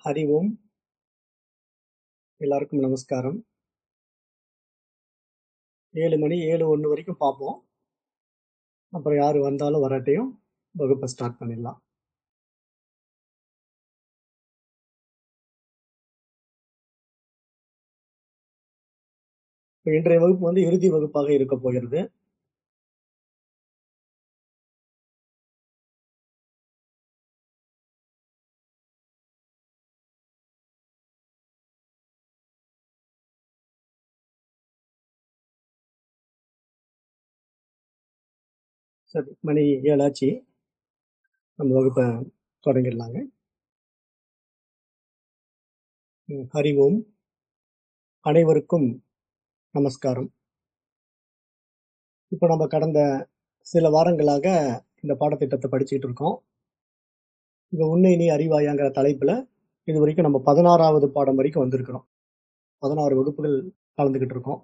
ஹரி ஓம் எல்லாருக்கும் நமஸ்காரம். ஏழு மணி ஏழு ஒன்று வரைக்கும் பார்ப்போம். அப்புறம் யார் வந்தாலும் வராட்டையும் வகுப்பை ஸ்டார்ட் பண்ணிடலாம். இப்போ இன்றைய வகுப்பு வந்து இறுதி வகுப்பாக இருக்க போகிறது. சரி மணி ஏழாச்சு. நம்ம வகுப்பை தொடங்கிடலாங்க. ம், ஹரி ஓம். அனைவருக்கும் நமஸ்காரம். இப்போ நம்ம கடந்த சில வாரங்களாக இந்த பாடத்திட்டத்தை படிச்சுக்கிட்டு இருக்கோம். இந்த உன்னை நீ அறிவாயாங்கிற தலைப்பில் இது வரைக்கும் நம்ம பதினாறாவது பாடம் வரைக்கும் வந்திருக்கிறோம். பதினாறு வகுப்புகள் கலந்துக்கிட்டு இருக்கோம்.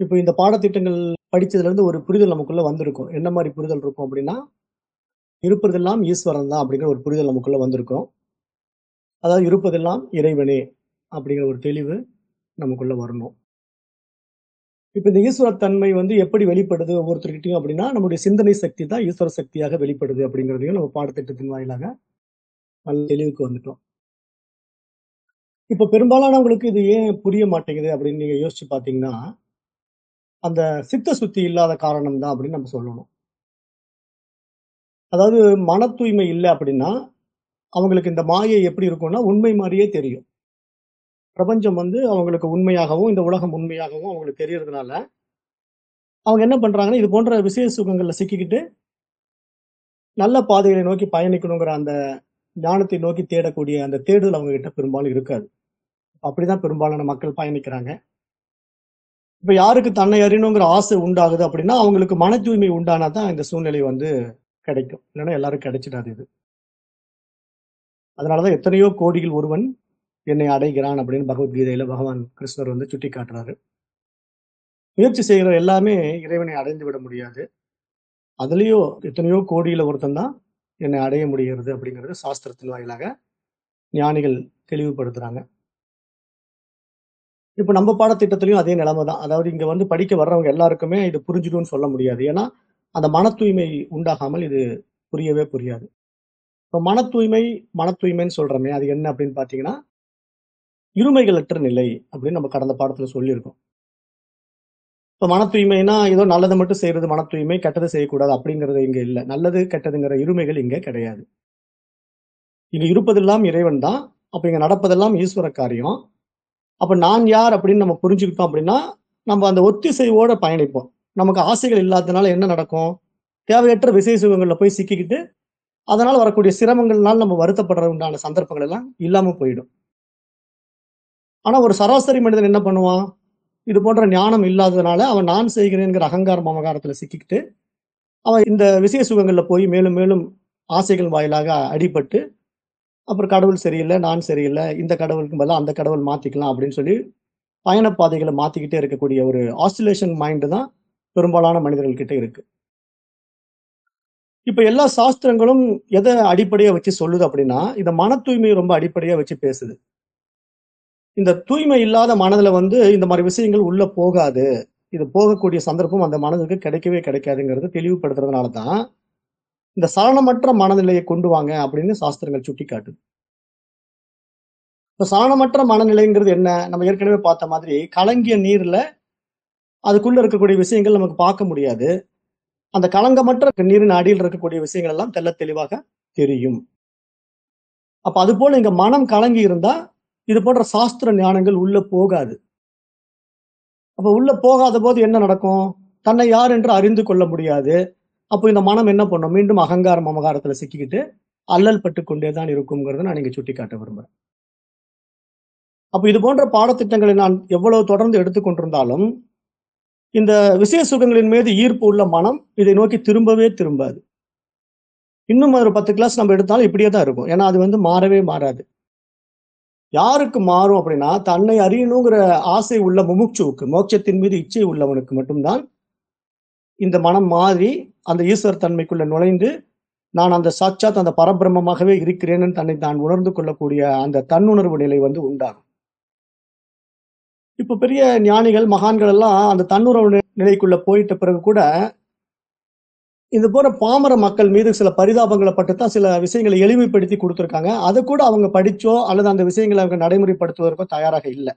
இப்போ இந்த பாடத்திட்டங்கள் படித்ததுலேருந்து ஒரு புரிதல் நமக்குள்ளே வந்திருக்கும். என்ன மாதிரி புரிதல் இருக்கும் அப்படின்னா இருப்பதெல்லாம் ஈஸ்வரன் தான் அப்படிங்கிற ஒரு புரிதல் நமக்குள்ளே வந்திருக்கும். அதாவது இருப்பதெல்லாம் இறைவனே அப்படிங்கிற ஒரு தெளிவு நமக்குள்ளே வரணும். இப்போ இந்த ஈஸ்வர தன்மை வந்து எப்படி வெளிப்படுது ஒவ்வொருத்தருக்கிட்டையும் அப்படின்னா நம்முடைய சிந்தனை சக்தி தான் ஈஸ்வர சக்தியாக வெளிப்படுது அப்படிங்கிறதையும் நம்ம பாடத்திட்டத்தின் வாயிலாக நல்ல தெளிவுக்கு வந்துட்டோம். இப்போ பெரும்பாலானவங்களுக்கு இது ஏன் புரிய மாட்டேங்குது அப்படின்னு நீங்கள் யோசிச்சு பார்த்தீங்கன்னா அந்த சித்த சுத்தி இல்லாத காரணம் தான் அப்படின்னு நம்ம சொல்லணும். அதாவது மன தூய்மை இல்லை அப்படின்னா அவங்களுக்கு இந்த மாயை எப்படி இருக்கும்னா உண்மை மாதிரியே தெரியும். பிரபஞ்சம் வந்து அவங்களுக்கு உண்மையாகவும் இந்த உலகம் உண்மையாகவும் அவங்களுக்கு தெரியறதுனால அவங்க என்ன பண்ணுறாங்கன்னா இது போன்ற விசேஷ சுகங்களில் சிக்கிக்கிட்டு நல்ல பாதைகளை நோக்கி பயணிக்கணுங்கிற அந்த ஞானத்தை நோக்கி தேடக்கூடிய அந்த தேடுதல் அவங்க கிட்ட பெரும்பாலும் இருக்காது. அப்படிதான் பெரும்பாலான மக்கள் பயணிக்கிறாங்க. இப்ப யாருக்கு தன்னை அறியணுங்கிற ஆசை உண்டாகுது அப்படின்னா அவங்களுக்கு மன தூய்மை உண்டானா தான் இந்த சூழ்நிலை வந்து கிடைக்கும். இல்லைன்னா எல்லாரும் கிடைச்சிடாது இது. அதனாலதான் எத்தனையோ கோடியில் ஒருவன் என்னை அடைகிறான் அப்படின்னு பகவத்கீதையில பகவான் கிருஷ்ணர் வந்து சுட்டி காட்டுறாரு முயற்சி செய்கிற எல்லாமே இறைவனை அடைந்து விட முடியாது. அதுலயோ எத்தனையோ கோடியில ஒருத்தன் தான் என்னை அடைய முடிகிறது அப்படிங்கிறது சாஸ்திரத்தின் வாயிலாக ஞானிகள் தெளிவுபடுத்துகிறாங்க இப்ப நம்ம பாடத்திட்டத்திலையும் அதே நிலைமை தான். அதாவது இங்க வந்து படிக்க வர்றவங்க எல்லாருக்குமே இது புரிஞ்சிடும்னு சொல்ல முடியாது. ஏன்னா அந்த மன தூய்மை உண்டாகாமல் இது புரியவே புரியாது. இப்ப மன தூய்மை மன தூய்மைன்னு சொல்றோமே அது என்ன அப்படின்னு பாத்தீங்கன்னா இருமைகளற்ற நிலை அப்படின்னு நம்ம கடந்த பாடத்துல சொல்லியிருக்கோம். இப்ப மன தூய்மைனா ஏதோ நல்லதை மட்டும் செய்கிறது மன தூய்மை கெட்டதை செய்யக்கூடாது அப்படிங்கிறது இங்க இல்ல. நல்லது கெட்டதுங்கிற இருமைகள் இங்க கிடையாது. இங்க இருப்பதெல்லாம் இறைவன் தான். அப்போ இங்க நடப்பதெல்லாம் ஈஸ்வர காரியம். அப்போ நான் யார் அப்படின்னு நம்ம புரிஞ்சுக்கிட்டோம் அப்படின்னா நம்ம அந்த ஒத்திசைவோட பயணிப்போம். நமக்கு ஆசைகள் இல்லாததுனால என்ன நடக்கும்? தேவையற்ற விசை சுகங்களில் போய் சிக்கிக்கிட்டு அதனால் வரக்கூடிய சிரமங்கள்னால நம்ம வருத்தப்படுற உண்டான சந்தர்ப்பங்கள் எல்லாம் இல்லாமல் போயிடும். ஆனால் ஒரு சராசரி மனிதன் என்ன பண்ணுவான்? இது போன்ற ஞானம் இல்லாததுனால அவன் நான் செய்கிறேங்கிற அகங்காரம் அமகாரத்தில் சிக்கிக்கிட்டு அவன் இந்த விசய சுகங்களில் போய் மேலும் மேலும் ஆசைகள் வாயிலாக அடிபட்டு அப்புறம் கடவுள் சரியில்லை நான் சரியில்லை இந்த கடவுளுக்கு பதிலாக அந்த கடவுள் மாற்றிக்கலாம் அப்படின்னு சொல்லி பயணப்பாதைகளை மாற்றிக்கிட்டே இருக்கக்கூடிய ஒரு ஆஸ்திலேஷன் மைண்டு தான் பெரும்பாலான மனிதர்கள்கிட்ட இருக்கு. இப்போ எல்லா சாஸ்திரங்களும் எதை அடிப்படையாக வச்சு சொல்லுது அப்படின்னா இந்த மன தூய்மையை ரொம்ப அடிப்படையாக வச்சு பேசுது. இந்த தூய்மை இல்லாத மனதில் வந்து இந்த மாதிரி விஷயங்கள் உள்ள போகாது. இது போகக்கூடிய சந்தர்ப்பம் அந்த மனதுக்கு கிடைக்கவே கிடைக்காதுங்கிறது தெளிவுபடுத்துறதுனால தான் இந்த சலனமற்ற மனநிலையை கொண்டு வாங்க அப்படின்னு சாஸ்திரங்கள் சுட்டி காட்டுது இப்ப சலனமற்ற மனநிலைங்கிறது என்ன? நம்ம ஏற்கனவே பார்த்த மாதிரி கலங்கிய நீர்ல அதுக்குள்ள இருக்கக்கூடிய விஷயங்கள் நமக்கு பார்க்க முடியாது. அந்த கலங்கமற்ற நீரின் அடியில் இருக்கக்கூடிய விஷயங்கள் எல்லாம் தெள்ள தெளிவாக தெரியும். அப்ப அது போல இங்க மனம் கலங்கி இருந்தா இது போன்ற சாஸ்திர ஞானங்கள் உள்ள போகாது. அப்ப உள்ள போகாத போது என்ன நடக்கும்? தன்னை யார் என்று அறிந்து கொள்ள முடியாது. அப்போ இந்த மனம் என்ன பண்ணும்? மீண்டும் அகங்காரம் அமகாரத்துல சிக்கிக்கிட்டு அல்லல் பட்டு கொண்டே தான் இருக்குங்கிறத நான் இங்க சுட்டி காட்ட விரும்புறேன். அப்போ இது போன்ற பாடத்திட்டங்களை நான் எவ்வளவு தொடர்ந்து எடுத்துக்கொண்டிருந்தாலும் இந்த விசேஷ சுகங்களின் மீது ஈர்ப்பு உள்ள மனம் இதை நோக்கி திரும்பவே திரும்பாது. இன்னும் ஒரு பத்து கிளாஸ் நம்ம எடுத்தாலும் இப்படியே தான் இருக்கும். ஏன்னா அது வந்து மாறவே மாறாது. யாருக்கு மாறும் அப்படின்னா தன்னை அறியணுங்கிற ஆசை உள்ள முமுட்சுவுக்கு மோட்சத்தின் மீது இச்சை உள்ளவனுக்கு மட்டும்தான் இந்த மனம் மாறி அந்த ஈஸ்வர தன்மைக்குள்ள நுழைந்து நான் அந்த சாட்சாத் அந்த பரபிரமமாகவே இருக்கிறேன்னு தன்னை தான் உணர்ந்து கொள்ளக்கூடிய அந்த தன்னுணர்வு நிலை வந்து உண்டாகும். இப்போ பெரிய ஞானிகள் மகான்கள் எல்லாம் அந்த தன்னுணர்வு நிலைக்குள்ள போயிட்ட பிறகு கூட இது போற பாமர மக்கள் மீது சில பரிதாபங்களை பட்டு தான் சில விஷயங்களை எளிமைப்படுத்தி கொடுத்துருக்காங்க. அதை கூட அவங்க படிச்சோ அல்லது அந்த விஷயங்களை அவங்க நடைமுறைப்படுத்துவதற்கோ தயாராக இல்லை.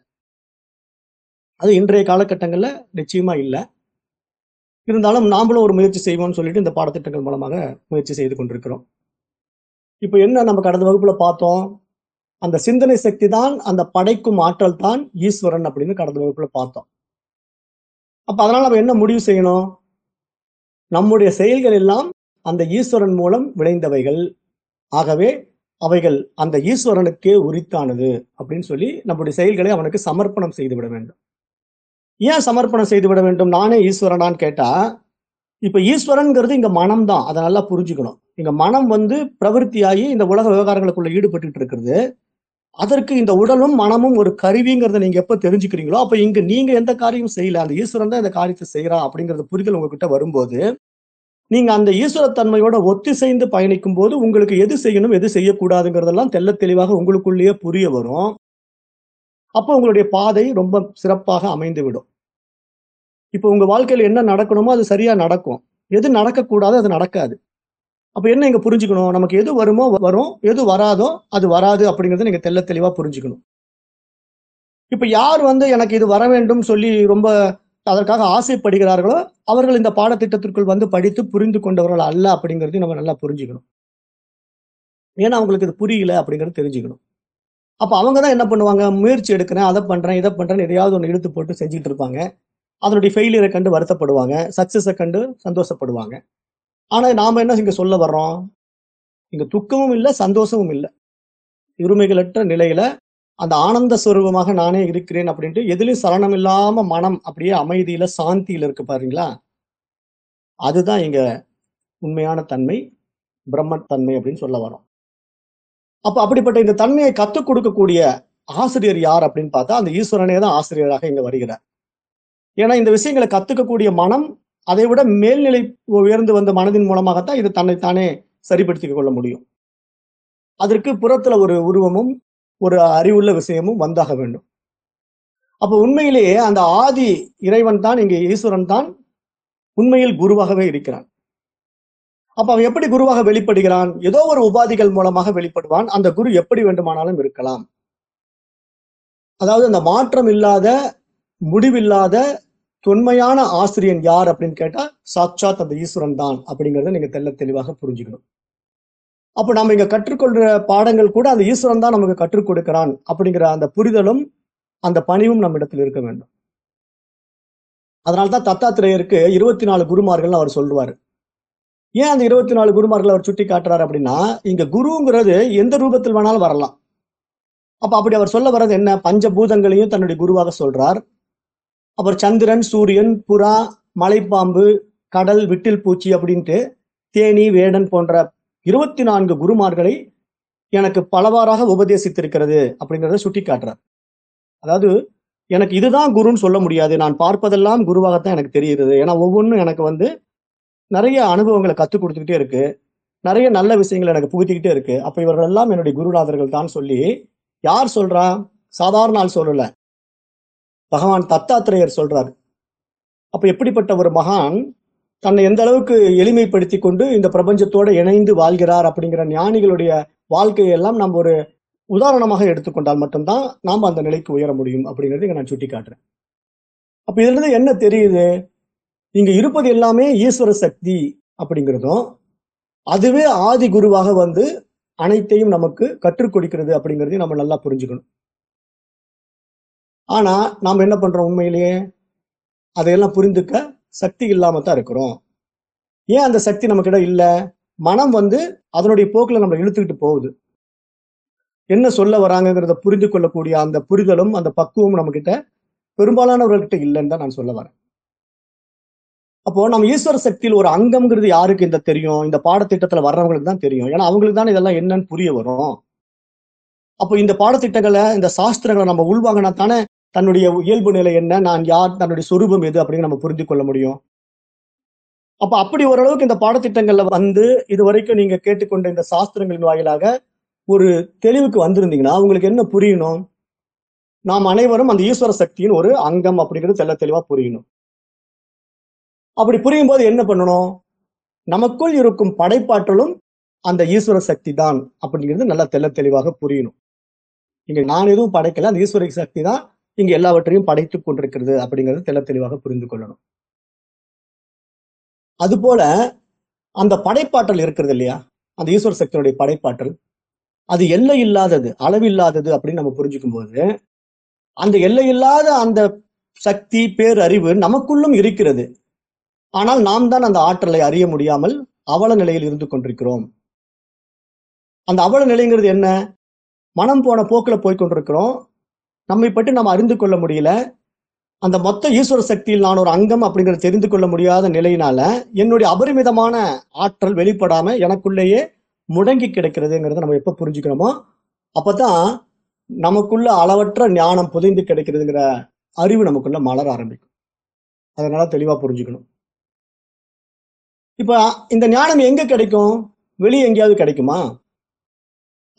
அது இன்றைய காலகட்டங்களில் நிச்சயமா இல்லை. இருந்தாலும் நாமளும் ஒரு முயற்சி செய்வோம்னு சொல்லிட்டு இந்த பாடத்திட்டங்கள் மூலமாக முயற்சி செய்து கொண்டிருக்கிறோம். இப்போ என்ன நம்ம கடந்த வகுப்புல பார்த்தோம்? அந்த சிந்தனை சக்தி தான் அந்த படைக்கும் ஆற்றல் தான் ஈஸ்வரன் அப்படின்னு கடந்த வகுப்புல பார்த்தோம். அப்ப அதனால நம்ம என்ன முடிவு செய்யணும்? நம்முடைய செயல்கள் எல்லாம் அந்த ஈஸ்வரன் மூலம் விளைந்தவைகள். ஆகவே அவைகள் அந்த ஈஸ்வரனுக்கே உரித்தானது அப்படின்னு சொல்லி நம்முடைய செயல்களை அவனுக்கு சமர்ப்பணம் செய்து விட வேண்டும். ஏன் சமர்ப்பணம் செய்து விட வேண்டும்? நானே ஈஸ்வரனான்னு கேட்டா இப்ப ஈஸ்வரன்ங்கிறது இங்க மனம் தான். அதை நல்லா புரிஞ்சுக்கணும். இங்க மனம் வந்து பிரவருத்தியாகி இந்த உலக விவகாரங்களுக்குள்ள ஈடுபட்டு இருக்கிறது அதற்கு இந்த உடலும் மனமும் ஒரு கருவிங்கிறத நீங்க எப்ப தெரிஞ்சுக்கிறீங்களோ அப்ப இங்க நீங்க எந்த காரியமும் செய்யல. அந்த ஈஸ்வரன் தான் இந்த காரியத்தை செய்யறான் அப்படிங்கறது புரிதல் உங்ககிட்ட வரும்போது நீங்க அந்த ஈஸ்வரத்தன்மையோட ஒத்திசைந்து பயணிக்கும் போது உங்களுக்கு எது செய்யணும் எது செய்யக்கூடாதுங்கிறதெல்லாம் தெல்ல தெளிவாக உங்களுக்குள்ளேயே புரிய வரும். அப்போ உங்களுடைய பாதை ரொம்ப சிறப்பாக அமைந்து விடும் இப்போ உங்கள் வாழ்க்கையில் என்ன நடக்கணுமோ அது சரியாக நடக்கும். எது நடக்கக்கூடாதோ அது நடக்காது. அப்போ என்ன இங்கே புரிஞ்சுக்கணும்? நமக்கு எது வருமோ வரும். எது வராதோ அது வராது அப்படிங்கிறத நீங்கள் தெள்ள தெளிவாக புரிஞ்சுக்கணும். இப்போ யார் வந்து எனக்கு இது வர வேண்டும் சொல்லி ரொம்ப அதற்காக ஆசைப்படுகிறார்களோ அவர்கள் இந்த பாடத்திட்டத்திற்குள் வந்து படித்து புரிந்து கொண்டவர்கள் அல்ல அப்படிங்கிறதையும் நம்ம நல்லா புரிஞ்சுக்கணும். ஏன்னா அவங்களுக்கு இது புரியல அப்படிங்கிறது தெரிஞ்சுக்கணும். அப்ப அவங்க தான் என்ன பண்ணுவாங்க? முயற்சி எடுக்கிறேன் அதை பண்றேன் இதை பண்றேன் எதையாவது ஒன்று இழுத்து போட்டு செஞ்சுட்டு இருப்பாங்க. அதனுடைய ஃபெயிலியரை கண்டு வருத்தப்படுவாங்க சக்சஸை கண்டு சந்தோஷப்படுவாங்க. ஆனா நாம என்ன இங்க சொல்ல வர்றோம்? இங்க துக்கமும் இல்லை சந்தோஷமும் இல்லை. இருமைகளற்ற நிலையில அந்த ஆனந்த சுரூபமாக நானே இருக்கிறேன் அப்படின்ட்டு எதுலையும் சலனம் இல்லாம மனம் அப்படியே அமைதியில சாந்தியில இருக்கு பாருங்களா? அதுதான் இங்க உண்மையான தன்மை பிரம்மத்தன்மை அப்படின்னு சொல்ல வரோம் அப்ப அப்படிப்பட்ட இந்த தன்மையை கத்துக் கொடுக்கக்கூடிய ஆசிரியர் யார் அப்படின்னு பார்த்தா அந்த ஈஸ்வரனே தான் ஆசிரியராக இங்க வருகிறார். ஏன்னா இந்த விஷயங்களை கத்துக்கக்கூடிய மனம் அதை விட மேல்நிலை உயர்ந்து வந்த மனதின் மூலமாகத்தான் இது தன்னைத்தானே சரிப்படுத்திக் கொள்ள முடியும். அதற்கு புறத்துல ஒரு உருவமும் ஒரு அறிவுள்ள விஷயமும் வந்தாக வேண்டும். அப்ப உண்மையிலேயே அந்த ஆதி இறைவன் தான் இங்கே ஈஸ்வரன் தான் உண்மையில் குருவாகவே இருக்கிறான். அப்ப அவன் எப்படி குருவாக வெளிப்படுகிறான்? ஏதோ ஒரு உபாதிகள் மூலமாக வெளிப்படுவான். அந்த குரு எப்படி வேண்டுமானாலும் இருக்கலாம். அதாவது அந்த மாற்றம் இல்லாத முடிவில்லாத தொன்மையான ஆசிரியன் யார் அப்படின்னு கேட்டா சாட்சாத் அந்த ஈஸ்வரன் தான் அப்படிங்கறத நீங்க தெல்ல தெளிவாக புரிஞ்சுக்கணும். அப்ப நம்ம இங்க கற்றுக்கொள்ற பாடங்கள் கூட அந்த ஈஸ்வரன் தான் நமக்கு கற்றுக் கொடுக்கிறான் அப்படிங்கிற அந்த புரிதலும் அந்த பணிவும் இடத்துல இருக்க வேண்டும். அதனால்தான் தத்தாத்திரேயருக்கு இருபத்தி நாலு குருமார்கள் அவர் சொல்லுவார். ஏன் அந்த இருபத்தி நாலு குருமார்கள் அவர் சுட்டி காட்டுறாரு அப்படின்னா இங்க குருங்கிறது எந்த ரூபத்தில் வேணாலும் வரலாம். அப்ப அப்படி அவர் சொல்ல வர்றது என்ன? பஞ்சபூதங்களையும் தன்னுடைய குருவாக சொல்றார். அப்புறம் சந்திரன் சூரியன் புறா மலைப்பாம்பு கடல் விட்டில் பூச்சி அப்படின்ட்டு தேனி வேடன் போன்ற இருபத்தி நான்கு குருமார்களை எனக்கு பலவாறாக உபதேசித்திருக்கிறது அப்படிங்கிறத சுட்டி காட்டுறார். அதாவது எனக்கு இதுதான் குருன்னு சொல்ல முடியாது. நான் பார்ப்பதெல்லாம் குருவாகத்தான் எனக்கு தெரிகிறது. ஏன்னா ஒவ்வொன்றும் எனக்கு வந்து நிறைய அனுபவங்களை கற்றுக் கொடுத்துக்கிட்டே இருக்கு. நிறைய நல்ல விஷயங்கள் எனக்கு புகுத்திக்கிட்டே இருக்கு. அப்ப இவர்கள் எல்லாம் என்னுடைய குருநாதர்கள் தான் சொல்லி யார் சொல்றா? சாதாரண ஆள் சொல்லல. பகவான் தத்தாத்திரேயர் சொல்றாரு. அப்ப எப்படிப்பட்ட ஒரு மகான் தன்னை எந்த அளவுக்கு எளிமைப்படுத்தி கொண்டு இந்த பிரபஞ்சத்தோட இணைந்து வாழ்கிறார் அப்படிங்கிற ஞானிகளுடைய வாழ்க்கையெல்லாம் நம்ம ஒரு உதாரணமாக எடுத்துக்கொண்டால் மட்டும்தான் நாம் அந்த நிலைக்கு உயர முடியும் அப்படிங்கிறது நான் சுட்டி காட்டுறேன் அப்ப இதுல இருந்து என்ன தெரியுது? இங்க இருப்பது எல்லாமே ஈஸ்வர சக்தி அப்படிங்கிறதும் அதுவே ஆதி குருவாக வந்து அனைத்தையும் நமக்கு கற்றுக் கொடுக்கிறது அப்படிங்கிறதையும் நம்ம நல்லா புரிஞ்சுக்கணும். ஆனா நாம் என்ன பண்றோம் உண்மையிலேயே? அதையெல்லாம் புரிந்துக்க சக்தி இல்லாம தான் இருக்கிறோம். ஏன் அந்த சக்தி நம்ம கிட்ட இல்லை? மனம் வந்து அதனுடைய போக்குல நம்ம இழுத்துக்கிட்டு போகுது. என்ன சொல்ல வராங்கிறத புரிந்து கொள்ளக்கூடிய அந்த புரிதலும் அந்த பக்குவமும் நம்ம கிட்ட பெரும்பாலானவர்கள்கிட்ட இல்லைன்னு தான் நான் சொல்ல வரேன். அப்போ நம்ம ஈஸ்வர சக்தியில் ஒரு அங்கம்ங்கிறது யாருக்கு இந்த தெரியும்? இந்த பாடத்திட்டத்துல வர்றவங்களுக்கு தான் தெரியும். ஏன்னா அவங்களுக்கு தான் இதெல்லாம் என்னன்னு புரிய வரும். அப்போ இந்த பாடத்திட்டங்களை இந்த சாஸ்திரங்களை நம்ம உள்வாங்கினா தானே தன்னுடைய இயல்பு நிலை என்ன? நான் யார்? தன்னுடைய சொரூபம் எது? அப்படின்னு நம்ம புரிந்து கொள்ள முடியும். அப்ப அப்படி ஓரளவுக்கு இந்த பாடத்திட்டங்கள்ல வந்து இது வரைக்கும் நீங்க கேட்டுக்கொண்ட இந்த சாஸ்திரங்களின் வாயிலாக ஒரு தெளிவுக்கு வந்திருந்தீங்கன்னா உங்களுக்கு என்ன புரியணும்? நாம் அனைவரும் அந்த ஈஸ்வர சக்தியின் ஒரு அங்கம் அப்படிங்கிறது தெல்ல தெளிவா புரியணும். அப்படி புரியும் போது என்ன பண்ணணும்? நமக்குள் இருக்கும் படைப்பாற்றலும் அந்த ஈஸ்வர சக்தி தான் அப்படிங்கிறது நல்லா தெள்ள தெளிவாக புரியணும். இங்க நான் எதுவும் படைக்கல அந்த ஈஸ்வர சக்தி தான் இங்க எல்லாவற்றையும் படைத்துக் கொண்டிருக்கிறது அப்படிங்கிறது தெள்ள தெளிவாக புரிந்து கொள்ளணும். அதுபோல அந்த படைப்பாற்றல் இருக்கிறது இல்லையா? அந்த ஈஸ்வர சக்தியுடைய படைப்பாற்றல். அது எல்லை இல்லாதது அளவில்லாதது அப்படின்னு நம்ம புரிஞ்சுக்கும் போது அந்த எல்லை இல்லாத அந்த சக்தி பேரறிவு நமக்குள்ளும் இருக்கிறது. ஆனால் நாம் தான் அந்த ஆற்றலை அறிய முடியாமல் அவல நிலையில் இருந்து கொண்டிருக்கிறோம். அந்த அவல நிலைங்கிறது என்ன? மனம் போன போக்கில் போய்கொண்டிருக்கிறோம் நம்மை பற்றி நாம் அறிந்து கொள்ள முடியல. அந்த மொத்த ஈஸ்வர சக்தியில் நான் ஒரு அங்கம் அப்படிங்கிறத தெரிந்து கொள்ள முடியாத நிலையினால என்னுடைய அபரிமிதமான ஆற்றல் வெளிப்படாம எனக்குள்ளேயே முடங்கி கிடக்கிறதுங்கிறத நம்ம எப்ப புரிஞ்சுக்கணுமோ அப்பதான் நமக்குள்ள அளவற்ற ஞானம் புதைந்து கிடைக்கிறதுங்கிற அறிவு நமக்குள்ள மலர ஆரம்பிக்கும். அதனால தெளிவா புரிஞ்சுக்கணும். இப்போ இந்த ஞானம் எங்க கிடைக்கும்? வெளியே எங்கேயாவது கிடைக்குமா?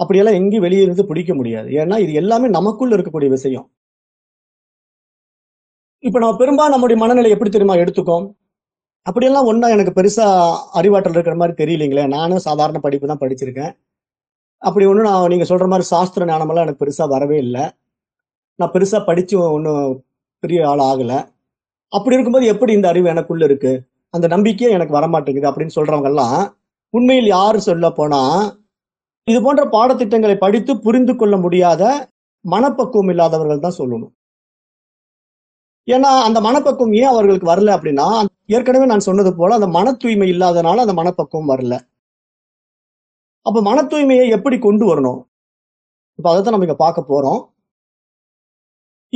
அப்படியெல்லாம் எங்கேயும் வெளியே இருந்து பிடிக்க முடியாது. ஏன்னா இது எல்லாமே நமக்குள்ள இருக்கக்கூடிய விஷயம். இப்போ நம்ம பெரும்பாலும் நம்முடைய மனநிலை எப்படி தெரியுமா எடுத்துக்கோம்? அப்படியெல்லாம் ஒன்றா எனக்கு பெருசாக அறிவாற்றல் இருக்கிற மாதிரி தெரியலீங்களே. நானும் சாதாரண படிப்பு தான் படிச்சிருக்கேன். அப்படி ஒன்றும் நான் நீங்கள் சொல்கிற மாதிரி சாஸ்திர ஞானமெல்லாம் எனக்கு பெருசாக வரவே இல்லை. நான் பெருசாக படித்து ஒன்றும் பெரிய ஆள் ஆகலை. அப்படி இருக்கும்போது எப்படி இந்த அறிவு எனக்குள்ளே இருக்குது அந்த நம்பிக்கையே எனக்கு வரமாட்டேங்குது அப்படின்னு சொல்றவங்க எல்லாம் உண்மையில் யாரு சொல்ல போனா இது போன்ற பாடத்திட்டங்களை படித்து புரிந்து கொள்ள முடியாத மனப்பக்குவம் இல்லாதவர்கள் தான் சொல்லணும். ஏன்னா அந்த மனப்பக்குவம் ஏன் அவர்களுக்கு வரல அப்படின்னா ஏற்கனவே நான் சொன்னது போல அந்த மன தூய்மை இல்லாதனால அந்த மனப்பக்குவம் வரல. அப்ப மன தூய்மையை எப்படி கொண்டு வரணும்? இப்ப அதை தான் நம்ம இங்க பார்க்க போறோம்.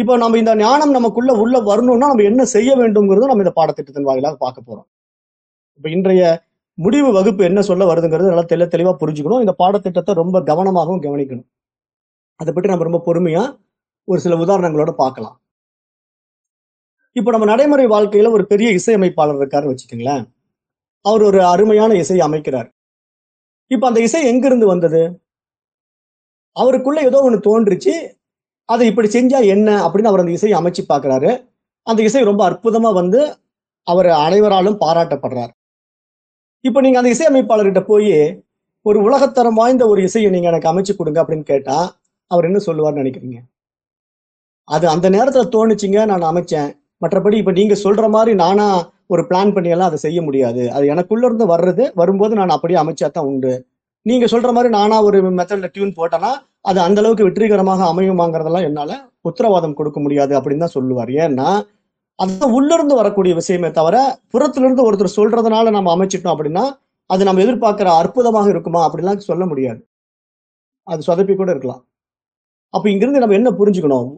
இப்போ நம்ம இந்த ஞானம் நமக்குள்ள உள்ள வரணும்னா நம்ம என்ன செய்ய வேண்டும்ங்கிறது நம்ம இந்த பாடத்திட்டத்தின் வாயிலாக பார்க்க போறோம். இப்ப இன்றைய முடிவு வகுப்பு என்ன சொல்ல வருதுங்கிறது நல்லா தெளி தெளிவா புரிஞ்சுக்கணும். இந்த பாடத்திட்டத்தை ரொம்ப கவனமாகவும் கவனிக்கணும். அதை பற்றி நம்ம ரொம்ப பொறுமையா ஒரு சில உதாரணங்களோட பார்க்கலாம். இப்போ நம்ம நடைமுறை வாழ்க்கையில ஒரு பெரிய இசையமைப்பாளர் இருக்காருன்னு வச்சுக்கோங்களேன். அவர் ஒரு அருமையான இசையை அமைக்கிறார். இப்ப அந்த இசை எங்கிருந்து வந்தது? அவருக்குள்ள ஏதோ ஒண்ணு தோன்றுச்சு. அதை இப்படி செஞ்சா என்ன அப்படின்னு அவர் அந்த இசையை அமைச்சு பார்க்குறாரு. அந்த இசை ரொம்ப அற்புதமா வந்து அவர் அனைவராலும் பாராட்டப்படுறார். இப்ப நீங்க அந்த இசையமைப்பாளர்கிட்ட போய் ஒரு உலகத்தரம் வாய்ந்த ஒரு இசையை நீங்க எனக்கு அமைச்சு கொடுங்க அப்படின்னு கேட்டா அவர் என்ன சொல்லுவார்னு நினைக்கிறீங்க? அது அந்த நேரத்துல தோணுச்சுங்க நான் அமைச்சேன். மற்றபடி இப்ப நீங்க சொல்ற மாதிரி நானா ஒரு பிளான் பண்ணியெல்லாம் அதை செய்ய முடியாது. அது எனக்குள்ள இருந்து வர்றது வரும்போது நான் அப்படியே அமைச்சா தான் உண்டு. நீங்க சொல்ற மாதிரி நானா ஒரு மெத்தட்ல டியூன் போட்டேன்னா அது அந்த அளவுக்கு வெற்றிகரமாக அமையுமாங்கிறதெல்லாம் என்னால உத்தரவாதம் கொடுக்க முடியாது அப்படின்னு தான் சொல்லுவார். ஏன்னா அதுதான் உள்ளிருந்து வரக்கூடிய விஷயமே தவிர புறத்திலிருந்து ஒருத்தர் சொல்றதுனால நம்ம அமைச்சிட்டோம் அப்படின்னா அது நம்ம எதிர்பார்க்கிற அற்புதமாக இருக்குமா அப்படிலாம் சொல்ல முடியாது. அது சொதப்பி கூட இருக்கலாம். அப்ப இங்கிருந்து நம்ம என்ன புரிஞ்சுக்கணும்?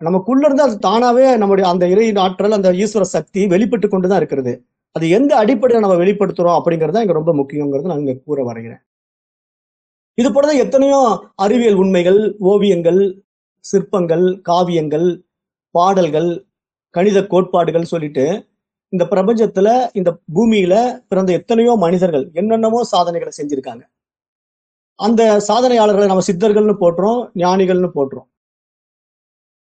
நமக்குள்ள இருந்து அது தானாவே நம்முடைய அந்த இறை ஆற்றல் அந்த ஈஸ்வர சக்தி வெளிப்பட்டு கொண்டுதான் இருக்கிறது. அது எந்த அடிப்படையில் நம்ம வெளிப்படுத்துறோம் அப்படிங்கிறது தான் இங்க ரொம்ப முக்கியங்கிறது நான் இங்க கூற வரைகிறேன். இது போலதான் எத்தனையோ அறிவியல் உண்மைகள் ஓவியங்கள் சிற்பங்கள் காவியங்கள் பாடல்கள் கணித கோட்பாடுகள் சொல்லிட்டு இந்த பிரபஞ்சத்துல இந்த பூமியில பிறந்த எத்தனையோ மனிதர்கள் என்னென்னமோ சாதனைகளை செஞ்சிருக்காங்க. அந்த சாதனையாளர்களை நம்ம சித்தர்கள்னு போட்டுறோம் ஞானிகள்னு போட்டுறோம்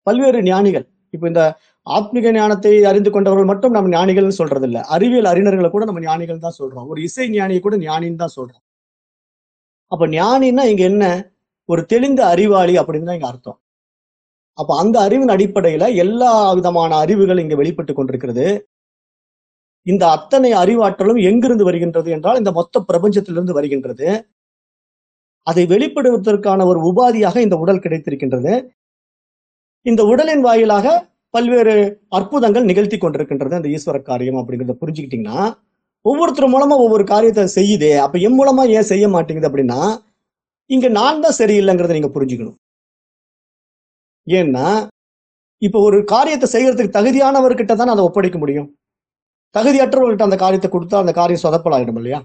பல்வேறு ஞானிகள். இப்ப இந்த ஆத்மீக ஞானத்தை அறிந்து கொண்டவர்கள் மட்டும் நம்ம ஞானிகள்னு சொல்றது இல்லை அறிவியல் அறிஞர்களை கூட நம்ம ஞானிகள் தான் சொல்றோம். ஒரு இசை ஞானியை கூட ஞானின்னு தான் சொல்றோம். அப்ப ஞானின்னா இங்க என்ன? ஒரு தெளிந்த அறிவாளி அப்படின்னு தான் இங்க அர்த்தம். அப்ப அந்த அறிவின் அடிப்படையில எல்லா விதமான அறிவுகள் இங்க வெளிப்பட்டு கொண்டிருக்கிறது. இந்த அத்தனை அறிவாற்றலும் எங்கிருந்து வருகின்றது என்றால் இந்த மொத்த பிரபஞ்சத்திலிருந்து வருகின்றது. அதை வெளிப்படுவதற்கான ஒரு உபாதியாக இந்த உடல் கிடைத்திருக்கின்றது. இந்த உடலின் வாயிலாக பல்வேறு அற்புதங்கள் நிகழ்த்தி கொண்டிருக்கின்றது அந்த ஈஸ்வர காரியம் அப்படிங்கிறத புரிஞ்சுக்கிட்டீங்கன்னா ஒவ்வொருத்தர் மூலமா ஒவ்வொரு காரியத்தை செய்யுதே. அப்ப என் மூலமா ஏன் செய்ய மாட்டேங்குது அப்படின்னா இங்க நான் தான் சரியில்லைங்கிறத நீங்க புரிஞ்சுக்கணும். ஏன்னா இப்ப ஒரு காரியத்தை செய்யறதுக்கு தகுதியானவர்கிட்ட தான் அதை ஒப்படைக்க முடியும். தகுதியற்றவர்கிட்ட அந்த காரியத்தை கொடுத்தா அந்த காரியம் சொதப்பலாயிடும் இல்லையா?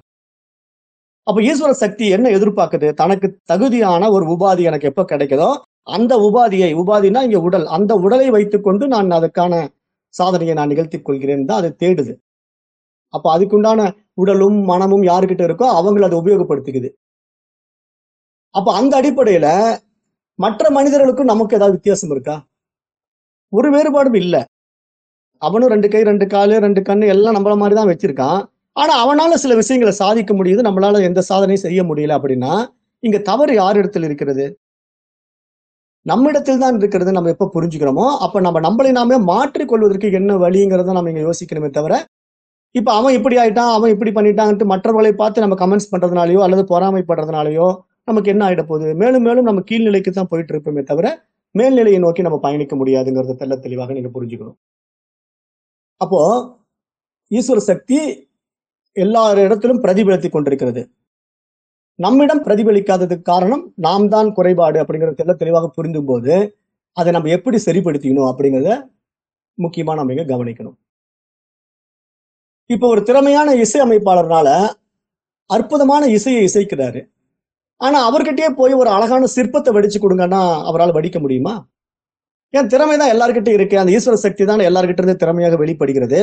அப்ப ஈஸ்வர சக்தி என்ன எதிர்பார்க்குது? தனக்கு தகுதியான ஒரு உபாதி எனக்கு எப்ப கிடைக்குதோ அந்த உபாதியை உபாதினா இங்க உடல். அந்த உடலை வைத்துக்கொண்டு நான் அதுக்கான சாதனையை நான் நிகழ்த்தி கொள்கிறேன் தான் அது தேடுது. அப்ப அதுக்குண்டான உடலும் மனமும் யாருக்கிட்ட இருக்கோ அவங்கள அதை உபயோகப்படுத்திக்குது. அப்ப அந்த அடிப்படையில மற்ற மனிதர்களுக்கும் நமக்கு ஏதாவது வித்தியாசம் இருக்கா? ஒரு வேறுபாடும் இல்லை. அவனும் ரெண்டு கை ரெண்டு காலு ரெண்டு கண்ணு எல்லாம் நம்மள மாதிரி தான் வச்சிருக்கான். ஆனா அவனால சில விஷயங்களை சாதிக்க முடியுது. நம்மளால எந்த சாதனையும் செய்ய முடியல அப்படின்னா இங்க தவறு யார் இடத்துல இருக்கிறது? நம்மிடத்தில் தான் இருக்கிறது. நம்ம எப்ப புரிஞ்சுக்கிறோமோ அப்ப நம்ம நம்மளை நாமே மாற்றிக்கொள்வதற்கு என்ன வழிங்கிறத நம்ம இங்க யோசிக்கணுமே தவிர இப்ப அவன் இப்படி ஆயிட்டான் அவன் இப்படி பண்ணிட்டான்ட்டு மற்றவர்களை பார்த்து நம்ம கமெண்ட்ஸ் பண்றதுனாலயோ அல்லது பொறாமைப்படுறதுனாலயோ நமக்கு என்ன ஆகிட போகுது? மேலும் மேலும் நம்ம கீழ்நிலைக்கு தான் போயிட்டு இருப்போமே தவிர மேல்நிலையை நோக்கி நம்ம பயணிக்க முடியாதுங்கிறத தெள்ள தெளிவாக நீங்க புரிஞ்சுக்கணும். அப்போ ஈஸ்வர சக்தி எல்லா இடத்திலும் பிரதிபலித்துக் கொண்டிருக்கிறது. நம்மிடம் பிரதிபலிக்காததுக்கு காரணம் நாம் தான் குறைபாடு அப்படிங்கிறது தெள்ள தெளிவாக புரிந்தும் போது அதை நம்ம எப்படி சரிப்படுத்திக்கணும் அப்படிங்கிறத முக்கியமாக நம்ம இங்கே கவனிக்கணும். இப்போ ஒரு திறமையான இசை அமைப்பாளர்னால அற்புதமான இசையை இசைக்கிறாரு. ஆனா அவர்கிட்டயே போய் ஒரு அழகான சிற்பத்தை வடிச்சு கொடுங்கன்னா அவரால் வடிக்க முடியுமா? ஏன் திறமை தான் எல்லார்கிட்டயும் இருக்கு. அந்த ஈஸ்வர சக்தி தான் எல்லார்கிட்ட இருந்து திறமையாக வெளிப்படுகிறது.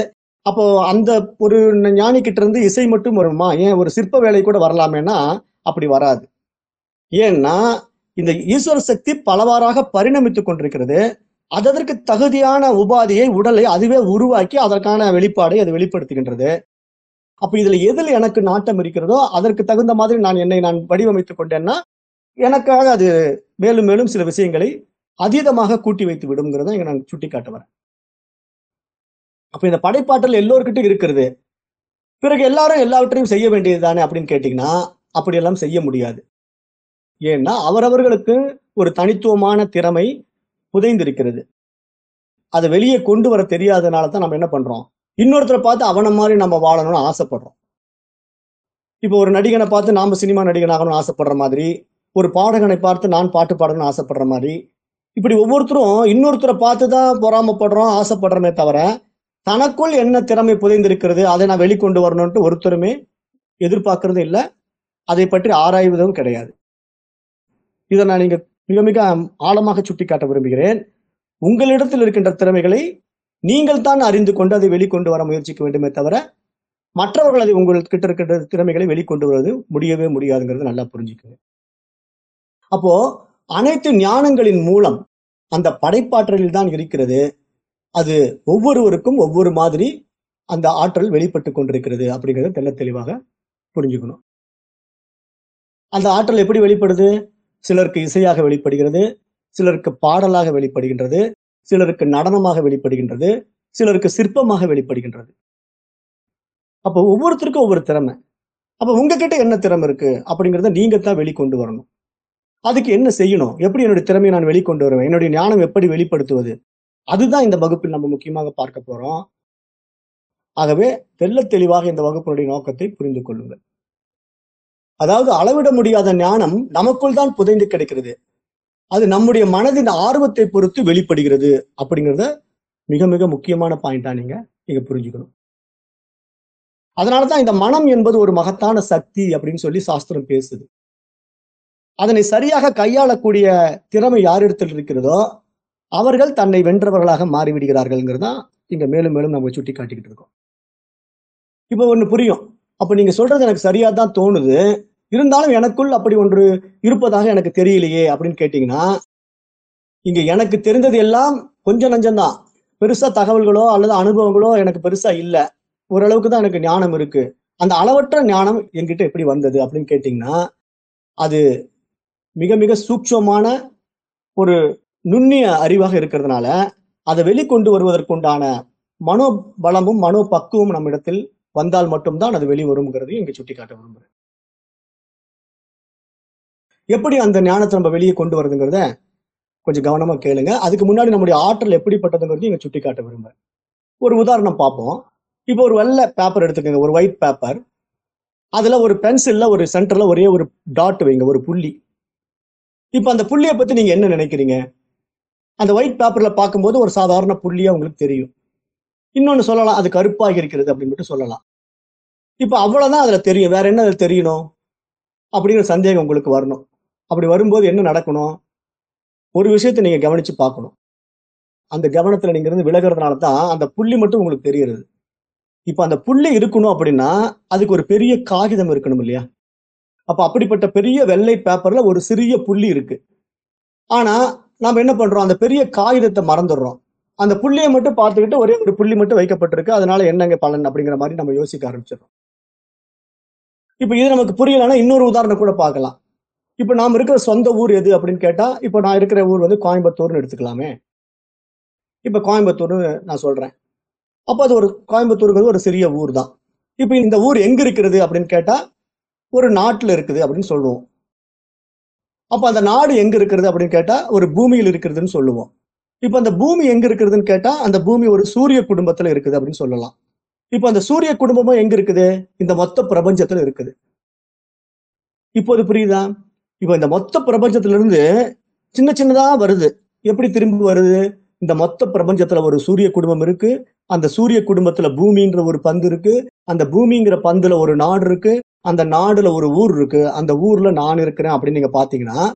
அப்போ அந்த ஒரு ஞானி கிட்ட இருந்து இசை மட்டும் வருமா? ஏன் ஒரு சிற்ப வேலை கூட வரலாமேனா அப்படி வராது. ஏன்னா இந்த ஈஸ்வர சக்தி பலவாறாக பரிணமித்து கொண்டிருக்கிறது. அதற்கு தகுதியான உபாதியை உடலை அதுவே உருவாக்கி அதற்கான வெளிப்பாடை அது வெளிப்படுத்துகின்றது. அப்ப இதுல எதில் எனக்கு நாட்டம் இருக்கிறதோ அதற்கு தகுந்த மாதிரி நான் என்னை நான் வடிவமைத்துக் கொண்டேன்னா எனக்காக அது மேலும் மேலும் சில விஷயங்களை அதீதமாக கூட்டி வைத்து விடுங்கிறத இங்க நான் சுட்டி காட்ட வரேன். அப்ப இந்த படைப்பாற்றல் எல்லோருக்கிட்டும் இருக்கிறது. பிறகு எல்லாரும் எல்லாவற்றையும் செய்ய வேண்டியது தானே அப்படின்னு கேட்டீங்கன்னா அப்படியெல்லாம் செய்ய முடியாது. ஏன்னா அவரவர்களுக்கு ஒரு தனித்துவமான திறமை புதைந்திருக்கிறது. அதை வெளியே கொண்டு வர தெரியாதனால தான் நம்ம என்ன பண்றோம்? இன்னொருத்தரை பார்த்து அவனை மாதிரி நம்ம வாழணும்னு ஆசைப்படுறோம். இப்போ ஒரு நடிகனை பார்த்து நாம சினிமா நடிகனாகணும்னு ஆசைப்படுற மாதிரி ஒரு பாடகனை பார்த்து நான் பாட்டு பாடணும்னு ஆசைப்படுற மாதிரி இப்படி ஒவ்வொருத்தரும் இன்னொருத்தரை பார்த்து தான் பொறாமப்படுறோம் ஆசைப்படுறோமே தவிர தனக்குள் என்ன திறமை புதைந்திருக்கிறது அதை நான் வெளிக்கொண்டு வரணும்ட்டு ஒருத்தருமே எதிர்பார்க்கறதும் இல்லை. அதை பற்றி ஆராய்வதும் கிடையாது. இதை நான் நீங்கள் மிக மிக ஆழமாக சுட்டிக்காட்ட விரும்புகிறேன். உங்களிடத்தில் இருக்கின்ற திறமைகளை நீங்கள் தான் அறிந்து கொண்டு அதை வெளிக்கொண்டு வர முயற்சிக்க வேண்டுமே தவிர மற்றவர்கள் அதை உங்கள்கிட்ட இருக்கின்ற திறமைகளை வெளிக்கொண்டு வருவது முடியவே முடியாதுங்கிறது நல்லா புரிஞ்சுக்குங்க. அப்போ அனைத்து ஞானங்களின் மூலம் அந்த படைப்பாற்றலில் தான் இருக்கிறது. அது ஒவ்வொருவருக்கும் ஒவ்வொரு மாதிரி அந்த ஆற்றல் வெளிப்பட்டு கொண்டிருக்கிறது அப்படிங்கிறத தெல்ல தெளிவாக புரிஞ்சுக்கணும். அந்த ஆற்றல் எப்படி வெளிப்படுது? சிலருக்கு இசையாக வெளிப்படுகிறது சிலருக்கு பாடலாக வெளிப்படுகின்றது சிலருக்கு நடனமாக வெளிப்படுகின்றது சிலருக்கு சிற்பமாக வெளிப்படுகின்றது. அப்போ ஒவ்வொருத்தருக்கும் ஒவ்வொரு திறமை. அப்போ உங்ககிட்ட என்ன திறமை இருக்கு அப்படிங்கிறத நீங்க தான் வெளிக்கொண்டு வரணும். அதுக்கு என்ன செய்யணும்? எப்படி என்னுடைய திறமையை நான் வெளிக்கொண்டு வருவேன்? என்னுடைய ஞானம் எப்படி வெளிப்படுத்துவது? அதுதான் இந்த வகுப்பில் நம்ம முக்கியமாக பார்க்க போறோம். ஆகவே தெல்ல தெளிவாக இந்த வகுப்பினுடைய நோக்கத்தை புரிந்து கொள்ளுங்கள். அதாவது அளவிட முடியாத ஞானம் நமக்குள் தான் புதைந்து கிடைக்கிறது. அது நம்முடைய மனதின் ஆர்வத்தை பொறுத்து வெளிப்படுகிறது அப்படிங்கிறத மிக மிக முக்கியமான பாயிண்டா நீங்க நீங்க புரிஞ்சுக்கணும். அதனாலதான் இந்த மனம் என்பது ஒரு மகத்தான சக்தி அப்படின்னு சொல்லி சாஸ்திரம் பேசுது. அதனை சரியாக கையாளக்கூடிய திறமை யாரிடத்தில் இருக்கிறதோ அவர்கள் தன்னை வென்றவர்களாக மாறிவிடுகிறார்கள்ங்கிறதா இங்க மேலும் மேலும் நம்ம சுட்டி காட்டிக்கிட்டு இருக்கோம். இப்போ ஒண்ணு புரியும். அப்போ நீங்க சொல்றது எனக்கு சரியா தான் தோணுது. இருந்தாலும் எனக்குள் அப்படி ஒன்று இருப்பதாக எனக்கு தெரியலையே அப்படின்னு கேட்டீங்கன்னா இங்க எனக்கு தெரிந்தது எல்லாம் கொஞ்சம் நஞ்சம்தான் பெருசா தகவல்களோ அல்லது அனுபவங்களோ எனக்கு பெருசா இல்லை. ஓரளவுக்கு தான் எனக்கு ஞானம் இருக்கு. அந்த அளவற்ற ஞானம் என்கிட்ட எப்படி வந்தது அப்படின்னு கேட்டீங்கன்னா அது மிக மிக சூட்சமான ஒரு நுண்ணிய அறிவாக இருக்கிறதுனால அதை வெளிக்கொண்டு வருவதற்குண்டான மனோபலமும் மனோபக்குவமும் நம்மிடத்தில் வந்தால் மட்டும்தான் அது வெளிவருங்கிறதையும் இங்கே சுட்டி காட்ட விரும்புகிறேன் எப்படி அந்த ஞானத்தை நம்ம வெளியே கொண்டு வருதுங்கிறத கொஞ்சம் கவனமா கேளுங்க. அதுக்கு முன்னாடி நம்முடைய ஆற்றல் எப்படிப்பட்டதுங்கிறதையும் இங்க சுட்டி காட்ட விரும்புறேன். ஒரு உதாரணம் பார்ப்போம். இப்போ ஒரு வெள்ளை பேப்பர் எடுத்துக்கோங்க. ஒரு ஒயிட் பேப்பர் அதுல ஒரு பென்சில்ல ஒரு சென்டர்ல ஒரே ஒரு டாட் வைங்க. ஒரு புள்ளி. இப்போ அந்த புள்ளியை பத்தி நீங்க என்ன நினைக்கிறீங்க? அந்த ஒயிட் பேப்பர்ல பார்க்கும்போது ஒரு சாதாரண புள்ளியா உங்களுக்கு தெரியும். இன்னொன்னு சொல்லலாம். அது கருப்பாக இருக்கிறது அப்படின்னு மட்டும் சொல்லலாம். இப்போ அவ்வளவுதான் அதுல தெரியும். வேற என்ன அதுல தெரியணும்? அப்படிங்கிற சந்தேகம் உங்களுக்கு வரணும். அப்படி வரும்போது என்ன நடக்கணும்? ஒரு விஷயத்தை நீங்கள் கவனித்து பார்க்கணும். அந்த கவனத்தில் நீங்கள் இருந்து விலகிறதுனால தான் அந்த புள்ளி மட்டும் உங்களுக்கு தெரிகிறது இப்போ அந்த புள்ளி இருக்கணும் அப்படின்னா அதுக்கு ஒரு பெரிய காகிதம் இருக்கணும் இல்லையா? அப்போ அப்படிப்பட்ட பெரிய வெள்ளை பேப்பரில் ஒரு சிறிய புள்ளி இருக்கு. ஆனால் நாம் என்ன பண்ணுறோம் அந்த பெரிய காகிதத்தை மறந்துடுறோம். அந்த புள்ளியை மட்டும் பார்த்துக்கிட்டு ஒரே ஒரு புள்ளி மட்டும் வைக்கப்பட்டிருக்கு. அதனால என்னங்க பலன் அப்படிங்கிற மாதிரி நம்ம யோசிக்க ஆரம்பிச்சிடறோம். இப்போ இது நமக்கு புரியலன்னா இன்னொரு உதாரணம் கூட பார்க்கலாம். இப்ப நாம் இருக்கிற சொந்த ஊர் எது அப்படின்னு கேட்டா இப்போ நான் இருக்கிற ஊர் வந்து கோயம்புத்தூர்னு எடுத்துக்கலாமே. இப்போ கோயம்புத்தூர்னு நான் சொல்றேன். அப்போ அது ஒரு கோயம்புத்தூருங்கிறது ஒரு சிறிய ஊர் தான் இப்போ இந்த ஊர் எங்க இருக்கிறது அப்படின்னு கேட்டா ஒரு நாட்டுல இருக்குது அப்படின்னு சொல்லுவோம். அப்ப அந்த நாடு எங்க இருக்கிறது அப்படின்னு கேட்டா ஒரு பூமியில் இருக்கிறதுன்னு சொல்லுவோம். இப்போ அந்த பூமி எங்க இருக்கிறதுன்னு கேட்டா அந்த பூமி ஒரு சூரிய குடும்பத்துல இருக்குது அப்படின்னு சொல்லலாம். இப்போ அந்த சூரிய குடும்பமும் எங்க இருக்குது? இந்த மொத்த பிரபஞ்சத்துல இருக்குது. இப்போது புரியுதா? இப்போ இந்த மொத்த பிரபஞ்சத்திலிருந்து சின்ன சின்னதா வருது. எப்படி திரும்பி வருது? இந்த மொத்த பிரபஞ்சத்துல ஒரு சூரிய குடும்பம் இருக்கு. அந்த சூரிய குடும்பத்துல பூமின்ற ஒரு பந்து இருக்கு. அந்த பூமிங்கிற பந்துல ஒரு நாடு இருக்கு. அந்த நாடுல ஒரு ஊர் இருக்கு. அந்த ஊர்ல நான் இருக்கிறேன் அப்படின்னு நீங்க பாத்தீங்கன்னா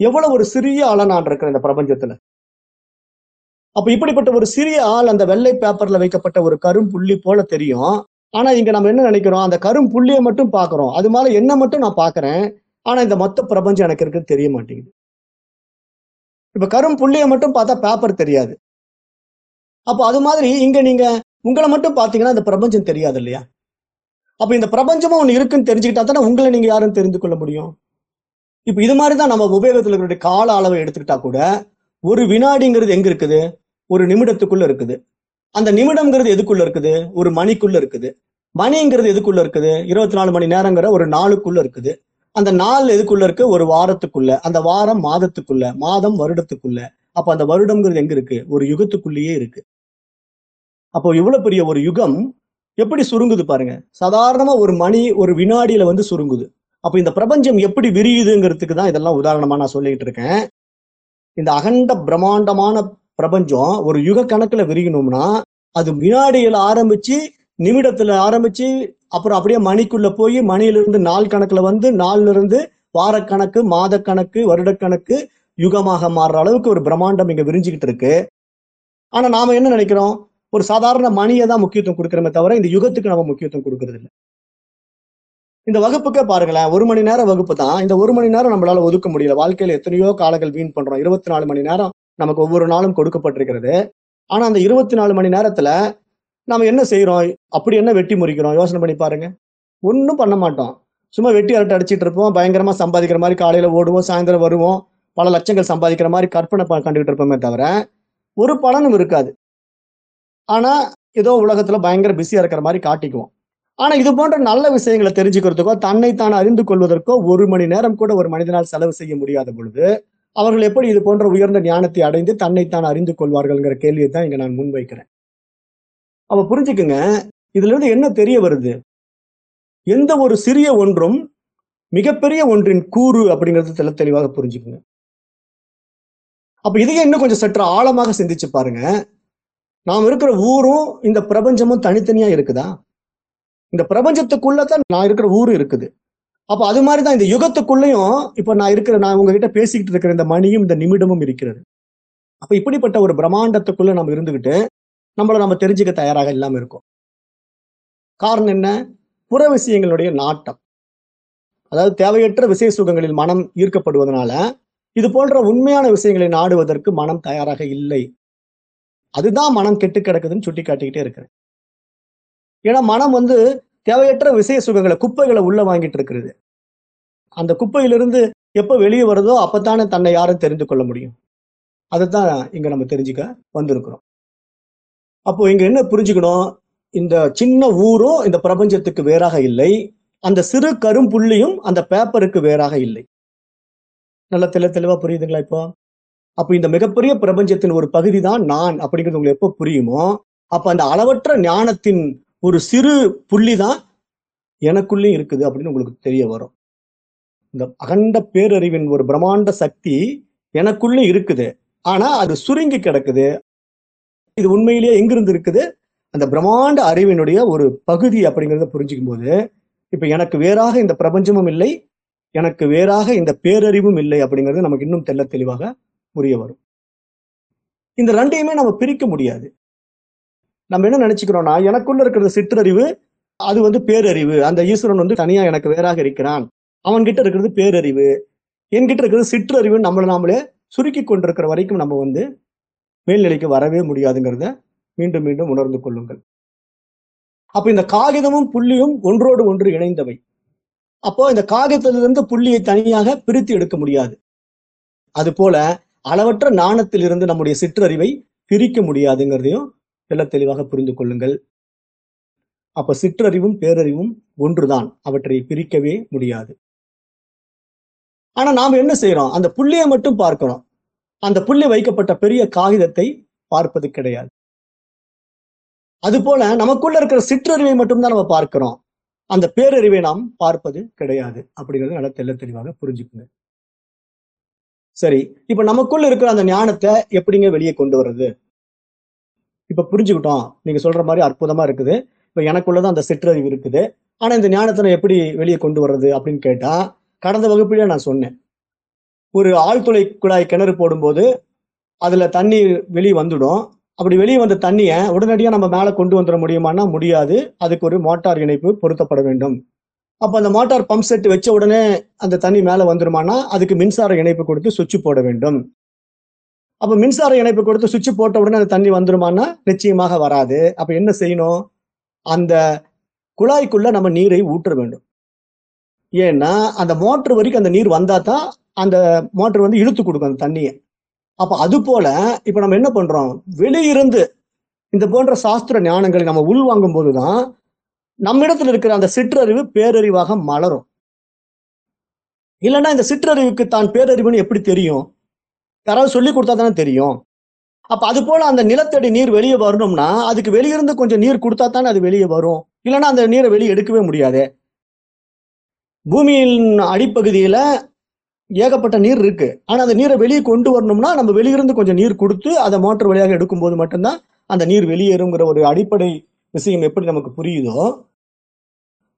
எவ்வளவு ஒரு சிறிய ஆளா நான் இருக்கிறேன் இந்த பிரபஞ்சத்துல. அப்ப இப்படிப்பட்ட ஒரு சிறிய ஆள் அந்த வெள்ளை பேப்பர்ல வைக்கப்பட்ட ஒரு கரும் புள்ளி போல தெரியும். ஆனா இங்க நம்ம என்ன நினைக்கிறோம்? அந்த கரும் புள்ளியை மட்டும் பாக்குறோம் அது மேல என்ன மட்டும் நான் பாக்குறேன் ஆனா இந்த மொத்த பிரபஞ்சம் எனக்கு இருக்குன்னு தெரிய மாட்டேங்குது. இப்ப கரும் புள்ளியை மட்டும் பார்த்தா பேப்பர் தெரியாது. அப்போ அது மாதிரி இங்க நீங்க உங்களை மட்டும் பாத்தீங்கன்னா இந்த பிரபஞ்சம் தெரியாது இல்லையா? அப்ப இந்த பிரபஞ்சமும் ஒன்று இருக்குன்னு தெரிஞ்சுக்கிட்டா தானே உங்களை நீங்க யாரும் தெரிந்து கொள்ள முடியும்? இப்ப இது மாதிரிதான் நம்ம உபயோகத்தில் இருக்கிற கால அளவை எடுத்துக்கிட்டா கூட ஒரு வினாடிங்கிறது எங்க இருக்குது? ஒரு நிமிடத்துக்குள்ள இருக்குது. அந்த நிமிடம்ங்கிறது எதுக்குள்ள இருக்குது? ஒரு மணிக்குள்ள இருக்குது. மணிங்கிறது எதுக்குள்ள இருக்குது? இருபத்தி நாலு மணி நேரங்கிற ஒரு நாளுக்குள்ள இருக்குது. அந்த நாள் எதுக்குள்ள இருக்கு? ஒரு வாரத்துக்குள்ள. அந்த வாரம் மாதத்துக்குள்ள. மாதம் வருடத்துக்குள்ள. அப்ப அந்த வருடம்ங்கிறது எங்க இருக்கு? ஒரு யுகத்துக்குள்ளேயே இருக்கு. அப்போ இவ்வளவு பெரிய ஒரு யுகம் எப்படி சுருங்குது பாருங்க. சாதாரணமா ஒரு மணி ஒரு வினாடியில வந்து சுருங்குது. அப்ப இந்த பிரபஞ்சம் எப்படி விரியுதுங்கிறதுக்கு தான் இதெல்லாம் உதாரணமா நான் சொல்லிட்டு இருக்கேன். இந்த அகண்ட பிரம்மாண்டமான பிரபஞ்சம் ஒரு யுக கணக்குல விரியணும்னா அது வினாடியில ஆரம்பிச்சு நிமிடத்துல ஆரம்பிச்சு அப்புறம் அப்படியே மணிக்குள்ள போய் மணியிலிருந்து நாள் கணக்குல வந்து நாள்ல இருந்து வாரக்கணக்கு மாதக்கணக்கு வருடக்கணக்கு யுகமாக மாறுற அளவுக்கு ஒரு பிரம்மாண்டம் இங்க விரிஞ்சுக்கிட்டு இருக்கு. ஆனா நாம என்ன நினைக்கிறோம்? ஒரு சாதாரண மணியை தான் முக்கியத்துவம் கொடுக்குறோமே தவிர இந்த யுகத்துக்கு நம்ம முக்கியத்துவம் கொடுக்கறது இல்லை. இந்த வகுப்புக்கே பாருங்களேன் ஒரு மணி நேரம் வகுப்பு தான். இந்த ஒரு மணி நேரம் நம்மளால ஒதுக்க முடியல. வாழ்க்கையில எத்தனையோ காலங்கள் வீண் பண்றோம். இருபத்தி நாலு மணி நேரம் நமக்கு ஒவ்வொரு நாளும் கொடுக்கப்பட்டிருக்கிறது. ஆனா அந்த இருபத்தி நாலு மணி நேரத்துல நாம என்ன செய்யறோம் அப்படி என்ன வெட்டி முறிக்கிறோம்? யோசனை பண்ணி பாருங்க. ஒன்றும் பண்ண மாட்டோம். சும்மா வெட்டி அரட்டை அடிச்சிட்டு இருப்போம். பயங்கரமா சம்பாதிக்கிற மாதிரி காலையில ஓடுவோம் சாயந்தரம் வருவோம். பல லட்சங்கள் சம்பாதிக்கிற மாதிரி கற்பனை ப- கண்டுகிட்டு இருப்போமே தவிர ஒரு பலனும் இருக்காது. ஆனா ஏதோ உலகத்துல பயங்கர பிஸியா இருக்கிற மாதிரி காட்டிக்குவோம். ஆனா இது போன்ற நல்ல விஷயங்களை தெரிஞ்சுக்கிறதுக்கோ தன்னைத்தான் அறிந்து கொள்வதற்கோ ஒரு மணி நேரம் கூட ஒரு மனிதனால் செலவு செய்ய முடியாத பொழுது அவர்கள் எப்படி இது போன்ற உயர்ந்த ஞானத்தை அடைந்து தன்னைத்தான் அறிந்து கொள்வார்கள்ங்கிற கேள்வியை தான் இங்க நான் முன்வைக்கிறேன். அப்ப புரிஞ்சுக்குங்க இதுல இருந்து என்ன தெரிய வருது? எந்த ஒரு சிறிய ஒன்றும் மிகப்பெரிய ஒன்றின் கூறு அப்படிங்கிறது தெள்ள தெளிவாக புரிஞ்சுக்குங்க. அப்ப இதையே இன்னும் கொஞ்சம் சற்று ஆழமாக சிந்திச்சு பாருங்க. நாம் இருக்கிற ஊரும் இந்த பிரபஞ்சமும் தனித்தனியா இருக்குதா? இந்த பிரபஞ்சத்துக்குள்ளதான் நான் இருக்கிற ஊரு இருக்குது. அப்ப அது மாதிரி தான் இந்த யுகத்துக்குள்ளேயும் இப்ப நான் இருக்கிற நான் உங்ககிட்ட பேசிக்கிட்டு இருக்கிற இந்த மணியும் இந்த நிமிடமும் இருக்கிறது. அப்ப இப்படிப்பட்ட ஒரு பிரம்மாண்டத்துக்குள்ள நம்ம இருந்துகிட்டு நம்மளை நம்ம தெரிஞ்சுக்க தயாராக இல்லாமல் இருக்கும். காரணம் என்ன? புற விஷயங்களுடைய நாட்டம். அதாவது தேவையற்ற விசேஷ சுகங்களில் மனம் ஈர்க்கப்படுவதனால இது போன்ற உண்மையான விஷயங்களை நாடுவதற்கு மனம் தயாராக இல்லை. அதுதான் மனம் கெட்டு கிடக்குதுன்னு சுட்டி காட்டிக்கிட்டே இருக்கிறேன் ஏன்னா மனம் வந்து தேவையற்ற விசேஷ சுகங்களை குப்பைகளை உள்ள வாங்கிட்டு இருக்கிறது. அந்த குப்பையிலிருந்து எப்போ வெளியே வருதோ அப்பத்தானே தன்னை யாரும் தெரிந்து கொள்ள முடியும். அதுதான் இங்க நம்ம தெரிஞ்சுக்க வந்திருக்கிறோம். அப்போ இங்க என்ன புரிஞ்சுக்கணும்? இந்த சின்ன ஊரும் இந்த பிரபஞ்சத்துக்கு வேறாக இல்லை. அந்த சிறு கரும்புள்ளியும் அந்த பேப்பருக்கு வேறாக இல்லை. நல்ல தெளி தெளிவா புரியுதுங்களா இப்போ? அப்போ இந்த மிகப்பெரிய பிரபஞ்சத்தின் ஒரு பகுதி தான் நான் அப்படிங்கிறது உங்களுக்கு எப்போ புரியுமோ? அப்ப அந்த அளவற்ற ஞானத்தின் ஒரு சிறு புள்ளி தான் எனக்குள்ளேயும் இருக்குது அப்படின்னு உங்களுக்கு தெரிய வரும். இந்த அகண்ட பேரறிவின் ஒரு பிரம்மாண்ட சக்தி எனக்குள்ளே இருக்குது. ஆனா அது சுருங்கி கிடக்குது. இது உண்மையிலேயே எங்கிருந்து இருக்குது? அந்த பிரம்மாண்ட அறிவினுடைய ஒரு பகுதி அப்படிங்கிறத புரிஞ்சுக்கும் போது இப்ப எனக்கு வேறாக இந்த பிரபஞ்சமும் இல்லை எனக்கு வேறாக இந்த பேரறிவும் இல்லை அப்படிங்கிறது நமக்கு இன்னும் தெல்ல தெளிவாக புரிய வரும். இந்த ரெண்டையுமே நம்ம பிரிக்க முடியாது. நம்ம என்ன நினைச்சுக்கிறோம்னா எனக்குள்ள இருக்கிற சிற்றறிவு அது வந்து பேரறிவு. அந்த ஈஸ்வரன் வந்து தனியா எனக்கு வேறாக இருக்கிறான். அவன்கிட்ட இருக்கிறது பேரறிவு. என்கிட்ட இருக்கிறது சிற்றறிவு நம்மளை நாமளே சுருக்கி கொண்டிருக்கிற வரைக்கும் நம்ம வந்து மேல்நிலைக்கு வரவே முடியாதுங்கிறத மீண்டும் மீண்டும் உணர்ந்து கொள்ளுங்கள். அப்ப இந்த காகிதமும் புள்ளியும் ஒன்றோடு ஒன்று இணைந்தவை. அப்போ இந்த காகிதத்திலிருந்து புள்ளியை தனியாக பிரித்து எடுக்க முடியாது. அது போல அளவற்ற நாணத்திலிருந்து நம்முடைய சிற்றறிவை பிரிக்க முடியாதுங்கிறதையும் தெள்ள தெளிவாக புரிந்து கொள்ளுங்கள். அப்ப சிற்றறிவும் பேரறிவும் ஒன்றுதான். அவற்றை பிரிக்கவே முடியாது. ஆனா நாம என்ன செய்யறோம் அந்த புள்ளியை மட்டும் பார்க்கிறோம். அந்த புள்ளி வைக்கப்பட்ட பெரிய காகிதத்தை பார்ப்பது கிடையாது. அது போல நமக்குள்ள இருக்கிற சிற்றறிவை மட்டும்தான் நம்ம பார்க்கிறோம். அந்த பேரறிவை நாம் பார்ப்பது கிடையாது. அப்படிங்கிறது நல்லா தெள்ள தெளிவாக புரிஞ்சுக்குங்க. சரி இப்ப நமக்குள்ள இருக்கிற அந்த ஞானத்தை எப்படிங்க வெளியே கொண்டு வர்றது? இப்ப புரிஞ்சுக்கிட்டோம். நீங்க சொல்ற மாதிரி அற்புதமா இருக்குது. இப்ப எனக்குள்ளதான் அந்த சிற்றறிவு இருக்குது. ஆனா இந்த ஞானத்தை நான் எப்படி வெளியே கொண்டு வர்றது அப்படின்னு கேட்டா கடந்த வகுப்பிலே நான் சொன்னேன். ஒரு ஆழ்துளை குழாய் கிணறு போடும்போது அதுல தண்ணி வெளியே வந்துடும். அப்படி வெளியே வந்த தண்ணியை உடனடியாக நம்ம மேலே கொண்டு வந்துட முடியுமானா முடியாது. அதுக்கு ஒரு மோட்டார் இணைப்பு பொருத்தப்பட வேண்டும். அப்போ அந்த மோட்டார் பம்ப் செட் வச்ச உடனே அந்த தண்ணி மேலே வந்துருமானா அதுக்கு மின்சார இணைப்பு கொடுத்து சுவிட்ச் போட வேண்டும். அப்போ மின்சார இணைப்பு கொடுத்து சுவிட்ச் போட்ட உடனே அந்த தண்ணி வந்துருமானா நிச்சயமாக வராது. அப்போ என்ன செய்யணும்? அந்த குழாய்க்குள்ள நம்ம நீரை ஊற்ற வேண்டும். ஏன்னா அந்த மோட்டர் வரைக்கும் அந்த நீர் வந்தா தான் அந்த மோட்டர் வந்து இழுத்து கொடுக்கும் அந்த தண்ணியை. அப்போ அது போல இப்போ நம்ம என்ன பண்றோம்? வெளியிருந்து இந்த போன்ற சாஸ்திர ஞானங்களை நம்ம உள்வாங்கும் போதுதான் நம்மிடத்துல இருக்கிற அந்த சிற்றறிவு பேரறிவாக மலரும். இல்லைன்னா இந்த சிற்றறிவுக்கு தான் பேரறிவுன்னு எப்படி தெரியும்? யாராவது சொல்லி கொடுத்தா தானே தெரியும். அப்ப அது போல அந்த நிலத்தடி நீர் வெளியே வரணும்னா அதுக்கு வெளியிருந்து கொஞ்சம் நீர் கொடுத்தா தானே அது வெளியே வரும். இல்லைன்னா அந்த நீரை வெளியே எடுக்கவே முடியாது. பூமியின் அடிப்பகுதியில ஏகப்பட்ட நீர் இருக்கு. ஆனா அந்த நீரை வெளியே கொண்டு வரணும்னா நம்ம வெளியிருந்து கொஞ்சம் நீர் கொடுத்து அதை மோட்டர் வழியாக எடுக்கும்போது மட்டும்தான் அந்த நீர் வெளியேறுங்கிற ஒரு அடிப்படை விஷயம் எப்படி நமக்கு புரியுதோ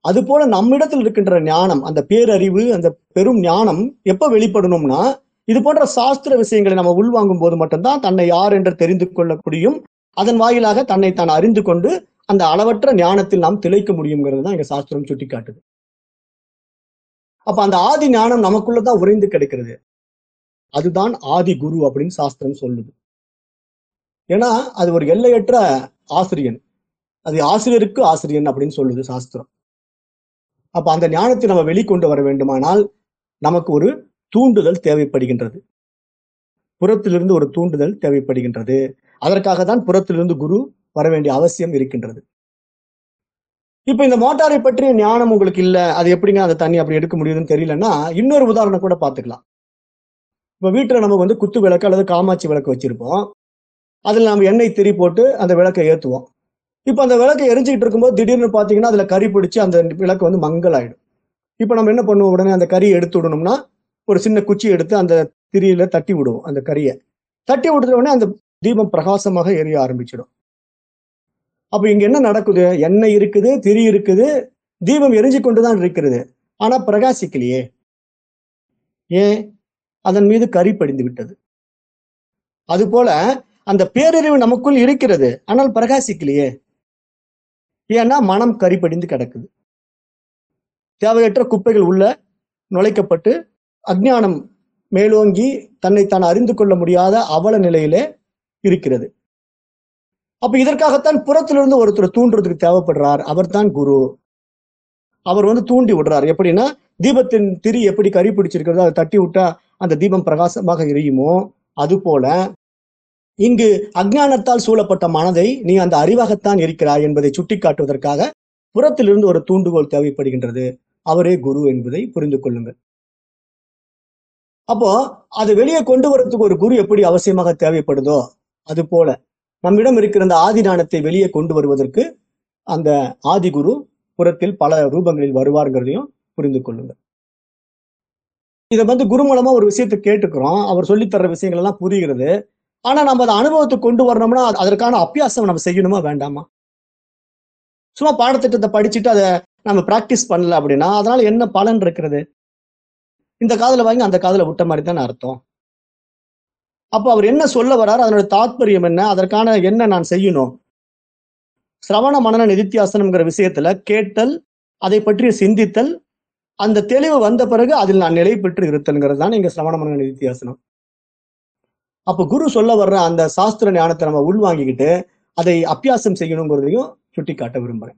அது போல நம்மிடத்தில் இருக்கின்ற ஞானம் அந்த பேரறிவு அந்த பெரும் ஞானம் எப்ப வெளிப்படணும்னா இது போன்ற சாஸ்திர விஷயங்களை நம்ம உள்வாங்கும் போது மட்டும்தான் தன்னை யார் என்று தெரிந்து கொள்ள முடியும். அதன் வாயிலாக தன்னை தான் அறிந்து கொண்டு அந்த அளவற்ற ஞானத்தில் நாம் திளைக்க முடியுங்கிறது தான் எங்க சாஸ்திரம் சுட்டிக்காட்டுது. அப்ப அந்த ஆதி ஞானம் நமக்குள்ளதான் உறைந்து கிடைக்கிறது. அதுதான் ஆதி குரு அப்படின்னு சாஸ்திரம் சொல்லுது. ஏன்னா அது ஒரு எல்லையற்ற ஆசிரியன். அது ஆசிரியருக்கு ஆசிரியன் அப்படின்னு சொல்லுது சாஸ்திரம். அப்ப அந்த ஞானத்தை நம்ம வெளிக்கொண்டு வர வேண்டுமானால் நமக்கு ஒரு தூண்டுதல் தேவைப்படுகின்றது. புறத்திலிருந்து ஒரு தூண்டுதல் தேவைப்படுகின்றது. அதற்காக தான் புறத்திலிருந்து குரு வர வேண்டிய அவசியம் இருக்கின்றது. இப்ப இந்த மோட்டாரை பற்றிய ஞானம் உங்களுக்கு இல்ல அது எப்படிங்க அந்த தண்ணி அப்படி எடுக்க முடியுதுன்னு தெரியலன்னா இன்னொரு உதாரணம் கூட பாத்துக்கலாம் இப்ப வீட்டுல நம்ம வந்து குத்து விளக்கு அல்லது காமாட்சி விளக்கு வச்சிருப்போம். அதுல நம்ம எண்ணெய் திரி போட்டு அந்த விளக்கை ஏத்துவோம். இப்ப அந்த விளக்கை எரிஞ்சுக்கிட்டு இருக்கும்போது திடீர்னு பாத்தீங்கன்னா அதுல கறி பிடிச்சி அந்த விளக்கு வந்து மங்கலாயிடும். இப்ப நம்ம என்ன பண்ணுவோம் உடனே அந்த கறியை எடுத்து விடணும்னா ஒரு சின்ன குச்சி எடுத்து அந்த திரியில தட்டி விடுவோம் அந்த கறியை தட்டி விடுற உடனே அந்த தீபம் பிரகாசமாக எரிய ஆரம்பிச்சிடும். அப்ப இங்க என்ன நடக்குது? எண்ணெய் இருக்குது திரி இருக்குது தீபம் எரிஞ்சு கொண்டுதான் இருக்கிறது. ஆனா பிரகாசிக்கலையே. ஏன்? அதன் மீது கரி படிந்து விட்டது. அதுபோல அந்த பேரறிவு நமக்குள் இருக்கிறது. ஆனால் பிரகாசிக்கலையே. ஏன்னா மனம் கரி படிந்து கிடக்குது. தேவையற்ற குப்பைகள் உள்ள நுழைக்கப்பட்டு அஜ்ஞானம் மேலோங்கி தன்னை தான் அறிந்து கொள்ள முடியாத அவல நிலையிலே இருக்கிறது. அப்ப இதற்காகத்தான் புறத்திலிருந்து ஒருத்தர் தூண்டுறதுக்கு தேவைப்படுறார். அவர்தான் குரு. அவர் வந்து தூண்டி விடுறார். எப்படின்னா தீபத்தின் திரி எப்படி கறி பிடிச்சிருக்கிறதோ அதை தட்டி விட்டா அந்த தீபம் பிரகாசமாக எரியுமோ? அது போல இங்கு அஜ்ஞானத்தால் சூழப்பட்ட மனதை நீ அந்த அறிவாகத்தான் இருக்கிறாய் என்பதை சுட்டிக்காட்டுவதற்காக புறத்திலிருந்து ஒரு தூண்டுகோல் தேவைப்படுகின்றது. அவரே குரு என்பதை புரிந்து கொள்ளுங்கள். அப்போ அதை வெளியே கொண்டு வரத்துக்கு ஒரு குரு எப்படி அவசியமாக தேவைப்படுதோ? அது போல நம்மிடம் இருக்கிற அந்த ஆதிதானத்தை வெளியே கொண்டு வருவதற்கு அந்த ஆதி குரு புறத்தில் பல ரூபங்களில் வருவார்கிறதையும் புரிந்து கொள்ளுங்கள். இதை வந்து குரு மூலமா ஒரு விஷயத்தை கேட்டுக்கிறோம். அவர் சொல்லித்தர்ற விஷயங்கள் எல்லாம் புரிகிறது. ஆனா நம்ம அதை அனுபவத்துக்கு கொண்டு வரணும்னா அதற்கான அபியாசம் நம்ம செய்யணுமா வேண்டாமா? சும்மா பாடத்திட்டத்தை படிச்சுட்டு அதை நம்ம பிராக்டிஸ் பண்ணல அப்படின்னா அதனால என்ன பலன் இருக்கிறது? இந்த காதல வாங்கி அந்த காதல விட்ட மாதிரி தானே அர்த்தம். அப்போ அவர் என்ன சொல்ல வர்றாரு? அதனோட தாத்பரியம் என்ன? அதற்கான என்ன நான் செய்யணும்? சிரவண மனன நிதித்தியாசனம்ங்கிற விஷயத்துல கேட்டல் அதை பற்றி சிந்தித்தல் அந்த தெளிவு வந்த பிறகு அதில் நான் நிலை பெற்று இருத்தல்ங்கிறது தான் இங்க சிரவண மனன நிதித்தியாசனம். அப்போ குரு சொல்ல வர்ற அந்த சாஸ்திர ஞானத்தை நம்ம உள்வாங்கிக்கிட்டு அதை அபியாசம் செய்யணுங்கிறதையும் சுட்டி காட்ட விரும்புறேன்.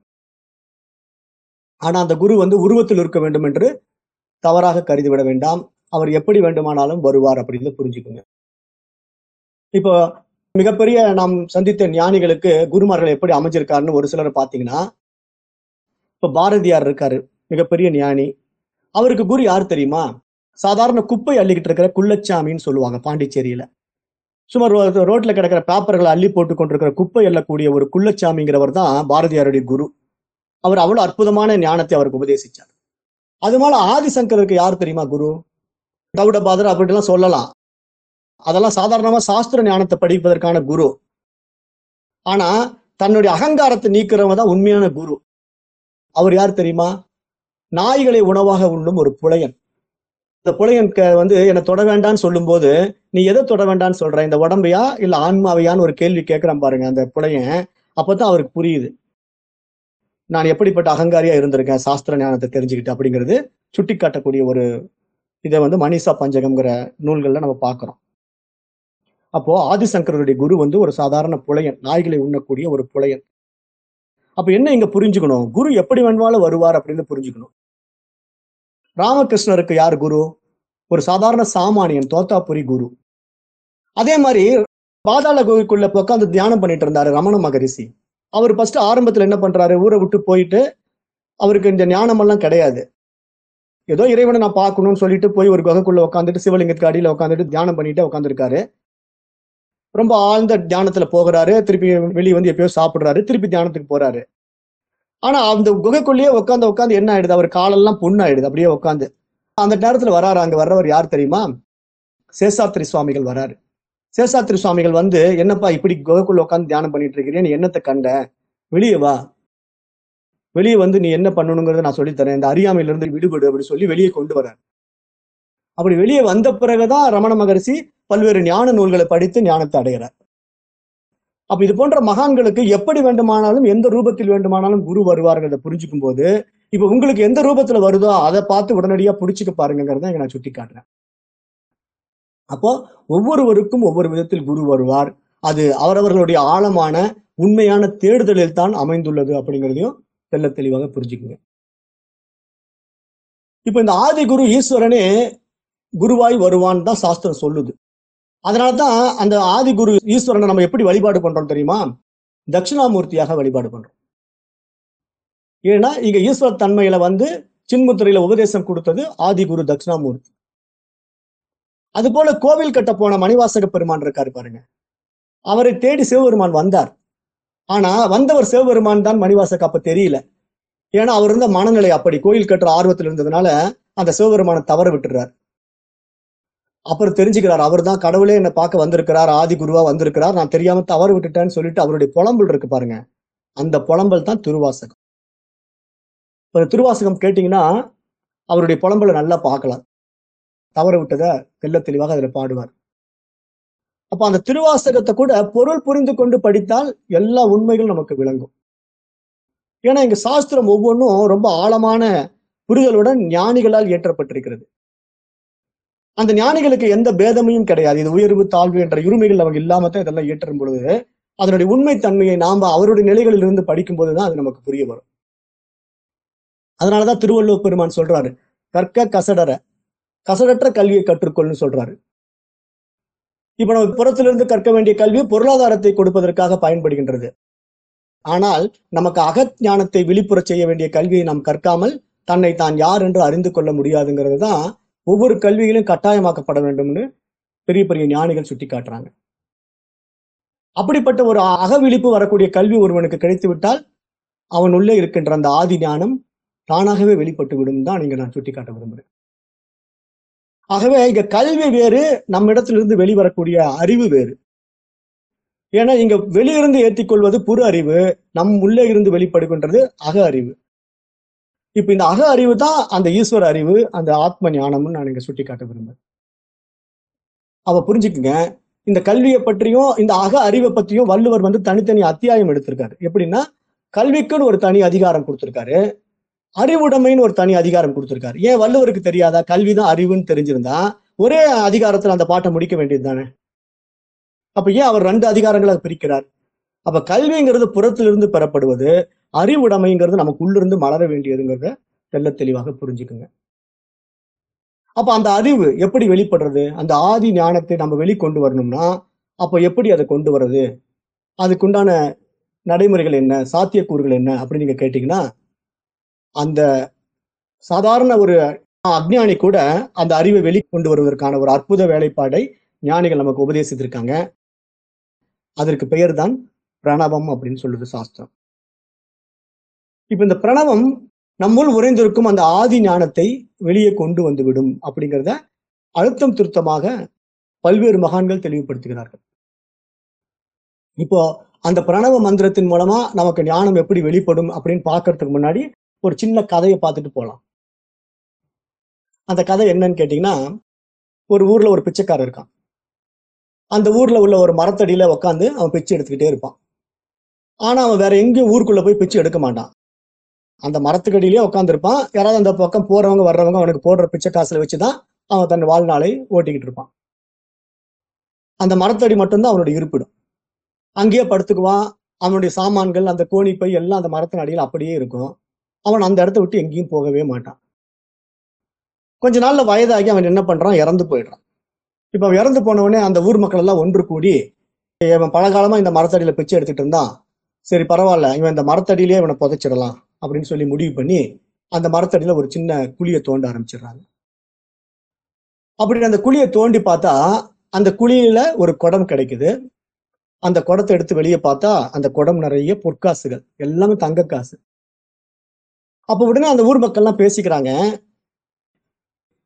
ஆனா அந்த குரு வந்து உருவத்தில் இருக்க வேண்டும் என்று தவறாக கருதிவிட வேண்டாம். அவர் எப்படி வேண்டுமானாலும் வருவார் அப்படின்னு புரிஞ்சுக்குங்க. இப்போ மிகப்பெரிய நாம் சந்தித்த ஞானிகளுக்கு குருமார்கள் எப்படி அமைஞ்சிருக்காருன்னு ஒரு சிலர் பார்த்தீங்கன்னா இப்போ பாரதியார் இருக்காரு மிகப்பெரிய ஞானி. அவருக்கு குரு யார் தெரியுமா? சாதாரண குப்பை அள்ளிக்கிட்டு இருக்கிற குள்ளச்சாமின்னு சொல்லுவாங்க பாண்டிச்சேரியில. சும்மா ரோ- ரோட்ல கிடக்கிற பேப்பர்களை அள்ளி போட்டு கொண்டிருக்கிற குப்பை எல்லக்கூடிய ஒரு குள்ளச்சாமிங்கிறவர் தான் பாரதியாருடைய குரு. அவர் அவ்வளவு அற்புதமான ஞானத்தை அவருக்கு உபதேசிச்சார். அது மேல ஆதிசங்கருக்கு யார் தெரியுமா குரு? கவுடபாதர் அப்படிலாம் சொல்லலாம். அதெல்லாம் சாதாரணமா சாஸ்திர ஞானத்தை படிப்பதற்கான குரு. ஆனா தன்னுடைய அகங்காரத்தை நீக்கிறவங்க தான் உண்மையான குரு. அவர் யார் தெரியுமா? நாய்களை உணவாக உண்ணும் ஒரு புலையன். இந்த புலையன் க- வந்து என்னை தொட வேண்டாம்னு சொல்லும்போது நீ எதை தொட வேண்டாம்னு சொல்ற? இந்த உடம்பையா? இல்ல ஆன்மாவையான்னு ஒரு கேள்வி கேட்கிறான் பாருங்க அந்த புலையன். அப்பதான் அவருக்கு புரியுது. நான் எப்படிப்பட்ட அகங்காரியா இருந்திருக்கேன் சாஸ்திர ஞானத்தை தெரிஞ்சுக்கிட்டு அப்படிங்கிறது சுட்டி காட்டக்கூடிய ஒரு இதை வந்து மணிஷா பஞ்சகம்ங்கிற நூல்கள்ல நம்ம பார்க்கறோம். அப்போ ஆதிசங்கரருடைய குரு வந்து ஒரு சாதாரண புலையன் நாய்களை உண்ணக்கூடிய ஒரு புலையன். அப்ப என்ன இங்க புரிஞ்சுக்கணும்? குரு எப்படி வேணுமாலும் வருவார் அப்படின்னு புரிஞ்சுக்கணும். ராமகிருஷ்ணருக்கு யார் குரு? ஒரு சாதாரண சாமானியன் தோத்தாபுரி குரு. அதே மாதிரி பாதாள கோவிலுக்குள்ள உட்காந்து தியானம் பண்ணிட்டு இருந்தாரு ரமண மகரிஷி. அவர் ஃபர்ஸ்ட் ஆரம்பத்துல என்ன பண்றாரு? ஊரை விட்டு போயிட்டு அவருக்கு இந்த ஞானம் எல்லாம் கிடையாது. ஏதோ இறைவனை நான் பார்க்கணும்னு சொல்லிட்டு போய் ஒரு குகைக்குள்ள உட்காந்துட்டு சிவலிங்கத்துக்கு அடியில உட்காந்துட்டு தியானம் பண்ணிட்டு உட்காந்துருக்காரு ரொம்ப ஆழ்ந்த தியானத்துல போகிறாரு. திருப்பி வெளியே வந்து எப்பயோ சாப்பிடுறாரு. திருப்பி தியானத்துக்கு போறாரு. ஆனா அந்த குகைக்குள்ளேயே உட்காந்து உட்காந்து என்ன ஆயிடுது? அவர் காலெல்லாம் புண்ணாயிடுது. அப்படியே உட்காந்து அந்த நேரத்துல வராரு. அங்க வர்றவர் யார் தெரியுமா? சேஷாத்திரி சுவாமிகள் வராரு. சேஷாத்திரி சுவாமிகள் வந்து என்னப்பா இப்படி குகைக்குள்ள உட்காந்து தியானம் பண்ணிட்டு இருக்கிறேன் நீ என்னத்தை கண்ட? வெளியே வா. வெளியே வந்து நீ என்ன பண்ணணுங்கிறத நான் சொல்லித்தரேன். இந்த அறியாமையிலிருந்து விடுபடு அப்படி சொல்லி வெளியே கொண்டு வரார். அப்படி வெளியே வந்த பிறகுதான் ரமண மகரிஷி பல்வேறு ஞான நூல்களை படித்து ஞானத்தை அடைகிறார். அப்ப இது போன்ற மகான்களுக்கு எப்படி வேண்டுமானாலும் எந்த ரூபத்தில் வேண்டுமானாலும் குரு வருவார்கிறத புரிஞ்சுக்கும் போது இப்ப உங்களுக்கு எந்த ரூபத்துல வருதோ அதை பார்த்து உடனடியா புடிச்சுக்க பாருங்கிறத நான் சுட்டி காட்டுறேன். அப்போ ஒவ்வொருவருக்கும் ஒவ்வொரு விதத்தில் குரு வருவார். அது அவரவர்களுடைய ஆழமான உண்மையான தேடுதலில் தான் அமைந்துள்ளது அப்படிங்கிறதையும் தெல்ல தெளிவாக புரிஞ்சுக்குங்க. இப்ப இந்த ஆதி குரு ஈஸ்வரனே குருவாய் வருவான்னு தான் சாஸ்திரம் சொல்லுது. அதனாலதான் அந்த ஆதி குரு ஈஸ்வரனை நம்ம எப்படி வழிபாடு பண்றோம் தெரியுமா? தட்சிணாமூர்த்தியாக வழிபாடு பண்றோம். ஏன்னா இங்க ஈஸ்வர தன்மையில வந்து சின்முத்திரையில உபதேசம் கொடுத்தது ஆதி குரு தட்சிணாமூர்த்தி. அது போல கோவில் கட்ட போன மணிவாசக பெருமான் இருக்காரு பாருங்க. அவரை தேடி சிவபெருமான் வந்தார். ஆனா வந்தவர் சிவபெருமான் தான் மணிவாசக அப்ப தெரியல. ஏன்னா அவர் இருந்த மனநிலை அப்படி. கோயில் கட்டுற ஆர்வத்தில் இருந்ததுனால அந்த சிவபெருமானை தவற விட்டுறார். அப்புறம் தெரிஞ்சுக்கிறார். அவர் தான் கடவுளே என்னை பார்க்க வந்திருக்கிறார் ஆதி குருவா வந்திருக்கிறார். நான் தெரியாம தவறு விட்டுட்டேன்னு சொல்லிட்டு அவருடைய புலம்பல் இருக்கு பாருங்க. அந்த புலம்பல் தான் திருவாசகம். இப்போ திருவாசகம் கேட்டீங்கன்னா அவருடைய புலம்பலை நல்லா பார்க்கலாம். தவற விட்டதை தெல்ல தெளிவாக அதுல பாடுவார். அப்ப அந்த திருவாசகத்தை கூட பொருள் புரிந்து கொண்டு படித்தால் எல்லா உண்மைகளும் நமக்கு விளங்கும். ஏன்னா இங்க சாஸ்திரம் ஒவ்வொன்றும் ரொம்ப ஆழமான புரிதலுடன் ஞானிகளால் இயற்றப்பட்டிருக்கிறது. அந்த ஞானிகளுக்கு எந்த பேதமையும் கிடையாது. இது உயர்வு தாழ்வு என்ற உரிமைகள் அவங்க இல்லாம தான் இதெல்லாம் இயற்றும் பொழுது அதனுடைய உண்மை தன்மையை நாம அவருடைய நிலைகளில் இருந்து படிக்கும் போதுதான் அது நமக்கு புரிய வரும். அதனாலதான் திருவள்ளுவர் பெருமான் சொல்றாரு கற்க கசடர கசடற்ற கல்வியை கற்றுக்கொள்னு சொல்றாரு. இப்ப நம்ம புறத்திலிருந்து கற்க வேண்டிய கல்வி பொருளாதாரத்தை கொடுப்பதற்காக பயன்படுகின்றது. ஆனால் நமக்கு அகஞானத்தை விழிப்புற செய்ய வேண்டிய கல்வியை நாம் கற்காமல் தன்னை தான் யார் என்று அறிந்து கொள்ள முடியாதுங்கிறது தான் ஒவ்வொரு கல்விகளும் கட்டாயமாக்கப்பட வேண்டும்னு பெரிய பெரிய ஞானிகள் சுட்டி காட்டுறாங்க அப்படிப்பட்ட ஒரு அக விழிப்பு வரக்கூடிய கல்வி ஒருவனுக்கு கிடைத்து விட்டால் அவன் உள்ளே இருக்கின்ற அந்த ஆதி ஞானம் தானாகவே வெளிப்பட்டு விடும் தான் இங்க நான் சுட்டி காட்ட விரும்புகிறேன் ஆகவே இங்க கல்வி வேறு நம்ம இடத்திலிருந்து வெளிவரக்கூடிய அறிவு வேறு. ஏன்னா இங்க வெளியிருந்து ஏற்றிக்கொள்வது புற அறிவு நம் உள்ளே இருந்து வெளிப்படுகின்றது அக அறிவு. இப்ப இந்த அக அறிவு தான் அந்த ஈஸ்வர அறிவு அந்த ஆத்ம ஞானம்னு நான் இங்க சுட்டி காட்ட விரும்புறேன். அவ புரிஞ்சுக்குங்க. இந்த கல்வியை பற்றியும் இந்த அக அறிவை பற்றியும் வள்ளுவர் வந்து தனித்தனி அத்தியாயம் எடுத்திருக்காரு. எப்படின்னா கல்விக்குன்னு ஒரு தனி அதிகாரம் கொடுத்திருக்காரு. அறிவுடைமைன்னு ஒரு தனி அதிகாரம் கொடுத்திருக்காரு. ஏன் வள்ளுவருக்கு தெரியாதா? கல்விதான் அறிவுன்னு தெரிஞ்சிருந்தா ஒரே அதிகாரத்துல அந்த பாட்டை முடிக்க வேண்டியது தானே அப்ப ஏன் அவர் ரெண்டு அதிகாரங்களை பிரிக்கிறார்? அப்ப கல்விங்கிறது புறத்திலிருந்து பெறப்படுவது அறிவுடைமைங்கிறது நமக்கு உள்ளிருந்து மலர வேண்டியதுங்கிறத தெல்ல தெளிவாக புரிஞ்சுக்குங்க. அப்ப அந்த அறிவு எப்படி வெளிப்படுறது? அந்த ஆதி ஞானத்தை நம்ம வெளிக்கொண்டு வரணும்னா அப்ப எப்படி அதை கொண்டு வர்றது? அதுக்குண்டான நடைமுறைகள் என்ன? சாத்தியக்கூறுகள் என்ன? அப்படின்னு நீங்க கேட்டீங்கன்னா அந்த சாதாரண ஒரு அக்ஞானி கூட அந்த அறிவை வெளிக்கொண்டு வருவதற்கான ஒரு அற்புத வேலைப்பாடை ஞானிகள் நமக்கு உபதேசித்திருக்காங்க. அதற்கு பெயர் தான் பிரணவம் அப்படின்னு சொல்லுது சாஸ்திரம். இப்ப இந்த பிரணவம் நம்முள் உறைந்திருக்கும் அந்த ஆதி ஞானத்தை வெளியே கொண்டு வந்து விடும் அப்படிங்கிறத அழுத்தம் திருத்தமாக பல்வேறு மகான்கள் தெளிவுபடுத்துகிறார்கள். இப்போ அந்த பிரணவ மந்திரத்தின் மூலமா நமக்கு ஞானம் எப்படி வெளிப்படும் அப்படின்னு பார்க்கறதுக்கு முன்னாடி ஒரு சின்ன கதையை பார்த்துட்டு போகலாம் அந்த கதை என்னன்னு கேட்டீங்கன்னா ஒரு ஊர்ல ஒரு பிச்சைக்காரர் இருக்கான். அந்த ஊர்ல உள்ள ஒரு மரத்தடியில உட்காந்து அவன் பிச்சை எடுத்துக்கிட்டே இருப்பான். ஆனா அவன் வேற எங்கேயும் ஊருக்குள்ள போய் பிச்சு எடுக்க மாட்டான். அந்த மரத்துக்கடியிலேயே உட்காந்துருப்பான் யாராவது அந்த பக்கம் போறவங்க வர்றவங்க அவனுக்கு போடுற பிச்சை காசுல வச்சுதான் அவன் தன் வாழ்நாளை ஓட்டிக்கிட்டு இருப்பான். அந்த மரத்தடி மட்டும்தான் அவனுடைய இருப்பிடும். அங்கேயே படுத்துக்குவான். அவனுடைய சாமான்கள் அந்த கோணிப்பை எல்லாம் அந்த மரத்தின் அடியில் அப்படியே இருக்கும். அவன் அந்த இடத்த விட்டு எங்கேயும் போகவே மாட்டான். கொஞ்ச நாள்ல வயதாகி அவன் என்ன பண்றான்? இறந்து போயிடுறான். இப்போ இறந்து போனவனே அந்த ஊர் மக்கள் எல்லாம் ஒன்று கூடி இவன் பலகாலமா இந்த மரத்தடியில பிச்சை எடுத்துட்டு இருந்தான். சரி பரவாயில்ல. இவன் இந்த மரத்தடியிலே இவனை புதைச்சிடலாம் அப்படின்னு சொல்லி முடிவு பண்ணி அந்த மரத்தடியில ஒரு சின்ன குழியை தோண்ட ஆரம்பிச்சிடுறாங்க. அப்படி அந்த குழியை தோண்டி பார்த்தா அந்த குழியில ஒரு குடம் கிடைக்குது. அந்த குடத்தை எடுத்து வெளியே பார்த்தா அந்த குடம் நிறைய பொற்காசுகள் எல்லாமே தங்க காசு அப்ப உடனே அந்த ஊர் மக்கள்லாம் பேசிக்கிறாங்க.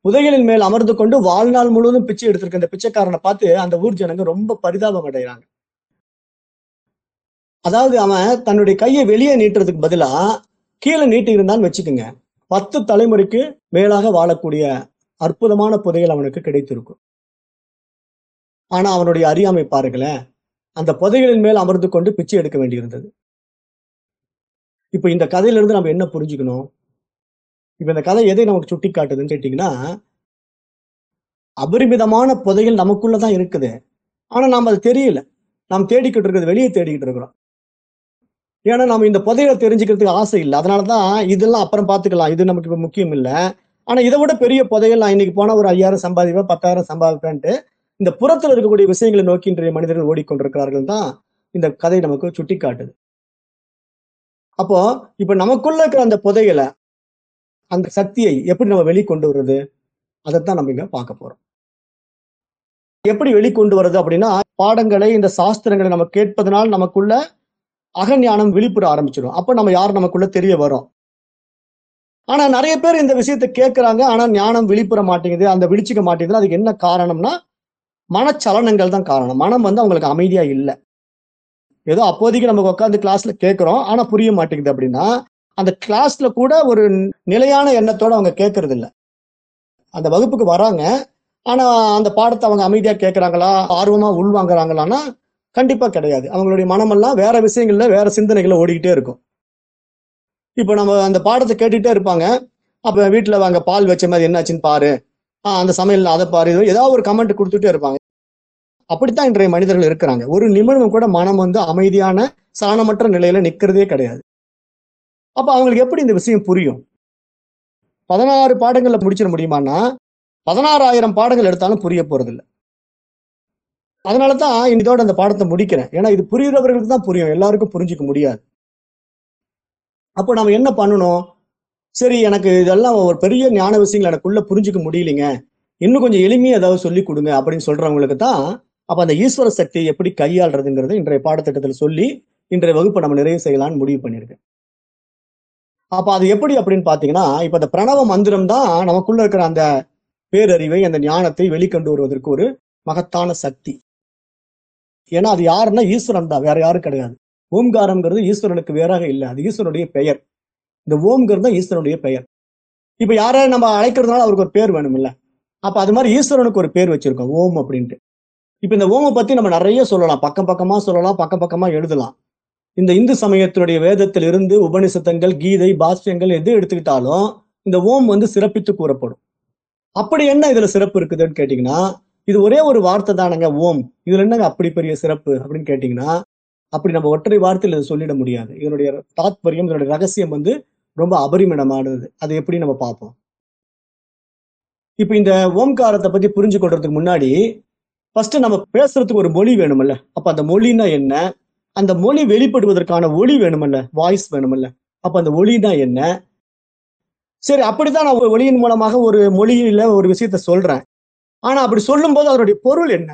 புதைகளின் மேல் அமர்ந்து கொண்டு வாழ்நாள் முழுவதும் பிச்சை எடுத்திருக்க அந்த பிச்சைக்காரனை பார்த்து அந்த ஊர் ஜனங்க ரொம்ப பரிதாபம் அடைகிறாங்க அதாவது அவன் தன்னுடைய கையை வெளியே நீட்டுறதுக்கு பதிலா கீழே நீட்டி இருந்தான்னு வச்சுக்கோங்க. பத்து தலைமுறைக்கு மேலாக வாழக்கூடிய அற்புதமான புதையல் அவனுக்கு கிடைத்திருக்கும். ஆனா அவனுடைய அறியாமை பாருங்களேன் அந்த புதைகளின் மேல் அமர்ந்து கொண்டு பிச்சை எடுக்க வேண்டியிருந்தது. இப்ப இந்த கதையிலிருந்து நம்ம என்ன புரிஞ்சுக்கணும்? இப்ப இந்த கதை எதை நமக்கு சுட்டி காட்டுதுன்னு கேட்டீங்கன்னா அபரிமிதமான புதையல் நமக்குள்ளதான் இருக்குது. ஆனா நாம் அது தெரியல. நாம் தேடிக்கிட்டு இருக்கிறது வெளியே தேடிக்கிட்டு இருக்கிறோம். ஏன்னா நம்ம இந்த புதையலை தெரிஞ்சுக்கிறதுக்கு ஆசை இல்லை. அதனாலதான் இதெல்லாம் அப்புறம் பார்த்துக்கலாம். இது நமக்கு இப்ப முக்கியம் இல்லை. ஆனா இதை விட பெரிய புதையல் நான் இன்னைக்கு போனா ஒரு ஐயாயிரம் சம்பாதிப்பேன் பத்தாயிரம் சம்பாதிப்பேன்ட்டு இந்த புறத்துல இருக்கக்கூடிய விஷயங்களை நோக்கி இன்றைய மனிதர்கள் ஓடிக்கொண்டிருக்கிறார்கள் தான் இந்த கதை நமக்கு சுட்டி காட்டுது அப்போ இப்ப நமக்குள்ள இருக்கிற அந்த புதையலை அந்த சக்தியை எப்படி நம்ம வெளிக்கொண்டு வர்றது? அதைத்தான் நம்ம இங்க பார்க்க போறோம். எப்படி வெளிக்கொண்டு வர்றது அப்படின்னா பாடங்களை இந்த சாஸ்திரங்களை நம்ம கேட்பதனால் நமக்குள்ள அகஞானம் விழிப்புற ஆரம்பிச்சிடும் அப்ப நம்ம யார் நமக்குள்ள தெரிய வரும்? ஆனா நிறைய பேர் இந்த விஷயத்தை கேட்கிறாங்க ஆனா ஞானம் விழிப்புற மாட்டேங்குது. அந்த விழிச்சிக்க மாட்டேங்குது அதுக்கு என்ன காரணம்னா மனச்சலனங்கள் தான் காரணம். மனம் வந்து அவங்களுக்கு அமைதியா இல்லை. ஏதோ அப்போதைக்கு நம்ம உட்காந்து கிளாஸ்ல கேட்கிறோம் ஆனா புரிய மாட்டேங்குது அப்படின்னா அந்த கிளாஸ்ல கூட ஒரு நிலையான எண்ணத்தோட அவங்க கேட்கறது இல்லை அந்த வகுப்புக்கு வராங்க. ஆனா அந்த பாடத்தை அவங்க அமைதியா கேட்கறாங்களா ஆர்வமா உள்வாங்குறாங்களான்னா கண்டிப்பா கிடையாது. அவங்களுடைய மனமெல்லாம் வேற விஷயங்கள்ல வேற சிந்தனைகளை ஓடிக்கிட்டே இருக்கும். இப்போ நம்ம அந்த பாடத்தை கேட்டுக்கிட்டே இருப்பாங்க. அப்ப வீட்டுல வாங்க பால் வச்ச மாதிரி என்னாச்சுன்னு பாரு. ஆஹ் அந்த சமையல் அதை பாரு. ஏதாவது ஒரு கமெண்ட் கொடுத்துட்டே இருப்பாங்க. அப்படித்தான் இன்றைய மனிதர்கள் இருக்கிறாங்க. ஒரு நிமிடம் கூட மனம் வந்து அமைதியான சாணமற்ற நிலையில நிக்கிறதே கிடையாது. அப்ப அவங்களுக்கு எப்படி இந்த விஷயம் புரியும்? பதினாறு பாடங்கள்ல முடிச்சிட முடியுமான்னா பதினாறாயிரம் பாடங்கள் எடுத்தாலும் புரிய போறதில்லை. அதனால தான் இதோட அந்த பாடத்தை முடிக்கிறேன். ஏன்னா இது புரியுறவர்களுக்கு தான் புரியும். எல்லாருக்கும் புரிஞ்சிக்க முடியாது. அப்போ நம்ம என்ன பண்ணணும்? சரி எனக்கு இதெல்லாம் ஒரு பெரிய ஞான விஷயங்கள் எனக்குள்ள புரிஞ்சிக்க முடியலைங்க. இன்னும் கொஞ்சம் எளிமையாக ஏதாவது சொல்லி கொடுங்க அப்படின்னு சொல்றவங்களுக்கு தான் அப்போ அந்த ஈஸ்வர சக்தியை எப்படி கையாளுறதுங்கிறது இன்றைய பாடத்திட்டத்தில் சொல்லி இன்றைய வகுப்பை நம்ம நிறைவு செய்யலாம்னு முடிவு பண்ணியிருக்கேன். அப்போ அது எப்படி அப்படின்னு பார்த்தீங்கன்னா இப்போ அந்த பிரணவ மந்திரம் தான் நமக்குள்ள இருக்கிற அந்த பேரறிவை அந்த ஞானத்தை வெளிக்கொண்டு வருவதற்கு ஒரு மகத்தான சக்தி. ஏன்னா அது யாருன்னா ஈஸ்வரன் தான் வேற யாரும் கிடையாது. ஓம்காரம்ங்கிறது ஈஸ்வரனுக்கு வேறாக இல்லை அது ஈஸ்வரனுடைய பெயர். இந்த ஓம்ங்கிறது தான் ஈஸ்வரனுடைய பெயர். இப்ப யாரையும் நம்ம அழைக்கிறதுனால அவருக்கு ஒரு பேர் வேணும் இல்ல அப்ப அது மாதிரி ஈஸ்வரனுக்கு ஒரு பேர் வச்சிருக்கோம் ஓம் அப்படின்ட்டு. இப்ப இந்த ஓமை பத்தி நம்ம நிறைய சொல்லலாம் பக்கம் பக்கமா சொல்லலாம் பக்கம் பக்கமா எழுதலாம். இந்த இந்து சமயத்தினுடைய வேதத்தில் இருந்து உபனிஷத்தங்கள் கீதை பாஷ்யங்கள் எது எடுத்துக்கிட்டாலும் இந்த ஓம் வந்து சிறப்பித்து கூறப்படும். அப்படி என்ன இதுல சிறப்பு இருக்குதுன்னு கேட்டீங்கன்னா இது ஒரே ஒரு வார்த்தை தானங்க ஓம். இதுல என்னங்க அப்படி பெரிய சிறப்பு அப்படின்னு கேட்டீங்கன்னா அப்படி நம்ம ஒற்றை வார்த்தையில் இதை சொல்லிட முடியாது. இதனுடைய தாத்பரியம் இதனுடைய ரகசியம் வந்து ரொம்ப அபரிமிதமானது அது எப்படி நம்ம பார்ப்போம்? இப்ப இந்த ஓம்காரத்தை பத்தி புரிஞ்சு கொள்றதுக்கு முன்னாடி ஃபர்ஸ்ட் நம்ம பேசுறதுக்கு ஒரு மொழி வேணுமல்ல அப்ப அந்த மொழினா என்ன? அந்த மொழி வெளிப்படுவதற்கான ஒளி வேணுமல்ல வாய்ஸ் வேணுமல்ல அப்ப அந்த ஒளினா என்ன? சரி அப்படித்தான் நான் ஒரு ஒளியின் மூலமாக ஒரு மொழியில ஒரு விஷயத்த சொல்றேன். ஆனா அப்படி சொல்லும்போது அதனுடைய பொருள் என்ன?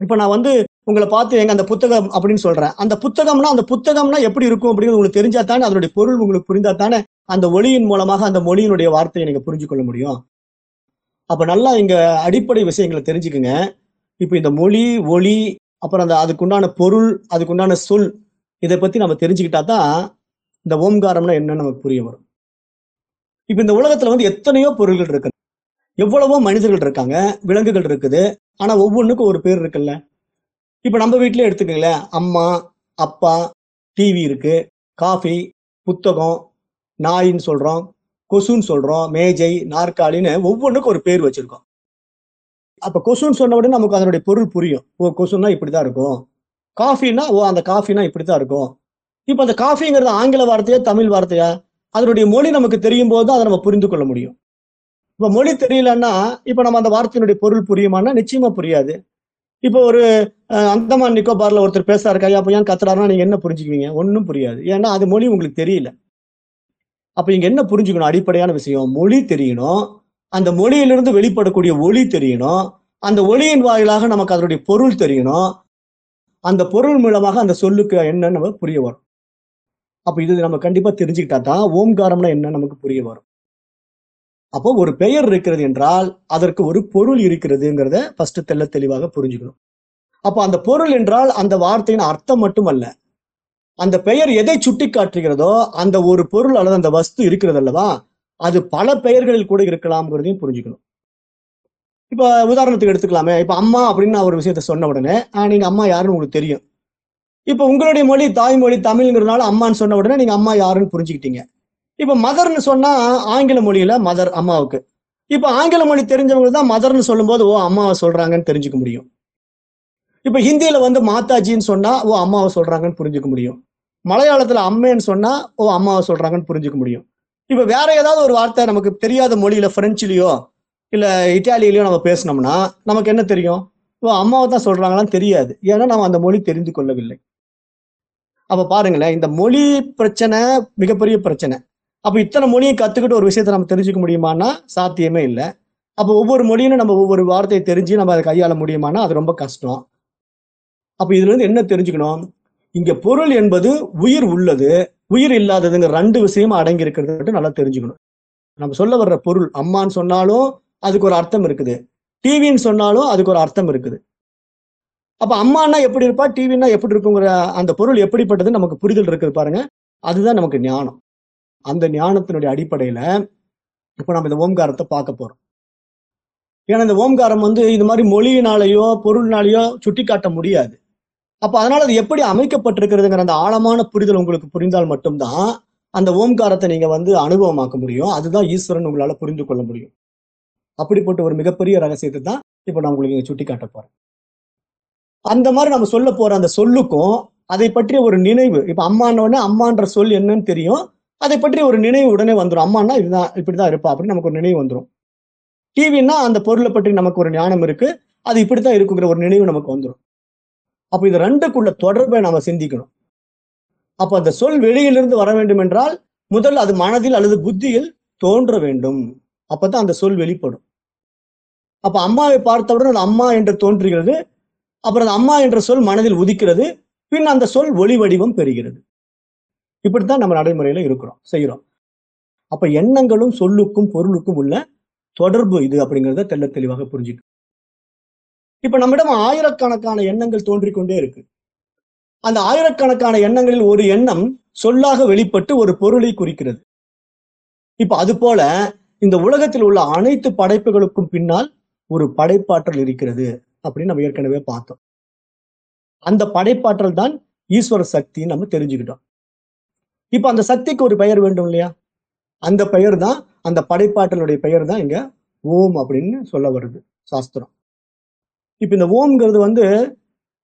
இப்ப நான் வந்து உங்களை பார்த்து எங்க அந்த புத்தகம் அப்படின்னு சொல்றேன். அந்த புத்தகம்னா அந்த புத்தகம்னா எப்படி இருக்கும் அப்படிங்கிறது உங்களுக்கு தெரிஞ்சா தானே அதனுடைய பொருள் உங்களுக்கு புரிந்தா தானே அந்த ஒளியின் மூலமாக அந்த மொழியினுடைய வார்த்தையை நீங்க புரிஞ்சு கொள்ள முடியும். அப்ப நல்லா இங்க அடிப்படை விஷயங்களை தெரிஞ்சுக்குங்க. இப்ப இந்த மொழி ஒளி அப்புறம் அந்த அதுக்குண்டான பொருள் அதுக்குண்டான சொல் இதை பத்தி நம்ம தெரிஞ்சுக்கிட்டா தான் இந்த ஓம்காரம்னா என்னன்னு நமக்கு புரிய வரும். இப்ப இந்த உலகத்துல வந்து எத்தனையோ பொருள்கள் இருக்கு எவ்வளவோ மனிதர்கள் இருக்காங்க விலங்குகள் இருக்குது. ஆனா ஒவ்வொன்றுக்கும் ஒரு பேர் இருக்குல்ல. இப்ப நம்ம வீட்லயே எடுத்துக்கங்களேன். அம்மா அப்பா டிவி இருக்கு. காஃபி புத்தகம் நாயின்னு சொல்றோம் கொசுன்னு சொல்றோம் மேஜை நாற்காலின்னு ஒவ்வொன்றுக்கும் ஒரு பேர் வச்சிருக்கோம். அப்ப கொசுன்னு சொன்ன உடனே நமக்கு அதனுடைய பொருள் புரியும். ஓ கொசுன்னா இப்படிதான் இருக்கும். காஃபின்னா ஓ அந்த காஃபினா இப்படித்தான் இருக்கும். இப்ப அந்த காஃபிங்கிறது ஆங்கில வார்த்தையா தமிழ் வார்த்தையா? அதனுடைய மொழி நமக்கு தெரியும் போது அதை நம்ம புரிந்து கொள்ள முடியும். இப்ப மொழி தெரியலன்னா இப்ப நம்ம அந்த வார்த்தையினுடைய பொருள் புரியுமான்னா நிச்சயமா புரியாது. இப்போ ஒரு அந்தமான் நிக்கோபார்ல ஒருத்தர் பேசுறாரு கையா ஏன் கத்துறாருன்னா நீங்க என்ன புரிஞ்சுக்குவீங்க? ஒன்றும் புரியாது. ஏன்னா அது மொழி உங்களுக்கு தெரியல. அப்ப இங்க என்ன புரிஞ்சுக்கணும்? அடிப்படையான விஷயம் மொழி தெரியணும். அந்த மொழியிலிருந்து வெளிப்படக்கூடிய ஒளி தெரியணும். அந்த ஒளியின் வாயிலாக நமக்கு அதனுடைய பொருள் தெரியணும். அந்த பொருள் மூலமாக அந்த சொல்லுக்கு என்னன்னு நம்ம புரிய வரும். அப்ப இது நம்ம கண்டிப்பா தெரிஞ்சுக்கிட்டா தான் ஓம்காரம்னா என்ன நமக்கு புரிய வரும். அப்போ ஒரு பெயர் இருக்கிறது என்றால் அதற்கு ஒரு பொருள் இருக்கிறதுங்கிறத ஃபர்ஸ்ட் தெள்ள தெளிவாக புரிஞ்சுக்கணும். அப்போ அந்த பொருள் என்றால் அந்த வார்த்தையின் அர்த்தம் மட்டுமல்ல. அந்த பெயர் எதை சுட்டி காட்டுகிறதோ அந்த ஒரு பொருள் அல்லது அந்த வஸ்து இருக்கிறது அல்லவா அது பல பெயர்களில் கூட இருக்கலாம்ங்கிறதையும் புரிஞ்சுக்கணும். இப்போ உதாரணத்துக்கு எடுத்துக்கலாமே. இப்போ அம்மா அப்படின்னு நான் ஒரு விஷயத்த சொன்ன உடனே ஆஹ், நீங்க அம்மா யாருன்னு உங்களுக்கு தெரியும். இப்போ உங்களுடைய மொழி தாய்மொழி தமிழ்ங்கிறதுனால அம்மான்னு சொன்ன உடனே நீங்க அம்மா யாருன்னு புரிஞ்சுக்கிட்டீங்க. இப்ப மதர்னு சொன்னா ஆங்கில மொழியில மதர் அம்மாவுக்கு. இப்ப ஆங்கில மொழி தெரிஞ்சவங்க தான் மதர்னு சொல்லும்போது ஓ அம்மாவை சொல்றாங்கன்னு தெரிஞ்சுக்க முடியும். இப்ப ஹிந்தியில வந்து மாதாஜின்னு சொன்னா ஓ அம்மாவை சொல்றாங்கன்னு புரிஞ்சுக்க முடியும். மலையாளத்துல அம்மேன்னு சொன்னா ஓ அம்மாவை சொல்றாங்கன்னு புரிஞ்சுக்க முடியும். இப்ப வேற ஏதாவது ஒரு வார்த்தை நமக்கு தெரியாத மொழியில பிரெஞ்சுலயோ இல்ல இட்டாலியிலயோ நம்ம பேசினோம்னா நமக்கு என்ன தெரியும்? ஓ அம்மாவை தான் சொல்றாங்களான்னு தெரியாது. ஏன்னா நம்ம அந்த மொழி தெரிந்து கொள்ளவில்லை. அப்ப பாருங்களேன் இந்த மொழி பிரச்சனை மிகப்பெரிய பிரச்சனை. அப்போ இத்தனை மொழியை கற்றுக்கிட்டு ஒரு விஷயத்தை நம்ம தெரிஞ்சுக்க முடியுமான்னா சாத்தியமே இல்லை. அப்போ ஒவ்வொரு மொழியும் நம்ம ஒவ்வொரு வார்த்தையை தெரிஞ்சு நம்ம அதை கையாள முடியுமானா அது ரொம்ப கஷ்டம். அப்போ இதுலேருந்து என்ன தெரிஞ்சுக்கணும்? இங்கே பொருள் என்பது உயிர் உள்ளது. உயிர் இல்லாததுங்க ரெண்டு விஷயமும் அடங்கி இருக்கிறது மட்டும் நல்லா தெரிஞ்சுக்கணும். நம்ம சொல்ல வர்ற பொருள் அம்மான்னு சொன்னாலும் அதுக்கு ஒரு அர்த்தம் இருக்குது. டிவின்னு சொன்னாலும் அதுக்கு ஒரு அர்த்தம் இருக்குது. அப்போ அம்மானா எப்படி இருப்பா? டிவின்னா எப்படி இருக்குங்கிற அந்த பொருள் எப்படிப்பட்டது நமக்கு புரிதல் இருக்குது பாருங்க. அதுதான் நமக்கு ஞானம். அந்த ஞானத்தினுடைய அடிப்படையில இப்ப நம்ம இந்த ஓம்காரத்தை பார்க்க போறோம். ஏன்னா இந்த ஓம்காரம் வந்து இது மாதிரி மொழியினாலேயோ பொருள்னாலேயோ சுட்டி காட்ட முடியாது. அப்ப அதனால அது எப்படி அமைக்கப்பட்டிருக்கிறதுங்கிற அந்த ஆழமான புரிதல் உங்களுக்கு புரிந்தால் மட்டும்தான் அந்த ஓம்காரத்தை நீங்க வந்து அனுபவமாக்க முடியும். அதுதான் ஈஸ்வரன் உங்களால புரிந்து கொள்ள முடியும். அப்படிப்பட்ட ஒரு மிகப்பெரிய ரகசியத்தை தான் இப்ப நான் உங்களுக்கு சுட்டி காட்ட போறேன். அந்த மாதிரி நம்ம சொல்ல போற அந்த சொல்லுக்கும் அதை பற்றிய ஒரு நினைவு இப்ப அம்மானோடனே அம்மான்ற சொல் என்னன்னு தெரியும். அதை பற்றி ஒரு நினைவு உடனே வந்துடும் அம்மானா இதுதான் இப்படிதான் இருப்பா அப்படின்னு நமக்கு ஒரு நினைவு வந்துடும் டிவின்னா அந்த பொருளை பற்றி நமக்கு ஒரு ஞானம் இருக்கு. அது இப்படித்தான் இருக்குங்கிற ஒரு நினைவு நமக்கு வந்துடும் அப்ப இது ரெண்டுக்குள்ள தொடர்பை நாம சிந்திக்கணும். அப்ப அந்த சொல் வெளியிலிருந்து வர வேண்டும் என்றால் முதல் அது மனதில் அல்லது புத்தியில் தோன்ற வேண்டும். அப்பதான் அந்த சொல் வெளிப்படும். அப்ப அம்மாவை பார்த்தவுடன் அது அம்மா என்று தோன்றுகிறது. அப்புறம் அந்த அம்மா என்ற சொல் மனதில் உதிக்கிறது. பின் அந்த சொல் ஒளி வடிவம் பெறுகிறது. இப்படித்தான் நம்ம நடைமுறையில இருக்கிறோம் செய்யறோம் அப்ப எண்ணங்களும் சொல்லுக்கும் பொருளுக்கும் உள்ள தொடர்பு இது அப்படிங்கிறத தெல்ல தெளிவாக புரிஞ்சுக்கும் இப்ப நம்மிடம் ஆயிரக்கணக்கான எண்ணங்கள் தோன்றிக் கொண்டே இருக்கு. அந்த ஆயிரக்கணக்கான எண்ணங்களில் ஒரு எண்ணம் சொல்லாக வெளிப்பட்டு ஒரு பொருளை குறிக்கிறது. இப்ப அது போல இந்த உலகத்தில் உள்ள அனைத்து படைப்புகளுக்கும் பின்னால் ஒரு படைப்பாற்றல் இருக்கிறது அப்படின்னு நம்ம ஏற்கனவே பார்த்தோம். அந்த படைப்பாற்றல் தான் ஈஸ்வர சக்தின்னு நம்ம தெரிஞ்சுக்கிட்டோம். இப்ப அந்த சக்திக்கு ஒரு பெயர் வேண்டும் இல்லையா? அந்த பெயர் தான் அந்த படைப்பாற்றலுடைய பெயர் தான் இங்க ஓம் அப்படின்னு சொல்ல வருது சாஸ்திரம். இப்ப இந்த ஓம்ங்கிறது வந்து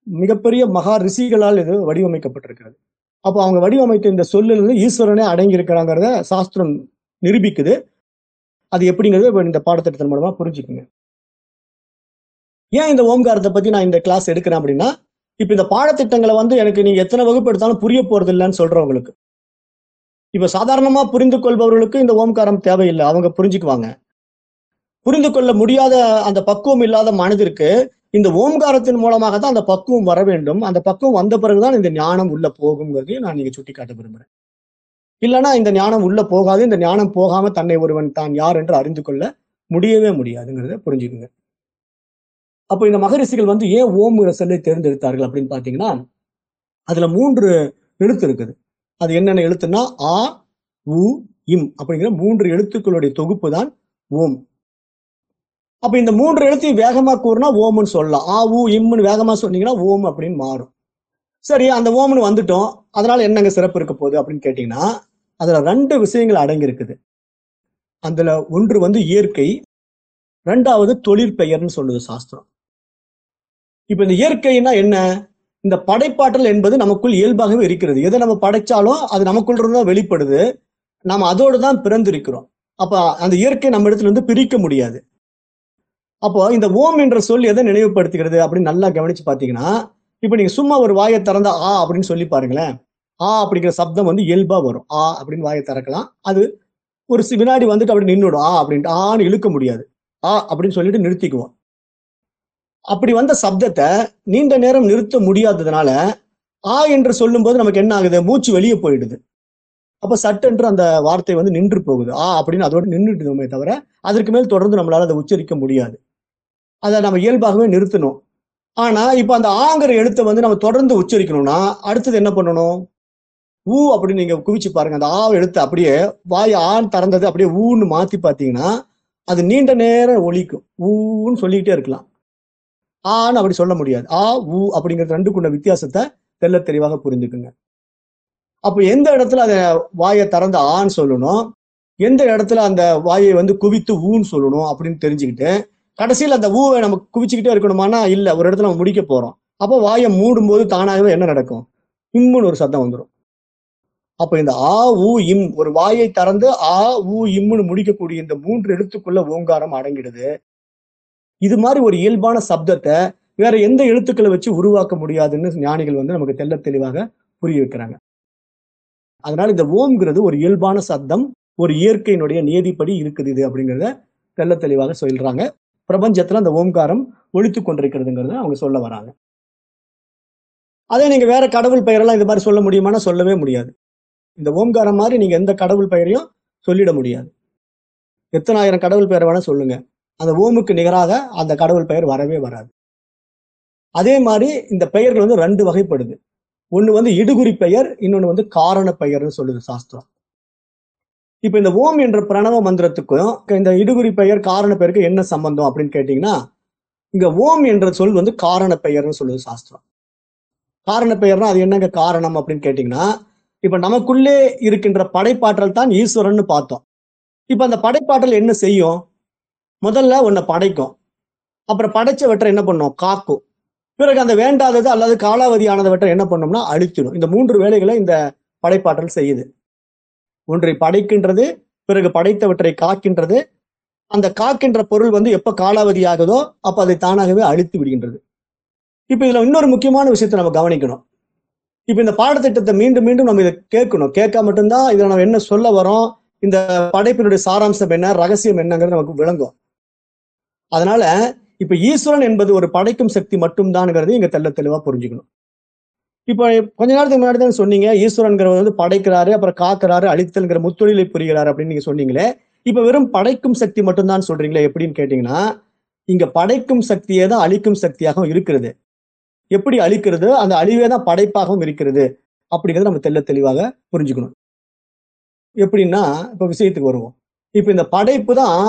மிகப்பெரிய மகா ரிஷிகளால் இது வடிவமைக்கப்பட்டிருக்கிறது. அப்போ அவங்க வடிவமைத்த இந்த சொல்லில் ஈஸ்வரனே அடங்கி இருக்கிறாங்கிறத சாஸ்திரம் நிரூபிக்குது. அது எப்படிங்கிறது இந்த பாடத்திட்டத்தின் மூலமா புரிஞ்சுக்குங்க. ஏன் இந்த ஓம்காரத்தை பத்தி நான் இந்த கிளாஸ் எடுக்கிறேன் அப்படின்னா இப்ப இந்த பாடத்திட்டங்களை வந்து எனக்கு நீங்க எத்தனை வகுப்பு எடுத்தாலும் புரிய போறது இல்லைன்னு சொல்றவங்களுக்கு இப்ப சாதாரணமா புரிந்து கொள்பவர்களுக்கு இந்த ஓம்காரம் தேவையில்லை. அவங்க புரிஞ்சுக்குவாங்க. புரிந்து கொள்ள முடியாத அந்த பக்குவம் இல்லாத மனதிற்கு இந்த ஓம்காரத்தின் மூலமாக தான் அந்த பக்குவம் வர வேண்டும். அந்த பக்குவம் வந்த பிறகுதான் இந்த ஞானம் உள்ள போகுங்கிறதையும் நான் நீங்க சுட்டி காட்ட விரும்புறேன். இல்லைன்னா இந்த ஞானம் உள்ள போகாது. இந்த ஞானம் போகாம தன்னை ஒருவன் தான் யார் என்று அறிந்து கொள்ள முடியவே முடியாதுங்கிறத புரிஞ்சுக்குங்க. அப்போ இந்த மகரிஷிகள் வந்து ஏன் ஓம்ங்கிற சொல்லை தேர்ந்தெடுத்தார்கள் அப்படின்னு பாத்தீங்கன்னா அதுல மூன்று எழுத்து இருக்குது. அது என்னென்ன எழுத்துன்னா ஆ உ இம் அப்படிங்கிற மூன்று எழுத்துக்களுடைய தொகுப்பு தான் ஓம். அப்ப இந்த மூன்று எழுத்தையும் வேகமா கூறுனா ஓம்னு சொல்லலாம். ஆ ஊ இம்னு வேகமா சொன்னீங்கன்னா ஓம் அப்படின்னு மாறும். சரி அந்த ஓம்னு வந்துட்டோம். அதனால என்னங்க சிறப்பு இருக்க போகுது அப்படின்னு கேட்டீங்கன்னா அதுல ரெண்டு விஷயங்கள் அடங்கி இருக்குது அதுல ஒன்று வந்து இயற்கை ரெண்டாவது தொழிற்பெயர்னு சொல்லுது சாஸ்திரம். இப்ப இந்த இயற்கைன்னா என்ன? இந்த படைப்பாற்றல் என்பது நமக்குள் இயல்பாகவே இருக்கிறது. எதை நம்ம படைச்சாலும் அது நமக்குள்ள இருந்து வெளிப்படுது. நாம் அதோடு தான் பிறந்திருக்கிறோம். அப்போ அந்த இயற்கை நம்ம இடத்துல இருந்து பிரிக்க முடியாது. அப்போ இந்த ஓம் என்ற சொல் எதை நினைவுபடுத்துகிறது அப்படின்னு நல்லா கவனிச்சு பார்த்தீங்கன்னா இப்போ நீங்க சும்மா ஒரு வாயை திறந்த ஆ அப்படின்னு சொல்லி பாருங்களேன். ஆ அப்படிங்கிற சப்தம் வந்து இயல்பா வரும். ஆ அப்படின்னு வாயை திறக்கலாம். அது ஒரு வினாடி வந்துட்டு அப்படி நின்றுடும் ஆ அப்படின்ட்டு ஆன்னு இழுக்க முடியாது. ஆ அப்படின்னு சொல்லிட்டு நிறுத்திக்குவோம். அப்படி வந்த சப்தத்தை நீண்ட நேரம் நிறுத்த முடியாததுனால ஆ என்று சொல்லும்போது நமக்கு என்ன ஆகுது? மூச்சு வெளியே போயிடுது. அப்ப சட்டென்று அந்த வார்த்தை வந்து நின்று போகுது. ஆ அப்படின்னு அதோட நின்றுட்டுமே தவிர அதற்கு மேல் தொடர்ந்து நம்மளால அதை உச்சரிக்க முடியாது. அதை நம்ம இயல்பாகவே நிறுத்தணும். ஆனா இப்ப அந்த ஆங்கிற எழுத்தை வந்து நம்ம தொடர்ந்து உச்சரிக்கணும்னா அடுத்தது என்ன பண்ணணும்? ஊ அப்படின்னு நீங்க குவிச்சு பாருங்க. அந்த ஆ எழுத்து அப்படியே வாய் ஆண் திறந்தது அப்படியே ஊன்னு மாத்தி பாத்தீங்கன்னா அது நீண்ட நேரம் ஒழிக்கும் ஊன்னு சொல்லிக்கிட்டே இருக்கலாம். ஆன்னு அப்படி சொல்ல முடியாது. ஆ ஊ அப்படிங்கிறது ரெண்டுக்குள்ள வித்தியாசத்தை தெல்ல தெளிவாக புரிஞ்சுக்குங்க. அப்போ எந்த இடத்துல அதை வாயை திறந்து ஆன்னு சொல்லணும்? எந்த இடத்துல அந்த வாயை வந்து குவித்து ஊன்னு சொல்லணும் அப்படின்னு தெரிஞ்சுக்கிட்டு கடைசியில் அந்த ஊவை நம்ம குவிச்சுக்கிட்டே இருக்கணுமானா இல்லை ஒரு இடத்துல நம்ம முடிக்க போகிறோம் அப்போ வாயை மூடும் போது தானாகவே என்ன நடக்கும்? இம்முன்னு ஒரு சத்தம் வந்துடும் அப்போ இந்த ஆ ஊ இம் ஒரு வாயை திறந்து ஆ ஊ இம்முன்னு முடிக்கக்கூடிய இந்த மூன்று எழுத்துக்குள்ள ஓங்காரம் அடங்கிடுது. இது மாதிரி ஒரு இயல்பான சப்தத்தை வேற எந்த எழுத்துக்களை வச்சு உருவாக்க முடியாதுன்னு ஞானிகள் வந்து நமக்கு தெள்ள தெளிவாக புரிய வைக்கிறாங்க அதனால இந்த ஓம்ங்கிறது ஒரு இயல்பான சப்தம் ஒரு இயற்கையினுடைய நியதிப்படி இருக்குது இது அப்படிங்கிறத தெல்ல தெளிவாக சொல்றாங்க. பிரபஞ்சத்துல அந்த ஓம்காரம் ஒழித்து கொண்டிருக்கிறதுங்கிறத அவங்க சொல்ல வராங்க. அதே நீங்க வேற கடவுள் பெயரெல்லாம் இது மாதிரி சொல்ல முடியுமானா சொல்லவே முடியாது. இந்த ஓம்காரம் மாதிரி நீங்க எந்த கடவுள் பெயரையும் சொல்லிட முடியாது. எத்தனாயிரம் கடவுள் பெயரை வேணா சொல்லுங்க. அந்த ஓமுக்கு நிகராக அந்த கடவுள் பெயர் வரவே வராது. அதே மாதிரி இந்த பெயர்கள் வந்து ரெண்டு வகைப்படுது. ஒன்று வந்து இடுகுறி பெயர் இன்னொன்று வந்து காரண பெயர்னு சொல்லுது சாஸ்திரம். இப்போ இந்த ஓம் என்ற பிரணவ மந்திரத்துக்கும் இந்த இடுகுறி பெயர் காரண பெயருக்கு என்ன சம்பந்தம் அப்படின்னு கேட்டிங்கன்னா இங்கே ஓம் என்ற சொல் வந்து காரண பெயர்னு சொல்லுது சாஸ்திரம். காரண பெயர்னா அது என்னங்க காரணம் அப்படின்னு கேட்டிங்கன்னா இப்போ நமக்குள்ளே இருக்கின்ற படைப்பாற்றல் தான் ஈஸ்வரன்னு பார்த்தோம். இப்போ அந்த படைப்பாற்றல் என்ன செய்யும்? முதல்ல உன்னை படைக்கும். அப்புறம் படைச்சவற்றை என்ன பண்ணும்? காக்கும். பிறகு அந்த வேண்டாதது அல்லது காலாவதியானதவற்றை என்ன பண்ணோம்னா அழிச்சிடும். இந்த மூன்று வேலைகளை இந்த படைப்பாற்றல் செய்யுது. ஒன்றை படைக்கின்றது பிறகு படைத்தவற்றை காக்கின்றது. அந்த காக்கின்ற பொருள் வந்து எப்ப காலாவதி ஆகுதோ அப்ப அதை தானாகவே அழித்து விடுகின்றது. இப்ப இதுல இன்னொரு முக்கியமான விஷயத்தை நம்ம கவனிக்கணும். இப்ப இந்த பாடத்திட்டத்தை மீண்டும் மீண்டும் நம்ம இதை கேட்கணும். கேட்க மட்டும்தான் இதுல நம்ம என்ன சொல்ல வரோம்? இந்த படைப்பினுடைய சாராம்சம் என்ன? ரகசியம் என்னங்கிறது நமக்கு விளங்கும். அதனால இப்ப ஈஸ்வரன் என்பது ஒரு படைக்கும் சக்தி மட்டும்தான்ங்கிறது இங்க தெள்ள தெளிவா புரிஞ்சுக்கணும். இப்ப கொஞ்ச நேரத்துக்கு முன்னாடி தான் சொன்னீங்க ஈஸ்வரன்கிறவர் வந்து படைக்கிறாரு அப்புறம் காக்கிறாரு அழித்தல்ங்கிற முத்தொழிலை புரிகிறாரு அப்படின்னு நீங்க சொன்னீங்களே இப்ப வெறும் படைக்கும் சக்தி மட்டும்தான் சொல்றீங்களே எப்படின்னு கேட்டீங்கன்னா இங்க படைக்கும் சக்தியே தான் அழிக்கும் சக்தியாகவும் இருக்கிறது. எப்படி அழிக்கிறது? அந்த அழிவே தான் படைப்பாகவும் இருக்கிறது. அப்படிங்கிறத நம்ம தெல்ல தெளிவாக புரிஞ்சுக்கணும். எப்படின்னா இப்ப விஷயத்துக்கு வருவோம். இப்ப இந்த படைப்பு தான்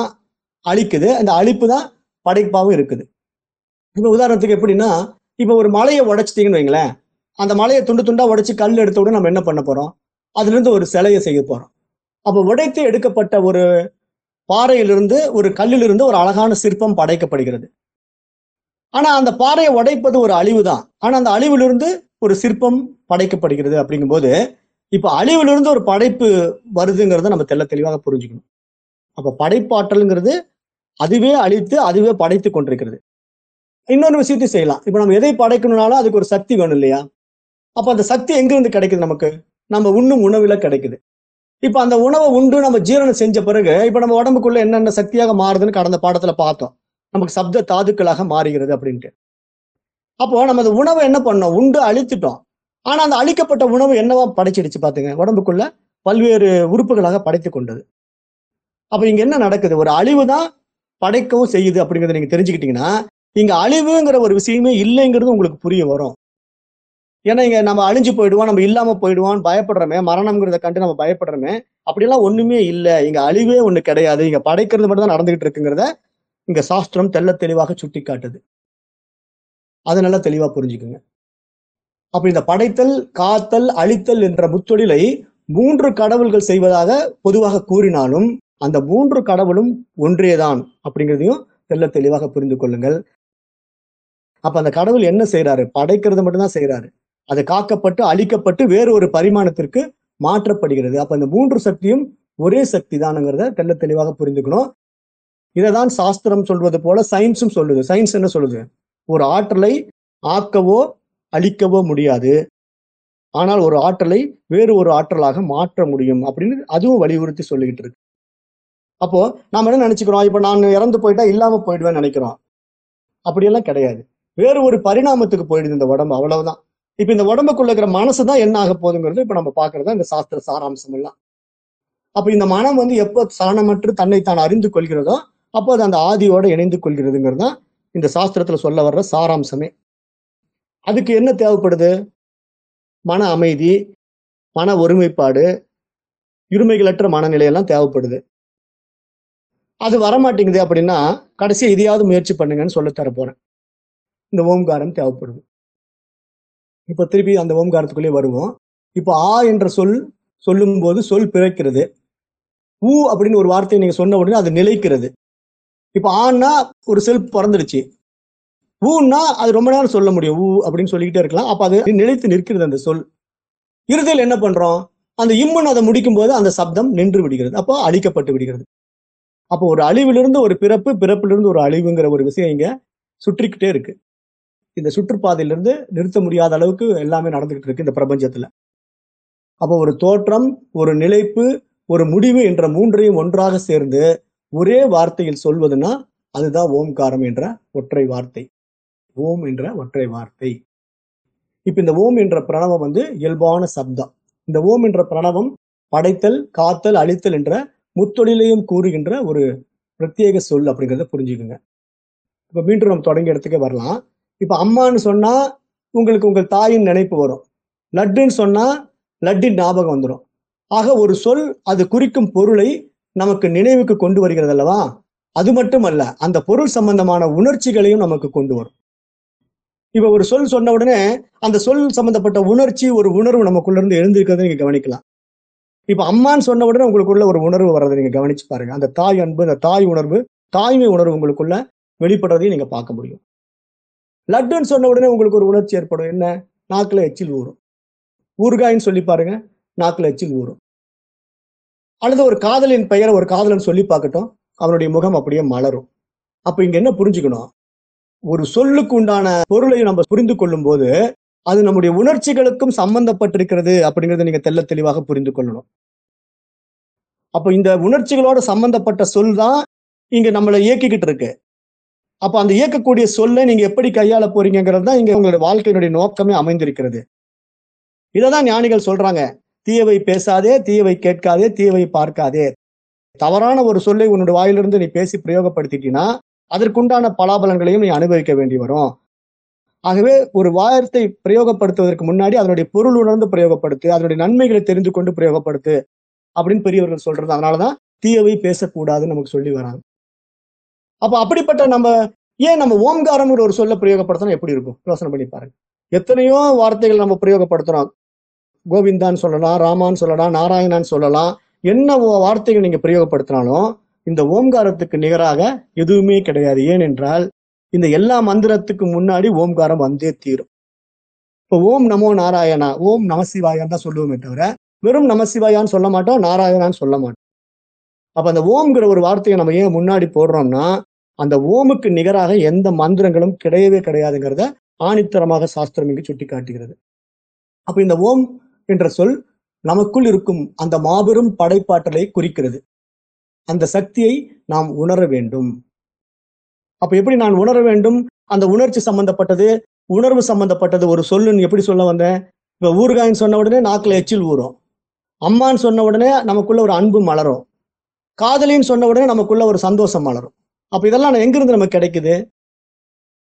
அழிக்குது. அந்த அழிப்பு தான் படைப்பாகவும் இருக்குது. இப்போ உதாரணத்துக்கு எப்படின்னா இப்போ ஒரு மலையை உடைச்சிட்டீங்கன்னு வைங்களேன். அந்த மலையை துண்டு துண்டா உடைச்சி கல் எடுத்த உடனே நம்ம என்ன பண்ண போறோம்? அதுலேருந்து ஒரு சிலையை செய்ய போறோம். அப்போ உடைத்து எடுக்கப்பட்ட ஒரு பாறையிலிருந்து ஒரு கல்லிலிருந்து ஒரு அழகான சிற்பம் படைக்கப்படுகிறது. ஆனா அந்த பாறையை உடைப்பது ஒரு அழிவு தான். ஆனா அந்த அழிவிலிருந்து ஒரு சிற்பம் படைக்கப்படுகிறது அப்படிங்கும்போது இப்ப அழிவிலிருந்து ஒரு படைப்பு வருதுங்கிறத நம்ம தெள்ள தெளிவாக புரிஞ்சுக்கணும். அப்ப படைப்பாற்றல்ங்கிறது அதுவே அழித்து அதுவே படைத்து கொண்டிருக்கிறது. இன்னொரு விஷயத்தை செய்யலாம். இப்ப நம்ம எதை படைக்கணும்னாலும் அதுக்கு ஒரு சக்தி வேணும் இல்லையா? அப்ப அந்த சக்தி எங்கிருந்து கிடைக்குது நமக்கு? நம்ம உண்ணும் உணவுல கிடைக்குது. இப்ப அந்த உணவை உண்டு நம்ம ஜீரணம் செஞ்ச பிறகு இப்ப நம்ம உடம்புக்குள்ள என்னென்ன சக்தியாக மாறுதுன்னு கடந்த பாடத்துல பார்த்தோம். நமக்கு சப்த தாதுக்களாக மாறுகிறது அப்படின்ட்டு. அப்போ நம்ம அந்த உணவை என்ன பண்ணோம்? உண்டு அழித்துட்டோம். ஆனா அந்த அழிக்கப்பட்ட உணவு என்னவா படைச்சிடுச்சு பாத்துங்க? உடம்புக்குள்ள பல்வேறு உறுப்புகளாக படைத்து கொண்டது. அப்ப இங்க என்ன நடக்குது? ஒரு அழிவு தான் படைக்கவும் செய்யுது அப்படிங்கிறத நீங்க தெரிஞ்சுக்கிட்டீங்கன்னா இங்க அழிவுங்கிற ஒரு விஷயமே இல்லைங்கிறது உங்களுக்கு புரிய வரும். ஏன்னா இங்க நம்ம அழிஞ்சு போயிடுவோம் நம்ம இல்லாம போயிடுவோம் பயப்படுறோமே மரணம்ங்கிறத கண்டு நம்ம பயப்படுறோமே அப்படிலாம் ஒண்ணுமே இல்லை. இங்க அழிவே ஒண்ணு கிடையாது. இங்க படைக்கிறது மட்டும் தான் நடந்துகிட்டு இருக்குங்கிறத இங்க சாஸ்திரம் தெள்ள தெளிவாக சுட்டி காட்டுது அது நல்லா தெளிவா புரிஞ்சுக்குங்க. அப்ப இந்த படைத்தல் காத்தல் அழித்தல் என்ற முத்தொழிலை மூன்று கடவுள்கள் செய்வதாக பொதுவாக கூறினாலும் அந்த மூன்று கடவுளும் ஒன்றேதான் அப்படிங்கிறதையும் தெள்ள தெளிவாக புரிந்து கொள்ளுங்கள். அப்ப அந்த கடவுள் என்ன செய்யறாரு படைக்கிறது மட்டும்தான் செய்யறாரு அது காக்கப்பட்டு அழிக்கப்பட்டு வேறு ஒரு பரிமாணத்திற்கு மாற்றப்படுகிறது. அப்ப அந்த மூன்று சக்தியும் ஒரே சக்தி தானுங்கிறத தெள்ள தெளிவாக புரிந்துக்கணும். இதைதான் சாஸ்திரம் சொல்வது போல சயின்ஸும் சொல்லுது. சயின்ஸ் என்ன சொல்லுது? ஒரு ஆற்றலை ஆக்கவோ அழிக்கவோ முடியாது. ஆனால் ஒரு ஆற்றலை வேறு ஒரு ஆற்றலாக மாற்ற முடியும் அப்படின்னு அதுவும் வலியுறுத்தி சொல்லிக்கிட்டு இருக்கு. அப்போ நாம் என்ன நினைச்சுக்கிறோம்? இப்போ நான் இறந்து போயிட்டா இல்லாம போயிடுவேன்னு நினைக்கிறோம். அப்படியெல்லாம் கிடையாது. வேறு ஒரு பரிணாமத்துக்கு போயிடுது இந்த உடம்பு அவ்வளவுதான். இப்ப இந்த உடம்புக்குள்ள இருக்கிற மனசு தான் என்ன ஆக போகுதுங்கிறது இப்ப நம்ம பாக்குறதா இந்த சாஸ்திர சாராம்சம் எல்லாம் அப்ப இந்த மனம் வந்து எப்போ சலனமற்று தன்னை தான் அறிந்து கொள்கிறதோ அப்போ அது அந்த ஆதியோட இணைந்து கொள்கிறதுங்கிறது தான் இந்த சாஸ்திரத்துல சொல்ல வர்ற சாராம்சமே. அதுக்கு என்ன தேவைப்படுது? மன அமைதி மன ஒருமைப்பாடு இருமைகளற்ற மனநிலையெல்லாம் தேவைப்படுது. அது வரமாட்டேங்குது அப்படின்னா கடைசியை இதையாவது முயற்சி பண்ணுங்கன்னு சொல்ல தர இந்த ஓம்காரம் தேவைப்படுது. இப்ப திருப்பி அந்த ஓம்காரத்துக்குள்ளேயே வருவோம். இப்போ ஆ என்ற சொல் சொல்லும்போது சொல் பிறக்கிறது. ஊ அப்படின்னு ஒரு வார்த்தையை நீங்க சொன்ன உடனே அது நிலைக்கிறது. இப்ப ஆன்னா ஒரு செல் பிறந்துடுச்சு. ஊன்னா அது ரொம்ப நேரம் சொல்ல முடியும். ஊ அப்படின்னு சொல்லிக்கிட்டே இருக்கலாம். அப்ப அது நிலைத்து நிற்கிறது அந்த சொல். இறுதியில் என்ன பண்றோம்? அந்த இம்முன்னு அதை முடிக்கும் போது அந்த சப்தம் நின்று விடுகிறது. அப்போ அழிக்கப்பட்டு விடுகிறது. அப்போ ஒரு அழிவிலிருந்து ஒரு பிறப்பு பிறப்பிலிருந்து ஒரு அழிவுங்கிற ஒரு விஷயம் இங்க சுற்றிக்கிட்டே இருக்கு. இந்த சுற்றுப்பாதையிலிருந்து நிறுத்த முடியாத அளவுக்கு எல்லாமே நடந்துகிட்டு இருக்கு இந்த பிரபஞ்சத்துல. அப்போ ஒரு தோற்றம் ஒரு நிலைப்பு ஒரு முடிவு என்ற மூன்றையும் ஒன்றாக சேர்ந்து ஒரே வார்த்தையில் சொல்வதுன்னா அதுதான் ஓம்காரம் என்ற ஒற்றை வார்த்தை. ஓம் என்ற ஒற்றை வார்த்தை. இப்ப இந்த ஓம் என்ற பிரணவம் வந்து இயல்பான சப்தம். இந்த ஓம் என்ற பிரணவம் படைத்தல் காத்தல் அழித்தல் என்ற முத்தொழிலையும் கூறுகின்ற ஒரு பிரத்யேக சொல் அப்படிங்கிறத புரிஞ்சுக்குங்க. இப்போ மீண்டும் நம்ம தொடங்கிய இடத்துக்கே வரலாம். இப்போ அம்மான்னு சொன்னால் உங்களுக்கு உங்கள் தாயின் நினைப்பு வரும். லட்டுன்னு சொன்னால் லட்டின் ஞாபகம் வந்துடும் ஆக ஒரு சொல் அது குறிக்கும் பொருளை நமக்கு நினைவுக்கு கொண்டு வருகிறது அல்லவா? அது மட்டுமல்ல அந்த பொருள் சம்பந்தமான உணர்ச்சிகளையும் நமக்கு கொண்டு வரும். இப்போ ஒரு சொல் சொன்ன உடனே அந்த சொல் சம்பந்தப்பட்ட உணர்ச்சி ஒரு உணர்வு நமக்குள்ள இருந்து எழுந்திருக்கிறத நீங்க கவனிக்கலாம். இப்ப அம்மான்னு சொன்ன உடனே உங்களுக்குள்ள ஒரு உணர்வு வர்றதை நீங்க கவனிச்சு பாருங்க. அந்த தாய் அன்பு அந்த தாய் உணர்வு தாய்மை உணர்வு உங்களுக்குள்ள வெளிப்படுறதையும் நீங்க பார்க்க முடியும். லட்டுன்னு சொன்ன உடனே உங்களுக்கு ஒரு உணர்ச்சி ஏற்படும். என்ன? நாக்குல எச்சில் ஊறும். ஊறுகாயின்னு சொல்லி பாருங்க. நாக்குல எச்சில் ஊறும். அல்லது ஒரு காதலின் பெயரை ஒரு காதலன் சொல்லி பார்க்கட்டும். அவனுடைய முகம் அப்படியே மலரும். அப்ப இங்க என்ன புரிஞ்சுக்கணும்? ஒரு சொல்லுக்கு உண்டான பொருளையும் நம்ம புரிந்து கொள்ளும் போது அது நம்முடைய உணர்ச்சிகளுக்கும் சம்பந்தப்பட்டிருக்கிறது அப்படிங்கிறத நீங்க தெல்ல தெளிவாக புரிந்து கொள்ளணும். அப்போ இந்த உணர்ச்சிகளோட சம்பந்தப்பட்ட சொல் தான் இங்க நம்மளை இயக்கிக்கிட்டு இருக்கு. அப்ப அந்த இயக்கக்கூடிய சொல்லை நீங்க எப்படி கையாள போறீங்கிறது தான் இங்க உங்களுடைய வாழ்க்கையினுடைய நோக்கமே அமைந்திருக்கிறது. இததான் ஞானிகள் சொல்றாங்க. தீயவை பேசாதே தீயவை கேட்காதே தீயவை பார்க்காதே. தவறான ஒரு சொல்லை உன்னுடைய வாயிலிருந்து நீ பேசி பிரயோகப்படுத்திட்டீங்கன்னா அதற்குண்டான பலாபலங்களையும் நீ அனுபவிக்க வேண்டி வரும். ஆகவே ஒரு வார்த்தை பிரயோகப்படுத்துவதற்கு முன்னாடி அதனுடைய பொருள் உணர்ந்து பிரயோகப்படுத்து அதனுடைய நன்மைகளை தெரிந்து கொண்டு பிரயோகப்படுத்து அப்படின்னு பெரியவர்கள் சொல்றது. அதனாலதான் தீயவை பேசக்கூடாதுன்னு நமக்கு சொல்லி வராங்க. அப்ப அப்படிப்பட்ட நம்ம ஏன் நம்ம ஓம்காரம்ங்கிற ஒரு சொல்ல பிரயோகப்படுத்தணும் எப்படி இருக்கும்? யோசனை பண்ணி பாருங்க. எத்தனையோ வார்த்தைகள் நம்ம பிரயோகப்படுத்துறோம். கோவிந்தான்னு சொல்லலாம் ராமான்னு சொல்லலாம் நாராயணான்னு சொல்லலாம். என்ன வார்த்தைகள் நீங்க பிரயோகப்படுத்தினாலும் இந்த ஓம்காரத்துக்கு நிகராக எதுவுமே கிடையாது. ஏனென்றால் இந்த எல்லா மந்திரத்துக்கு முன்னாடி ஓம்காரம் வந்தே தீரும். இப்போ ஓம் நமோ நாராயணா ஓம் நமசிவாயான்னு தான் சொல்லுவோமே தவிர வெறும் நமசிவாயான்னு சொல்ல மாட்டோம் நாராயணான்னு சொல்ல மாட்டோம். அப்போ அந்த ஓம்ங்கிற ஒரு வார்த்தையை நம்ம ஏன் முன்னாடி போடுறோம்னா அந்த ஓமுக்கு நிகராக எந்த மந்திரங்களும் கிடையவே கிடையாதுங்கிறத ஆணித்தரமாக சாஸ்திரம் இங்கு சுட்டி காட்டுகிறது அப்ப இந்த ஓம் என்ற சொல் நமக்குள் இருக்கும் அந்த மாபெரும் படைப்பாற்றலை குறிக்கிறது. அந்த சக்தியை நாம் உணர வேண்டும். அப்ப எப்படி நான் உணர வேண்டும்? அந்த உணர்ச்சி சம்பந்தப்பட்டது உணர்வு சம்பந்தப்பட்டது ஒரு சொல்லுன்னு எப்படி சொல்ல வந்தேன்? இப்ப ஊறுகாய்ன்னு சொன்ன உடனே நாக்கில் எச்சில் ஊறும். அம்மான்னு சொன்ன உடனே நமக்குள்ள ஒரு அன்பு மலரும். காதலின்னு சொன்ன உடனே நமக்குள்ள ஒரு சந்தோஷம் மலரும். அப்ப இதெல்லாம் எங்கிருந்து நமக்கு கிடைக்குது?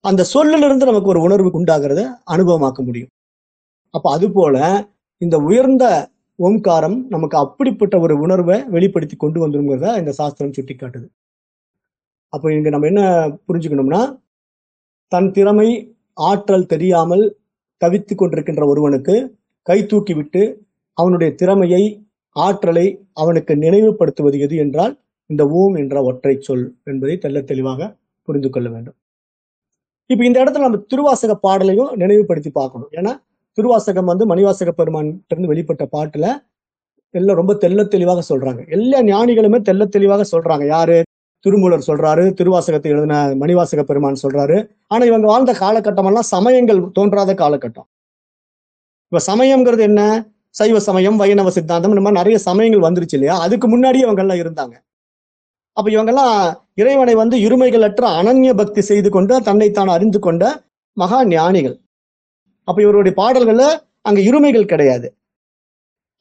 அந்த சொல்லிலிருந்து நமக்கு ஒரு உணர்வு உண்டாகிறத அனுபவமாக்க முடியும். அப்ப அது போல இந்த உயர்ந்த ஓம்காரம் நமக்கு அப்படிப்பட்ட ஒரு உணர்வை வெளிப்படுத்தி கொண்டு வந்துருங்கிறத இந்த சாஸ்திரம் சுட்டி காட்டுது அப்போ இங்க நம்ம என்ன புரிஞ்சுக்கணும்னா தன் திறமை ஆற்றல் தெரியாமல் தவித்து கொண்டிருக்கின்ற ஒருவனுக்கு கை தூக்கி விட்டு அவனுடைய திறமையை ஆற்றலை அவனுக்கு நினைவுபடுத்துவது எது என்றால் இந்த ஓம் என்ற ஒற்றை சொல் என்பதை தெள்ள தெளிவாக புரிந்து கொள்ள வேண்டும். இப்ப இந்த இடத்துல நம்ம திருவாசக பாடலையும் நினைவுபடுத்தி பார்க்கணும். ஏன்னா திருவாசகம் வந்து மணிவாசக பெருமான் இருந்து வெளிப்பட்ட பாட்டுல எல்லாம் ரொம்ப தெள்ள தெளிவாக சொல்றாங்க. எல்லா ஞானிகளுமே தெல்ல தெளிவாக சொல்றாங்க. யாரு? திருமூலர் சொல்றாரு திருவாசகத்தை எழுதின மணிவாசக பெருமான் சொல்றாரு. ஆனா இவங்க வாழ்ந்த காலகட்டம் எல்லாம் சமயங்கள் தோன்றாத காலகட்டம். இப்ப சமயம்ங்கிறது என்ன? சைவ சமயம் வைணவ சித்தாந்தம் இந்த மாதிரி நிறைய சமயங்கள் வந்துருச்சு இல்லையா? அதுக்கு முன்னாடியே இவங்கெல்லாம் இருந்தாங்க. அப்ப இவங்கெல்லாம் இறைவனை வந்து இருமைகளற்ற அனன்ய பக்தி செய்து கொண்டு தன்னைத்தான் அறிந்து கொண்ட மகா ஞானிகள். அப்ப இவருடைய பாடல்கள்ல அங்க இருமைகள் கிடையாது.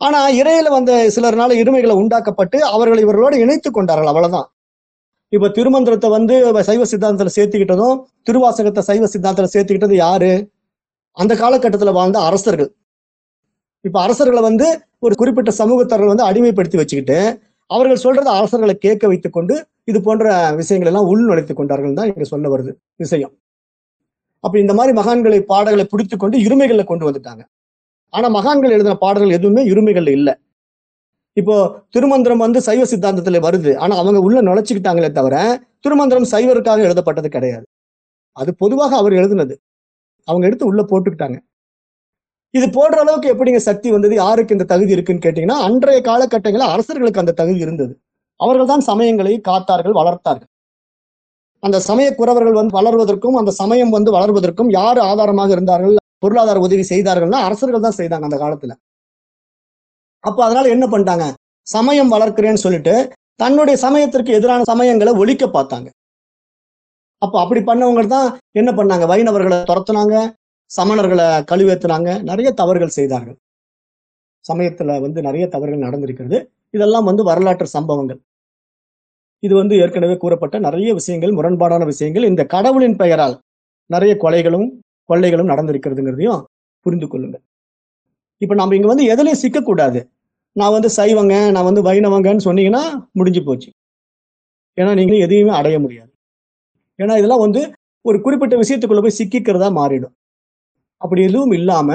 ஆனா இறையில வந்த சிலர்னால இருமைகளை உண்டாக்கப்பட்டு அவர்களை இவர்களோடு இணைத்து கொண்டார்கள் அவ்வளவுதான். இப்ப திருமந்திரத்தை வந்து சைவ சித்தாந்தத்துல சேர்த்துக்கிட்டதும் திருவாசகத்தை சைவ சித்தாந்தத்துல சேர்த்துக்கிட்டது யாரு? அந்த காலகட்டத்துல வாழ்ந்த அரசர்கள். இப்ப அரசர்களை வந்து ஒரு குறிப்பிட்ட சமூகத்தர்கள் வந்து அடிமைப்படுத்தி வச்சுக்கிட்டு அவர்கள் சொல்றத அரசர்களை கேட்க வைத்துக் கொண்டு இது போன்ற விஷயங்கள் எல்லாம் உள்நுழைத்துக் கொண்டார்கள் தான் இங்க சொல்ல வருது விஷயம். அப்ப இந்த மாதிரி மகான்களை பாடல்களை பிடித்து கொண்டு இருமைகளை கொண்டு வந்துட்டாங்க. ஆனா மகான்கள் எழுதின பாடல்கள் எதுவுமே இருமைகள் இல்லை. இப்போ திருமந்திரம் வந்து சைவ சித்தாந்தத்துல வருது. ஆனா அவங்க உள்ள நுழைச்சுக்கிட்டாங்களே தவிர திருமந்திரம் சைவருக்காக எழுதப்பட்டது கிடையாது. அது பொதுவாக அவர் எழுதுனது. அவங்க எடுத்து உள்ள போட்டுக்கிட்டாங்க. இது போடுற அளவுக்கு எப்படிங்க சக்தி வந்தது? யாருக்கு இந்த தகுதி இருக்குன்னு கேட்டீங்கன்னா அன்றைய காலகட்டங்களில் அரசர்களுக்கு அந்த தகுதி இருந்தது. அவர்கள் தான் சமயங்களை காத்தார்கள் வளர்த்தார்கள். அந்த சமய குறவர்கள் வந்து வளர்வதற்கும் அந்த சமயம் வந்து வளர்வதற்கும் யார் ஆதாரமாக இருந்தார்கள் பொருளாதார உதவி செய்தார்கள்னா அரசர்கள் தான் செய்தாங்க அந்த காலத்துல. அப்போ அதனால என்ன பண்ணிட்டாங்க? சமயம் வளர்க்கிறேன்னு சொல்லிட்டு தன்னுடைய சமயத்திற்கு எதிரான சமயங்களை ஒழிக்க பார்த்தாங்க. அப்போ அப்படி பண்ணவங்க தான் என்ன பண்ணாங்க? வைணவர்களை துரத்துனாங்க சமணர்களை கழுவேத்துனாங்க நிறைய தவறுகள் செய்தார்கள். சமயத்துல வந்து நிறைய தவறுகள் நடந்திருக்கிறது. இதெல்லாம் வந்து வரலாற்று சம்பவங்கள். இது வந்து ஏற்கனவே கூறப்பட்ட நிறைய விஷயங்கள் முரண்பாடான விஷயங்கள். இந்த கடவுளின் பெயரால் நிறைய கொலைகளும் கொள்ளைகளும் நடந்திருக்கிறதுங்கிறதையும் புரிந்து கொள்ளுங்கள். இப்ப நம்ம இங்க வந்து எதுலையும் சிக்கக்கூடாது. நான் வந்து சைவங்க நான் வந்து வைணவங்கன்னு சொன்னீங்கன்னா முடிஞ்சு போச்சு. ஏன்னா நீங்கள் எதையுமே அடைய முடியாது. ஏன்னா இதெல்லாம் வந்து ஒரு குறிப்பிட்ட விஷயத்துக்குள்ள போய் சிக்கிக்கிறதா மாறிடும். அப்படி எதுவும் இல்லாம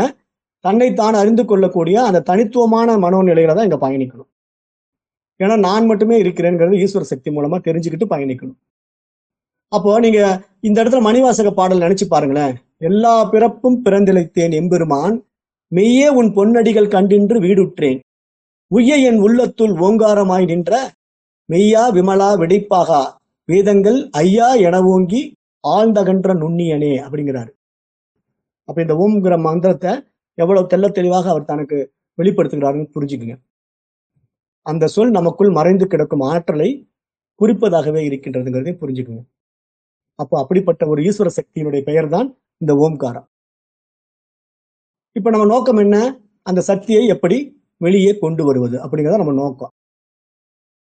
தன்னைத்தான் அறிந்து கொள்ளக்கூடிய அந்த தனித்துவமான மனோநிலையில தான் இங்க பயணிக்கணும். ஏன்னா நான் மட்டுமே இருக்கிறேங்கிறது ஈஸ்வர சக்தி மூலமா தெரிஞ்சுக்கிட்டு பயணிக்கணும். அப்போ நீங்க இந்த இடத்துல மணிவாசக பாடல் நினைச்சு பாருங்களேன். எல்லா பிறப்பும் பிறந்திழைத்தேன் எம்பெருமான் மெய்யே உன் பொன்னடிகள் கண்டின்று வீடுற்றேன். உய்ய என் உள்ளத்துள் ஓங்காரமாய் நின்ற மெய்யா விமலா வெடிப்பாகா. வேதங்கள் ஐயா என ஓங்கி ஆழ்ந்தகன்ற நுண்ணியனே அப்படிங்கிறாரு. அப்ப இந்த ஓம்ங்கிற மந்திரத்தை எவ்வளவு தெல்ல தெளிவாக அவர் தனக்கு வெளிப்படுத்துகிறாருன்னு புரிஞ்சுக்குங்க. அந்த சொல் நமக்குள் மறைந்து கிடக்கும் ஆற்றலை குறிப்பதாகவே இருக்கின்றதுங்கிறதை புரிஞ்சுக்குங்க. அப்போ அப்படிப்பட்ட ஒரு ஈஸ்வர சக்தியினுடைய பெயர் தான் இந்த ஓம்காரம். இப்ப நம்ம நோக்கம் என்ன? அந்த சக்தியை எப்படி வெளியே கொண்டு வருவது? அப்படிங்கிறத நம்ம நோக்கம்.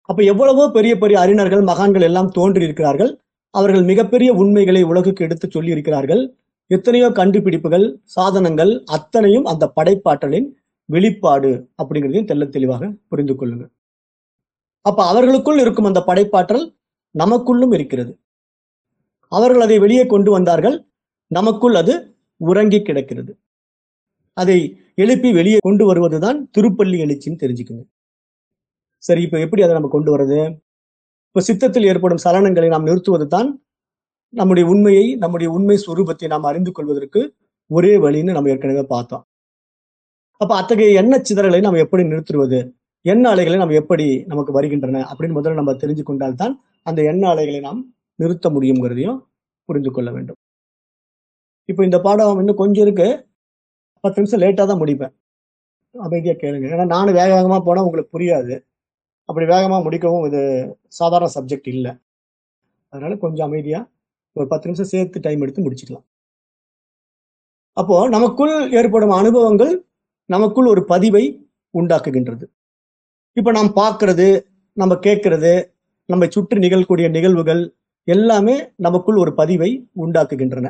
அப்ப எவ்வளவோ பெரிய பெரிய அறிஞர்கள் மகான்கள் எல்லாம் தோன்றி இருக்கிறார்கள் அவர்கள் மிகப்பெரிய உண்மைகளை உலகுக்கு எடுத்து சொல்லி இருக்கிறார்கள் எத்தனையோ கண்டுபிடிப்புகள் சாதனங்கள் அத்தனையும் அந்த படைப்பாற்றலின் வெளிப்பாடு அப்படிங்கிறதையும் தெல்ல தெளிவாக புரிந்து கொள்ளுங்க. அப்ப அவர்களுக்குள் இருக்கும் அந்த படைப்பாற்றல் நமக்குள்ளும் இருக்கிறது. அவர்கள் அதை வெளியே கொண்டு வந்தார்கள். நமக்குள் அது உறங்கி கிடக்கிறது. அதை எழுப்பி வெளியே கொண்டு வருவதுதான் திருப்பள்ளி எழுச்சின்னு தெரிஞ்சுக்கணும் சரி இப்ப எப்படி அதை நம்ம கொண்டு வர்றது? இப்ப சித்தத்தில் ஏற்படும் சலனங்களை நாம் நிறுத்துவது தான் நம்முடைய உண்மையை நம்முடைய உண்மை சுரூபத்தை நாம் அறிந்து கொள்வதற்கு ஒரே வழின்னு நம்ம ஏற்கனவே பார்த்தோம். அப்ப அத்தகைய எண்ண சிதறலை நாம் எப்படி நிறுத்துவது? எண்ண அலைகளை நாம் எப்படி நமக்கு வருகின்றன? அப்படின்னு முதல்ல நம்ம தெரிஞ்சு கொண்டால்தான் அந்த எண்ண அலைகளை நாம் நிறுத்த முடியுங்கிறதையும் புரிந்து கொள்ள வேண்டும். இப்போ இந்த பாடம் இன்னும் கொஞ்சம் இருக்கு. பத்து நிமிஷம் லேட்டாக தான் முடிப்பேன். அமைதியாக கேளுங்க. ஏன்னா நானும் வேக வேகமாக போனால் உங்களுக்கு புரியாது. அப்படி வேகமாக முடிக்கவும் இது சாதாரண சப்ஜெக்ட் இல்லை. அதனால கொஞ்சம் அமைதியாக ஒரு பத்து நிமிஷம் சேர்த்து டைம் எடுத்து முடிச்சுக்கலாம். அப்போது நமக்குள் ஏற்படும் அனுபவங்கள் நமக்குள் ஒரு பதிவை உண்டாக்குகின்றது. இப்போ நாம் பார்க்கறது நம்ம கேட்கறது நம்மை சுற்றி நிகழக்கூடிய நிகழ்வுகள் எல்லாமே நமக்குள் ஒரு பதிவை உண்டாக்குகின்றன.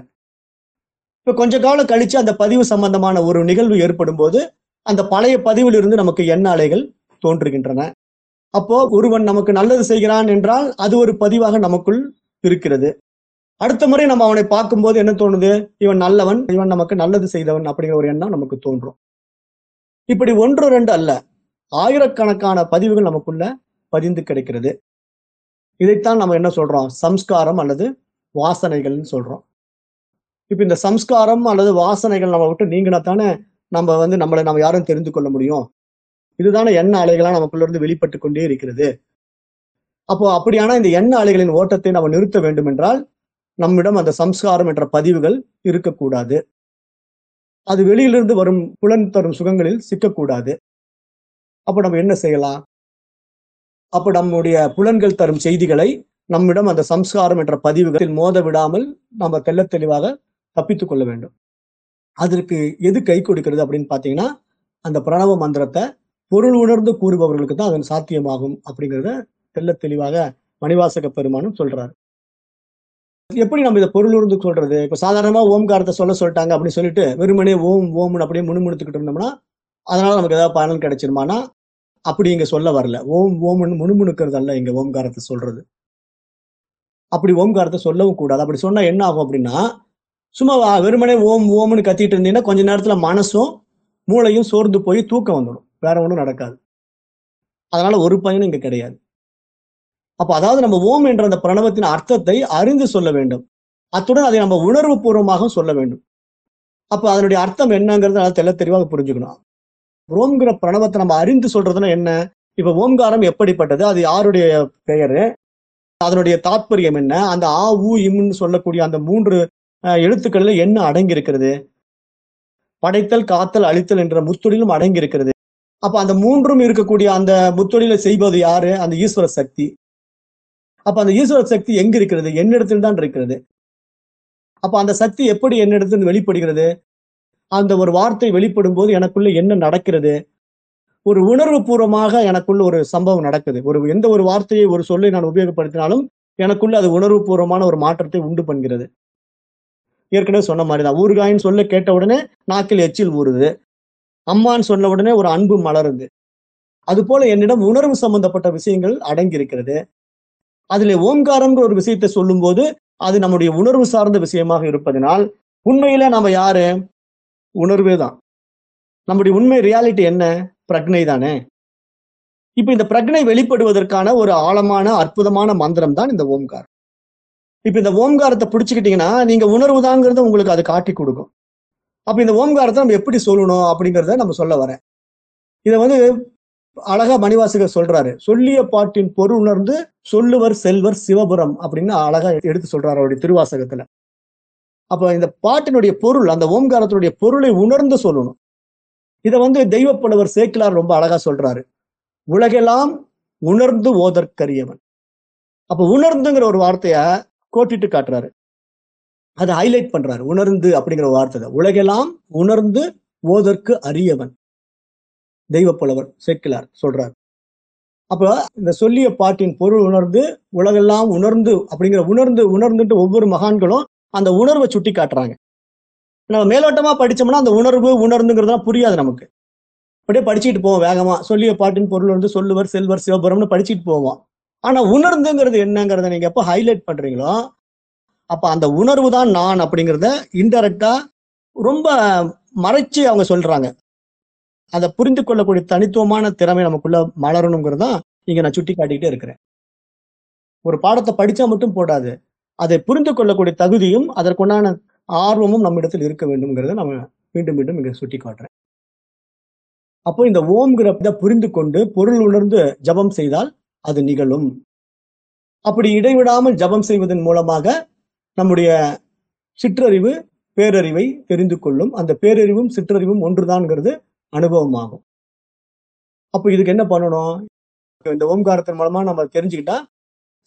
இப்ப கொஞ்ச காலம் கழிச்சு அந்த பதிவு சம்பந்தமான ஒரு நிகழ்வு ஏற்படும் போது அந்த பழைய பதிவிலிருந்து நமக்கு எண்ண அலைகள் தோன்றுகின்றன. அப்போ ஒருவன் நமக்கு நல்லது செய்கிறான் என்றால் அது ஒரு பதிவாக நமக்குள் இருக்கிறது. அடுத்த முறை நம்ம அவனை பார்க்கும்போது என்ன தோணுது? இவன் நல்லவன் இவன் நமக்கு நல்லது செய்தவன் அப்படிங்கிற ஒரு எண்ணம் நமக்கு தோன்றும். இப்படி ஒன்று ரெண்டு அல்ல ஆயிரக்கணக்கான பதிவுகள் நமக்குள்ள பதிந்து கிடைக்கிறது. இதைத்தான் நம்ம என்ன சொல்றோம்? சம்ஸ்காரம் அல்லது வாசனைகள்னு சொல்றோம். இப்ப இந்த சம்ஸ்காரம் அல்லது வாசனைகள் நம்ம விட்டு நீங்கினா தானே நம்ம வந்து நம்மளை நம்ம யாரும் தெரிந்து கொள்ள முடியும். இதுதானே எண்ண அலைகளாக நமக்குள்ள இருந்து வெளிப்பட்டு கொண்டே இருக்கிறது. அப்போ அப்படியான இந்த எண்ண அலைகளின் ஓட்டத்தை நம்ம நிறுத்த வேண்டும் என்றால் நம்மிடம் அந்த சம்ஸ்காரம் என்ற பதிவுகள் இருக்கக்கூடாது. அது வெளியிலிருந்து வரும் புலன் தரும் சுகங்களில் சிக்கக்கூடாது. அப்போ நம்ம என்ன செய்யலாம்? அப்போ நம்முடைய புலன்கள் தரும் செய்திகளை நம்மிடம் அந்த சம்ஸ்காரம் என்ற பதிவுகளில் மோத விடாமல் நம்ம தெள்ள தெளிவாக தப்பித்துக் கொள்ள வேண்டும். அதற்கு எது கை கொடுக்கிறது அப்படின்னு பார்த்தீங்கன்னா அந்த பிரணவ மந்திரத்தை பொருள் உணர்ந்து கூறுபவர்களுக்கு தான் அதன் சாத்தியமாகும் அப்படிங்கிறத தெல்ல தெளிவாக மணிவாசக பெருமானும் சொல்றாரு. எப்படி நம்ம இதை பொருள் உணர்ந்து சொல்றது? இப்போ சாதாரணமா ஓம்காரத்தை சொல்ல சொல்லிட்டாங்க அப்படின்னு சொல்லிட்டு வெறுமனே ஓம் ஓம்னு அப்படியே முணுமுணுத்துக்கிட்டு இருந்தோம்னா அதனால நமக்கு ஏதாவது பலன் கிடைச்சிருமானா? அப்படி இங்க சொல்ல வரல. ஓம் ஓம்னு முணுமுணுக்கிறது அல்ல இங்க ஓம்காரத்தை சொல்றது. அப்படி ஓம்காரத்தை சொல்லவும் கூடாது. அப்படி சொன்னா என்ன ஆகும் அப்படின்னா சும்மா வா- வெறுமனே ஓம் ஓம்னு கத்திட்டு இருந்தீங்கன்னா கொஞ்ச நேரத்துல மனசும் மூளையும் சோர்ந்து போய் தூக்கம் வந்துடும். வேற ஒன்றும் நடக்காது. அதனால ஒரு பயனும் இங்க கிடையாது. அப்ப அதாவது நம்ம ஓம் என்ற அந்த பிரணவத்தின் அர்த்தத்தை அறிந்து சொல்ல வேண்டும். அத்துடன் அதை நம்ம உணர்வு பூர்வமாக சொல்ல வேண்டும். அப்ப அதனுடைய அர்த்தம் என்னங்கிறது நல்லா தெல்ல தெளிவாக புரிஞ்சுக்கணும். ஓம்ங்கிற பிரணவத்தை நம்ம அறிந்து சொல்றதுன்னா என்ன? இப்ப ஓம்காரம் எப்படிப்பட்டது? அது யாருடைய பெயரு? அதனுடைய தாத்பரியம் என்ன? அந்த ஆ ஊ இம்னு சொல்லக்கூடிய அந்த மூன்று எழுத்துக்களில் என்ன அடங்கி இருக்கிறது படைத்தல் காத்தல் அழித்தல் என்ற முத்தொழிலும் அடங்கி இருக்கிறது அப்ப அந்த மூன்றும் இருக்கக்கூடிய அந்த முத்தொழிலை செய்வது யாரு? அந்த ஈஸ்வர சக்தி. அப்ப அந்த ஈஸ்வர சக்தி எங்க இருக்கிறது? என்னிடத்தில் தான் இருக்கிறது. அப்ப அந்த சக்தி எப்படி என்னிடத்தில் வெளிப்படுகிறது? அந்த ஒரு வார்த்தை வெளிப்படும் போது எனக்குள்ள என்ன நடக்கிறது? ஒரு உணர்வு பூர்வமாக எனக்குள்ள ஒரு சம்பவம் நடக்குது. ஒரு எந்த ஒரு வார்த்தையை ஒரு சொல்லை நான் உபயோகப்படுத்தினாலும் எனக்குள்ள அது உணர்வு பூர்வமான ஒரு மாற்றத்தை உண்டு பண்ணுகிறது. ஏற்கனவே சொன்ன மாதிரி தான் ஊறுகாயின்னு சொல்ல கேட்ட உடனே நாக்கில் எச்சில் ஊறுது. அம்மான்னு சொன்ன உடனே ஒரு அன்பு மலருது. அது போல என்னிடம் உணர்வு சம்பந்தப்பட்ட விஷயங்கள் அடங்கி இருக்கிறது அதுல ஓம்காரம்ங்கிற ஒரு விஷயத்தை சொல்லும்போது அது நம்முடைய உணர்வு சார்ந்த விஷயமாக இருப்பதனால் உண்மையில நம்ம யாரு? உணர்வே தான். நம்முடைய உண்மை ரியாலிட்டி என்ன? பிரக்னை தானே. இப்ப இந்த பிரக்னை வெளிப்படுவதற்கான ஒரு ஆழமான அற்புதமான மந்திரம் தான் இந்த ஓம்காரம். இப்ப இந்த ஓம்காரத்தை பிடிச்சுக்கிட்டீங்கன்னா நீங்க உணர்வுதாங்கிறத உங்களுக்கு அது காட்டி கொடுக்கும். அப்ப இந்த ஓம்காரத்தை நம்ம எப்படி சொல்லணும் அப்படிங்கிறத நம்ம சொல்ல வரேன். இதை வந்து அழகா மணிவாசகர் சொல்றாரு. சொல்லிய பாட்டின் பொருள் உணர்ந்து சொல்லுவர் செல்வர் சிவபுரம் அப்படின்னு அழகா எடுத்து சொல்றாரு அவருடைய திருவாசகத்துல. அப்ப இந்த பாட்டினுடைய பொருள் அந்த ஓம்காரத்தினுடைய பொருளை உணர்ந்து சொல்லணும். இதை வந்து தெய்வப்புலவர் சேக்கிலார் ரொம்ப அழகா சொல்றாரு. உலகெல்லாம் உணர்ந்து ஓதற்கரியவன். அப்ப உணர்ந்துங்கிற ஒரு வார்த்தைய கோட்டிட்டு காட்டுறாரு. அதை ஹைலைட் பண்றாரு. உணர்ந்து அப்படிங்கிற வார்த்தை உலகெல்லாம் உணர்ந்து ஓதற்கு அரியவன். தெய்வப்புலவர் சேக்கிலார் சொல்றார். அப்ப இந்த சொல்லிய பாட்டின் பொருள் உணர்ந்து உலகெல்லாம் உணர்ந்து அப்படிங்கிற உணர்ந்து உணர்ந்துட்டு ஒவ்வொரு மகான்களும் அந்த உணர்வை சுட்டி காட்டுறாங்க. நம்ம மேலோட்டமா படிச்சோம்னா அந்த உணர்வு உணர்ந்துங்கிறதுலாம் புரியாது நமக்கு. அப்படியே படிச்சுட்டு போவோம் வேகமா. சொல்லிய பாட்டின் பொருள் வந்து சொல்லுவர் செல்வர் சிவபுரம்னு படிச்சுட்டு போவோம். ஆனா உணர்ந்துங்கிறது என்னங்கிறத நீங்க எப்ப ஹைலைட் பண்றீங்களோ அப்ப அந்த உணர்வு தான் நான் அப்படிங்கிறத இன்டெரக்டா ரொம்ப மறைச்சு அவங்க சொல்றாங்க. அதை புரிந்து கொள்ளக்கூடிய தனித்துவமான திறமை நமக்குள்ள மலரணுங்கிறது இங்க நான் சுட்டி காட்டிக்கிட்டே இருக்கிறேன். ஒரு பாடத்தை படிச்சா மட்டும் போடாது அதை புரிந்து கொள்ளக்கூடிய தகுதியும் அதற்குண்டான ஆர்வமும் நம்மிடத்தில் இருக்க வேண்டும்ங்கிறத நம்ம மீண்டும் மீண்டும் இங்க சுட்டி காட்டுறேன். அப்போ இந்த ஓம்ங்கிற இதை புரிந்து கொண்டு பொருள் உணர்ந்து ஜபம் செய்தால் அது நிகழும். அப்படி இடைவிடாமல் ஜபம் செய்வதன் மூலமாக நம்முடைய சிற்றறிவு பேரறிவை தெரிந்து கொள்ளும். அந்த பேரறிவும் சிற்றறிவும் ஒன்றுதான்ங்கிறது அனுபவமாகும். அப்போ இதுக்கு என்ன பண்ணணும்? இந்த ஓம்காரத்தின் மூலமா நம்ம தெரிஞ்சுக்கிட்டா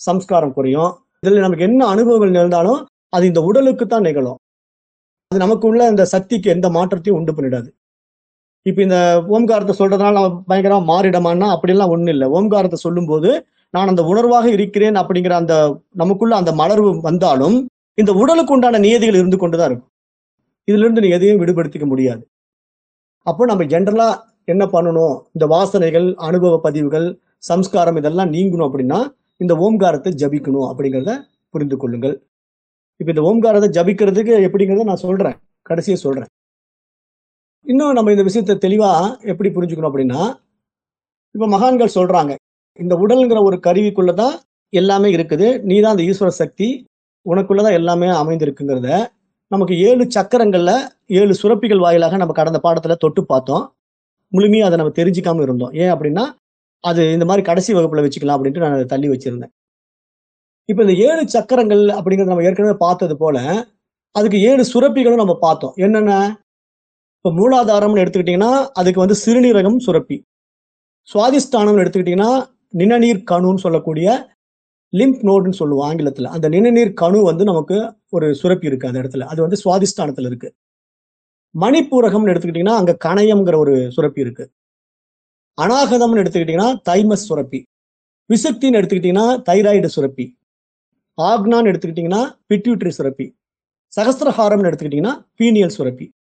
சம்ஸ்காரம் குறையும். இதில் நமக்கு என்ன அனுபவங்கள் நிகழ்ந்தாலும் அது இந்த உடலுக்கு தான் நிகழும். அது நமக்கு உள்ள அந்த சக்திக்கு எந்த மாற்றத்தையும் உண்டு பண்ணிடாது. இப்ப இந்த ஓம்காரத்தை சொல்றதுனால நம்ம பயங்கரமா மாறிடமான்னா அப்படிலாம் ஒன்றும் இல்லை. ஓம்காரத்தை சொல்லும்போது நான் அந்த உணர்வாக இருக்கிறேன் அப்படிங்கிற அந்த நமக்குள்ள அந்த மலர்வு வந்தாலும் இந்த உடலுக்கு உண்டான நியதிகள் இருந்து கொண்டுதான் இருக்கும். இதுல இருந்து நீ எதையும் விடுபடுத்திக்க முடியாது. அப்போ நம்ம ஜென்ரலா என்ன பண்ணணும்? இந்த வாசனைகள் அனுபவ பதிவுகள் சம்ஸ்காரம் இதெல்லாம் நீங்கணும் அப்படின்னா இந்த ஓம்காரத்தை ஜபிக்கணும் அப்படிங்கிறத புரிந்து கொள்ளுங்கள். இப்ப இந்த ஓம்காரத்தை ஜபிக்கிறதுக்கு எப்படிங்கிறத நான் சொல்றேன். கடைசியை சொல்றேன். இன்னும் நம்ம இந்த விஷயத்தை தெளிவா எப்படி புரிஞ்சுக்கணும் அப்படின்னா இப்ப மகான்கள் சொல்றாங்க இந்த உடல்ங்கிற ஒரு கருவிக்குள்ளதான் எல்லாமே இருக்குது நீ தான் அந்த ஈஸ்வர சக்தி உனக்குள்ளதான் எல்லாமே அமைந்திருக்குங்கிறத நமக்கு ஏழு சக்கரங்கள்ல ஏழு சுரப்பிகள் வாயிலாக நம்ம கடந்த பாடத்துல தொட்டு பார்த்தோம். முழுமையாக அதை நம்ம தெரிஞ்சுக்காம இருந்தோம். ஏன் அப்படின்னா அது இந்த மாதிரி கடைசி வகுப்புல வச்சுக்கலாம் அப்படின்ட்டு நான் அதை தள்ளி வச்சிருந்தேன். இப்ப இந்த ஏழு சக்கரங்கள் அப்படிங்கிறத நம்ம ஏற்கனவே பார்த்தது போல அதுக்கு ஏழு சுரப்பிகளும் நம்ம பார்த்தோம். என்னென்ன? இப்ப மூலாதாரம்னு எடுத்துக்கிட்டீங்கன்னா அதுக்கு வந்து சிறுநீரகம் சுரப்பி. சுவாதிஷ்டானம்னு எடுத்துக்கிட்டீங்கன்னா நிணநீர் கணுன்னு சொல்லக்கூடிய லிம்ப் நோடுன்னு சொல்லுவோம் ஆங்கிலத்துல. அந்த நிணநீர் கணு வந்து நமக்கு ஒரு சுரப்பி இருக்கு அந்த இடத்துல. அது வந்து சுவாதிஷ்டானத்துல இருக்கு. மணிப்பூரகம்னு எடுத்துக்கிட்டீங்கன்னா அங்க கணையம்ங்கிற ஒரு சுரப்பி இருக்கு. அனாகதம்னு எடுத்துக்கிட்டீங்கன்னா தைமஸ் சுரப்பி. விசக்தின்னு எடுத்துக்கிட்டீங்கன்னா தைராய்டு சுரப்பி. ஆக்னான்னு எடுத்துக்கிட்டீங்கன்னா பிட்யூட்ரி சுரப்பி. சகஸ்திரஹாரம்னு எடுத்துக்கிட்டீங்கன்னா பீனியல் சுரப்பி.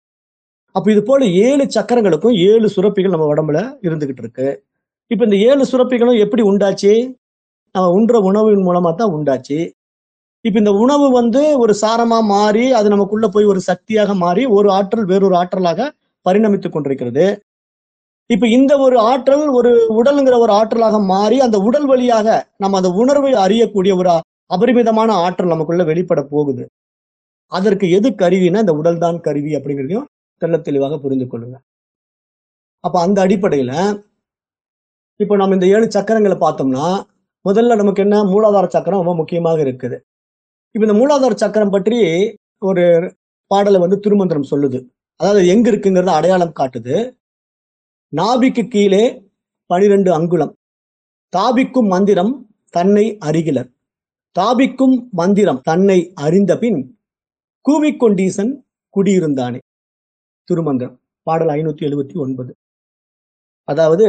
அப்ப இது போல ஏழு சக்கரங்களுக்கும் ஏழு சுரப்பிகள் நம்ம உடம்புல இருந்துகிட்டு இருக்கு. இப்ப இந்த ஏழு சுரப்பிகளும் எப்படி உண்டாச்சு? நம்ம உண்ற உணவின் மூலமா தான் உண்டாச்சு. இப்ப இந்த உணவு வந்து ஒரு சாரமா மாறி அது நமக்குள்ள போய் ஒரு சக்தியாக மாறி ஒரு ஆற்றல் வேறொரு ஆற்றலாக பரிணமித்துக் கொண்டிருக்கிறது. இப்ப இந்த ஒரு ஆற்றல் ஒரு உடலுங்கிற ஒரு ஆற்றலாக மாறி அந்த உடல் வழியாக நம்ம அந்த உணர்வை அறியக்கூடிய ஒரு அபரிமிதமான ஆற்றல் நமக்குள்ள வெளிப்பட போகுது. அதற்கு எது கருவினா இந்த உடல் தான் கருவி அப்படிங்கிறதையும் தெள்ள தெளிவாக புரிந்து கொள்ளுங்க. அப்ப அந்த அடிப்படையில இப்போ நம்ம இந்த ஏழு சக்கரங்களை பார்த்தோம்னா முதல்ல நமக்கு என்ன? மூலாதார சக்கரம் ரொம்ப முக்கியமாக இருக்குது. இப்ப இந்த மூலாதார சக்கரம் பற்றி ஒரு பாடலை வந்து திருமந்திரம் சொல்லுது. அதாவது எங்க இருக்குங்கிறத அடையாளம் காட்டுது. நாபிக்கு கீழே பனிரெண்டு அங்குலம். தாபிக்கும் மந்திரம் தன்னை அறிகிலர். தாபிக்கும் மந்திரம் தன்னை அறிந்த பின் கூவிக்கொண்டீசன் குடியிருந்தானே. திருமந்திரம் பாடல் ஐநூத்தி எழுபத்தி ஒன்பது. அதாவது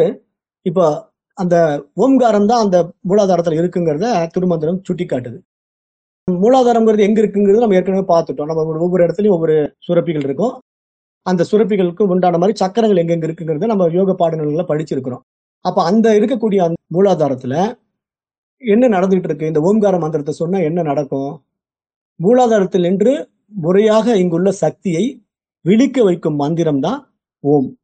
இப்போ அந்த ஓம்காரம் தான் அந்த மூலாதாரத்தில் இருக்குங்கிறத திருமந்திரம் சுட்டி காட்டுது மூலாதாரங்கிறது எங்க இருக்குங்கிறது நம்ம ஏற்கனவே பார்த்துட்டோம். நம்ம ஒவ்வொரு இடத்துலையும் ஒவ்வொரு சுரப்பிகள் இருக்கும். அந்த சுரப்பிகளுக்கு உண்டான மாதிரி சக்கரங்கள் எங்கெங்க இருக்குங்கிறத நம்ம யோக பாடநூல்களை படிச்சிருக்கிறோம். அப்ப அந்த இருக்கக்கூடிய அந்த மூலாதாரத்துல என்ன நடந்துகிட்டு இருக்கு? இந்த ஓம்கார மந்திரத்தை சொன்னா என்ன நடக்கும்? மூலாதாரத்தில் நின்று முறையாக இங்குள்ள சக்தியை விழிக்க வைக்கும் மந்திரம் தான் ஓம்.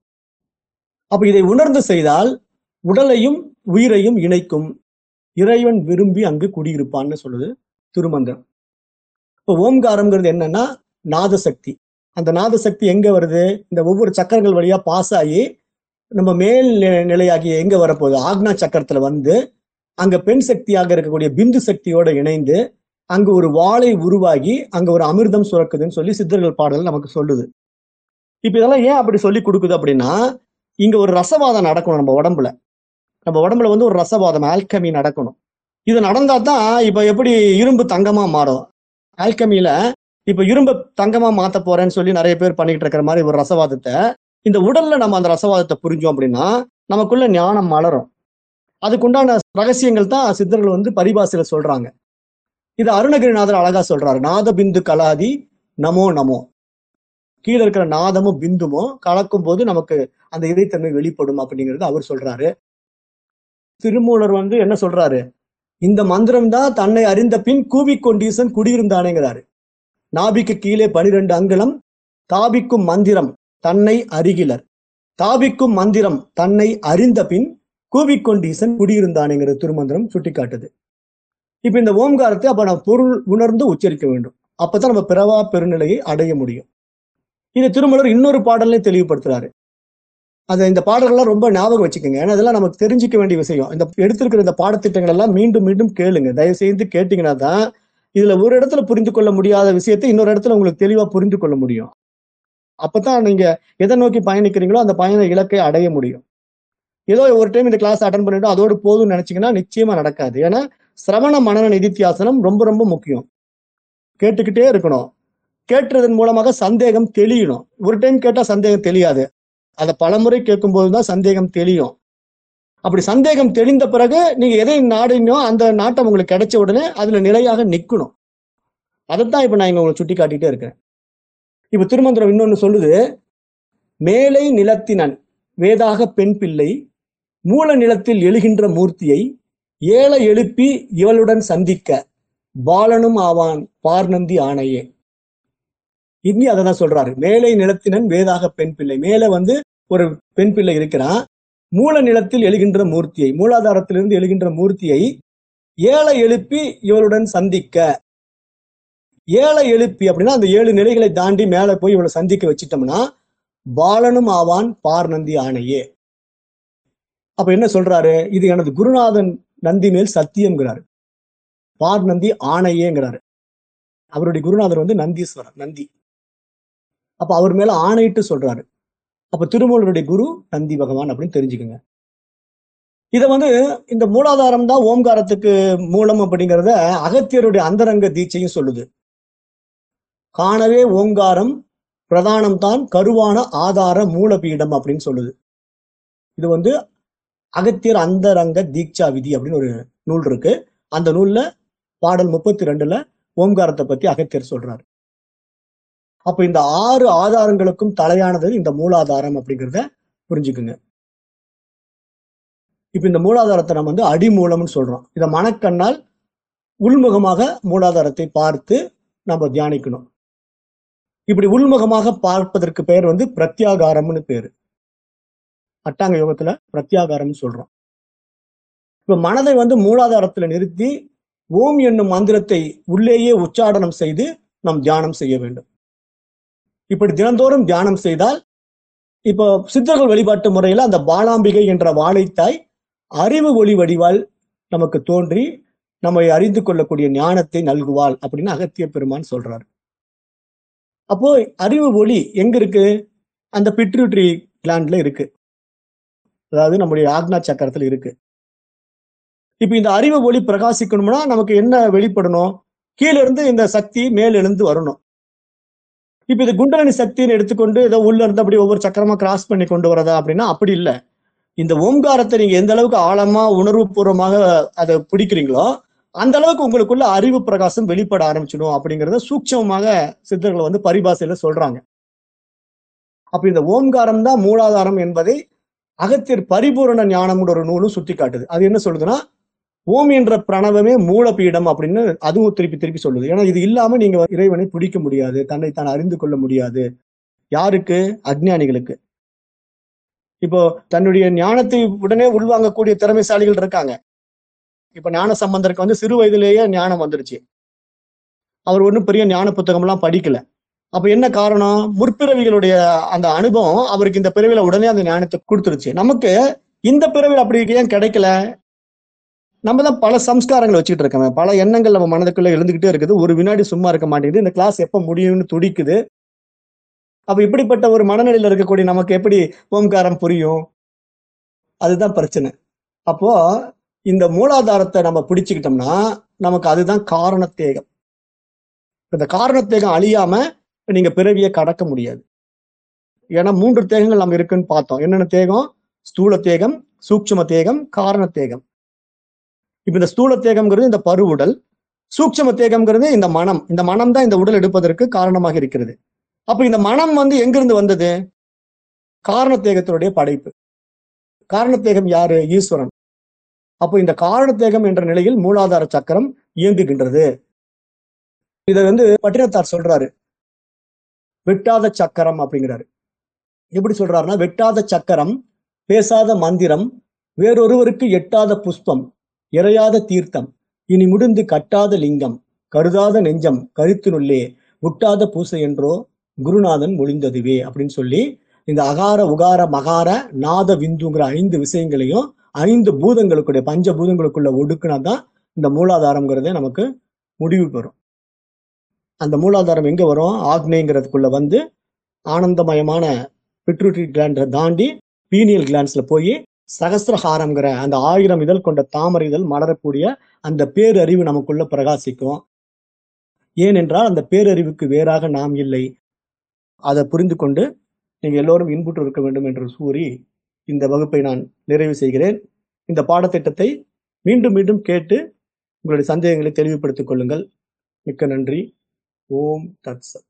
அப்ப இதை உணர்ந்து செய்தால் உடலையும் உயிரையும் இணைக்கும். இறைவன் விரும்பி அங்கு குடியிருப்பான்னு சொல்லுது திருமந்திரம். இப்ப ஓம்காரம்ங்கிறது என்னன்னா நாதசக்தி. அந்த நாதசக்தி எங்க வருது? இந்த ஒவ்வொரு சக்கரங்கள் வழியா பாஸ் ஆகி நம்ம மேல் நி- நிலையாகி எங்க வரப்போகுது? ஆக்னா சக்கரத்துல வந்து அங்க பெண் சக்தியாக இருக்கக்கூடிய பிந்து சக்தியோட இணைந்து அங்கு ஒரு வாளை உருவாகி அங்க ஒரு அமிர்தம் சுரக்குதுன்னு சொல்லி சித்தர்கள் பாடல் நமக்கு சொல்லுது. இப்ப இதெல்லாம் ஏன் அப்படி சொல்லி கொடுக்குது அப்படின்னா இங்க ஒரு ரசவாதம் நடக்கணும் நம்ம உடம்புல. நம்ம உடம்புல வந்து ஒரு ரசவாதம் ஆல்கமி நடக்கணும். இது நடந்தா தான் இப்ப எப்படி இரும்பு தங்கமா மாறும்? ஆல்கமியில இப்ப இரும்பு தங்கமா மாத்த போறேன்னு சொல்லி நிறைய பேர் பண்ணிட்டு இருக்கிற மாதிரி ஒரு ரசவாதத்தை இந்த உடல்ல நம்ம அந்த ரசவாதத்தை புரிஞ்சோம் அப்படின்னா நமக்குள்ள ஞானம் மலரும். அதுக்குண்டான ரகசியங்கள் தான் சித்தர்கள் வந்து பரிபாசையில சொல்றாங்க. இது அருணகிரிநாதர் அழகா சொல்றாரு நாதபிந்து கலாதி நமோ நமோ. கீழே இருக்கிற நாதமும் பிந்துமும் கலக்கும் போது நமக்கு அந்த இறைத்தன்மை வெளிப்படும் அப்படிங்கிறது அவர் சொல்றாரு. திருமூலர் வந்து என்ன சொல்றாரு? இந்த மந்திரம் தான் தன்னை அறிந்த பின் கூவிக்கொண்டீசன் குடியிருந்தானேங்கிறாரு. நாபிக்கு கீழே பனிரெண்டு அங்குலம் தாபிக்கும் மந்திரம் தன்னை அருகிலர் தாபிக்கும் மந்திரம் தன்னை அறிந்த பின் கூவிக்கொண்டீசன் குடியிருந்தானேங்கிற திருமந்திரம் சுட்டிக்காட்டுது. இப்ப இந்த ஓம்காரத்தை அப்ப நம்ம பொருள் உணர்ந்து உச்சரிக்க வேண்டும். அப்பதான் நம்ம பிறவா பெருநிலையை அடைய முடியும். இது திருமலர் இன்னொரு பாடலையும் தெளிவுபடுத்துறாரு. அதை இந்த பாடல்கள்லாம் ரொம்ப ஞாபகம் வச்சுக்கோங்க. ஏன்னா இதெல்லாம் நமக்கு தெரிஞ்சிக்க வேண்டிய விஷயம். இந்த எடுத்திருக்கிற இந்த பாடத்திட்டங்கள் எல்லாம் மீண்டும் மீண்டும் கேளுங்க. தயவு செய்து கேட்டீங்கன்னா தான் இதுல ஒரு இடத்துல புரிந்து கொள்ள முடியாத விஷயத்தை இன்னொரு இடத்துல உங்களுக்கு தெளிவா புரிந்து கொள்ள முடியும். அப்பதான் நீங்க எதை நோக்கி பயணிக்கிறீங்களோ அந்த பயண இலக்கை அடைய முடியும். ஏதோ ஒரு டைம் இந்த கிளாஸ் அட்டன் பண்ணிட்டு அதோடு போதும்னு நினைச்சீங்கன்னா நிச்சயமா நடக்காது. ஏன்னா சிரவண மனநிதித்தியாசனம் ரொம்ப ரொம்ப முக்கியம். கேட்டுக்கிட்டே இருக்கணும். கேட்டுறதன் மூலமாக சந்தேகம் தெளியணும். ஒரு டைம் கேட்டால் சந்தேகம் தெளியாது அதை பலமுறை கேட்கும்போது தான் சந்தேகம் தெளியும் அப்படி சந்தேகம் தெளிந்த பிறகு நீங்க எதை நாடினோ அந்த நாட்டம் உங்களுக்கு கிடைச்ச உடனே அதுல நிலையாக நிற்கணும். அதைத்தான் இப்ப நான் இங்க உங்களுக்கு சுட்டி காட்டிட்டே இருக்கிறேன். இப்ப திருமந்திரம் இன்னொன்னு சொல்லுது மேலை நிலத்தினன் வேதாக பெண் பிள்ளை மூல நிலத்தில் எழுகின்ற மூர்த்தியை ஏழை எழுப்பி இவளுடன் சந்திக்க பாலனும் ஆவான் பார்நந்தி ஆணையே. இனி அதை தான் சொல்றாரு. மேலை நிலத்தினன் வேதாக பெண் பிள்ளை. மேலே வந்து ஒரு பெண் பிள்ளை இருக்கிறான். மூல நிலத்தில் எழுகின்ற மூர்த்தியை மூலாதாரத்திலிருந்து எழுகின்ற மூர்த்தியை ஏழை எழுப்பி இவளுடன் சந்திக்க. ஏழை எழுப்பி அப்படின்னா அந்த ஏழு நிலைகளை தாண்டி மேலே போய் இவளை சந்திக்க வச்சிட்டோம்னா பாலனும் ஆவான் பார்நந்தி ஆணையே அப்ப என்ன சொல்றாரு? இது எனது குருநாதன் நந்தி மேல் சத்தியம்ங்கிறாரு. பார் நந்தி ஆணையேங்கிறாரு அவருடைய குருநாதர் வந்து நந்தீஸ்வரர் நந்தி. அப்ப அவர் மேல ஆணையிட்டு சொல்றாரு. அப்ப திருமூலருடைய குரு நந்தி பகவான் அப்படின்னு தெரிஞ்சுக்கோங்க. இதை வந்து இந்த மூலாதாரம் தான் ஓம்காரத்துக்கு மூலம் அப்படிங்கிறத அகத்தியருடைய அந்தரங்க தீட்சையும் சொல்லுது. காணவே ஓங்காரம் பிரதானம் தான் கருவான ஆதார மூலபீடம் அப்படின்னு சொல்லுது. இது வந்து அகத்தியர் அந்தரங்க தீட்சா விதி அப்படின்னு ஒரு நூல் இருக்கு. அந்த நூல்ல பாடல் முப்பத்தி ரெண்டுல ஓம்காரத்தை பத்தி அகத்தியர் சொல்றாரு. அப்ப இந்த ஆறு ஆதாரங்களுக்கும் தலையானது இந்த மூலாதாரம் அப்படிங்கிறத புரிஞ்சுக்குங்க. இப்ப இந்த மூலாதாரத்தை நம்ம வந்து அடிமூலம்னு சொல்றோம். இதை மனக்கண்ணால் உள்முகமாக மூலாதாரத்தை பார்த்து நம்ம தியானிக்கணும். இப்படி உள்முகமாக பார்ப்பதற்கு பெயர் வந்து பிரத்யாகாரம்னு பேரு. அட்டாங்க யோகத்துல பிரத்யாகாரம்னு சொல்றோம். இப்ப மனதை வந்து மூலாதாரத்துல நிறுத்தி ஓம் என்னும் மந்திரத்தை உள்ளேயே உச்சாடனம் செய்து நாம் தியானம் செய்ய வேண்டும். இப்படி தினந்தோறும் தியானம் செய்தால் இப்போ சித்தர்கள் வழிபாட்டு முறையில அந்த பாலாம்பிகை என்ற வாழைத்தாய் அறிவு ஒளி வடிவால் நமக்கு தோன்றி நம்மை அறிந்து கொள்ளக்கூடிய ஞானத்தை நல்குவாள் அப்படின்னு அகத்திய பெருமான் சொல்றாரு. அப்போ அறிவு ஒளி எங்க இருக்கு? அந்த பிட்ரூட்ரி கிளாண்ட்ல இருக்கு. அதாவது நம்முடைய ஆக்னா சக்கரத்துல இருக்கு. இப்ப இந்த அறிவு ஒளி பிரகாசிக்கணும்னா நமக்கு என்ன வெளிப்படணும்? கீழ இருந்து இந்த சக்தி மேல் எழுந்து வரணும். இப்ப இது குண்டலினி சக்தின்னு எடுத்துக்கொண்டு ஏதோ உள்ள இருந்து அப்படி ஒவ்வொரு சக்கரமா கிராஸ் பண்ணி கொண்டு வரதா அப்படின்னா அப்படி இல்லை. இந்த ஓம்காரத்தை நீங்க எந்த அளவுக்கு ஆழமா உணர்வு பூர்வமாக அதை பிடிக்கிறீங்களோ அந்த அளவுக்கு உங்களுக்குள்ள அறிவு பிரகாசம் வெளிப்பட ஆரம்பிச்சிடும் அப்படிங்கறத சூட்சமமாக சித்தர்களை வந்து பரிபாசையில சொல்றாங்க. அப்ப இந்த ஓம்காரம் தான் மூலாதாரம் என்பதை அகத்தியர் பரிபூரண ஞானம் ஒரு நூலும் சுட்டி காட்டுது அது என்ன சொல்லுதுன்னா ஓம் என்ற பிரணவமே மூலபீடம் அப்படின்னு அதுவும் திருப்பி திருப்பி சொல்லுது. ஏன்னா இது இல்லாம நீங்க இறைவனை பிடிக்க முடியாது தன்னை தான் அறிந்து கொள்ள முடியாது. யாருக்கு? அஜ்ஞானிகளுக்கு. இப்போ தன்னுடைய ஞானத்தை உடனே உள்வாங்கக்கூடிய திறமைசாலிகள் இருக்காங்க. இப்ப ஞான சம்பந்தருக்கு வந்து சிறு வயதிலேயே ஞானம் வந்துருச்சு. அவர் ஒன்றும் பெரிய ஞான புத்தகம்லாம் படிக்கல. அப்ப என்ன காரணம்? முற்பிறவிகளுடைய அந்த அனுபவம் அவருக்கு இந்த பிறவில உடனே அந்த ஞானத்தை கொடுத்துருச்சு. நமக்கு இந்த பிறவில அப்படி ஏன் கிடைக்கல? நம்ம தான் பல சம்ஸ்காரங்கள் வச்சுக்கிட்டு இருக்கோம். பல எண்ணங்கள் நம்ம மனதுக்குள்ள எழுந்துகிட்டே இருக்குது. ஒரு வினாடி சும்மா இருக்க மாட்டேங்குது. இந்த கிளாஸ் எப்போ முடியும்னு துடிக்குது. அப்ப இப்படிப்பட்ட ஒரு மனநிலையில இருக்கக்கூடிய நமக்கு எப்படி ஓம்காரம் புரியும்? அதுதான் பிரச்சனை. அப்போ இந்த மூலாதாரத்தை நம்ம பிடிச்சுக்கிட்டோம்னா நமக்கு அதுதான் காரணத்தேகம். இந்த காரணத்தேகம் அழியாம நீங்க பிறவியை கடக்க முடியாது. ஏன்னா மூன்று தேகங்கள் நம்ம இருக்குன்னு பார்த்தோம். என்னென்ன தேகம்? ஸ்தூல தேகம் சூட்சும தேகம் காரணத்தேகம். இப்ப இந்த ஸ்தூல தேகம்ங்கிறது இந்த பருவுடல் சூட்சும தேகம்ங்கிறது இந்த மனம். இந்த மனம் தான் இந்த உடல் எடுப்பதற்கு காரணமாக இருக்கிறது. அப்ப இந்த மனம் வந்து எங்கிருந்து வந்தது? காரண தேகத்தினுடைய படைப்பு. காரண தேகம் யாரு? ஈஸ்வரன். அப்போ இந்த காரண தேகம் என்ற நிலையில் மூலாதார சக்கரம் இயங்குகின்றது. இதை வந்து பட்டினத்தார் சொல்றாரு. வெட்டாத சக்கரம் அப்படிங்கிறாரு. எப்படி சொல்றாருன்னா வெட்டாத சக்கரம் பேசாத மந்திரம் வேறொருவருக்கு எட்டாத புஷ்பம். இறையாத தீர்த்தம் இனி முடிந்து கட்டாத லிங்கம் கருதாத நெஞ்சம் கருத்தினுள்ளே முட்டாத பூசை என்றோ குருநாதன் மொழிந்ததுவே அப்படின்னு சொல்லி இந்த அகார உகார மகார நாத விந்துங்கிற ஐந்து விஷயங்களையும் ஐந்து பூதங்களுக்குடைய பஞ்ச பூதங்களுக்குள்ள ஒடுக்குனா தான் இந்த மூலாதாரம்ங்கிறதே நமக்கு முடிவு பெறும் அந்த மூலாதாரம் எங்க வரும்? ஆக்னேங்கிறதுக்குள்ள வந்து ஆனந்தமயமான பிட்ரூட்டரி கிளாண்டை தாண்டி பீனியல் கிளான்ஸ்ல போய் சகசிரஹாரம்ங்கிற அந்த ஆயிரம் இதழ் கொண்ட தாமரை இதழ் மலரக்கூடிய அந்த பேரறிவு நமக்குள்ள பிரகாசிக்கும். ஏனென்றால் அந்த பேரறிவுக்கு வேறாக நாம் இல்லை. அதை புரிந்து கொண்டு நீங்கள் எல்லோரும் இன்புற்று இருக்க வேண்டும் என்று கூறி இந்த வகுப்பை நான் நிறைவு செய்கிறேன். இந்த பாடத்திட்டத்தை மீண்டும் மீண்டும் கேட்டு உங்களுடைய சந்தேகங்களை தெளிவுபடுத்திக் கொள்ளுங்கள். மிக்க நன்றி. ஓம் தத்சத்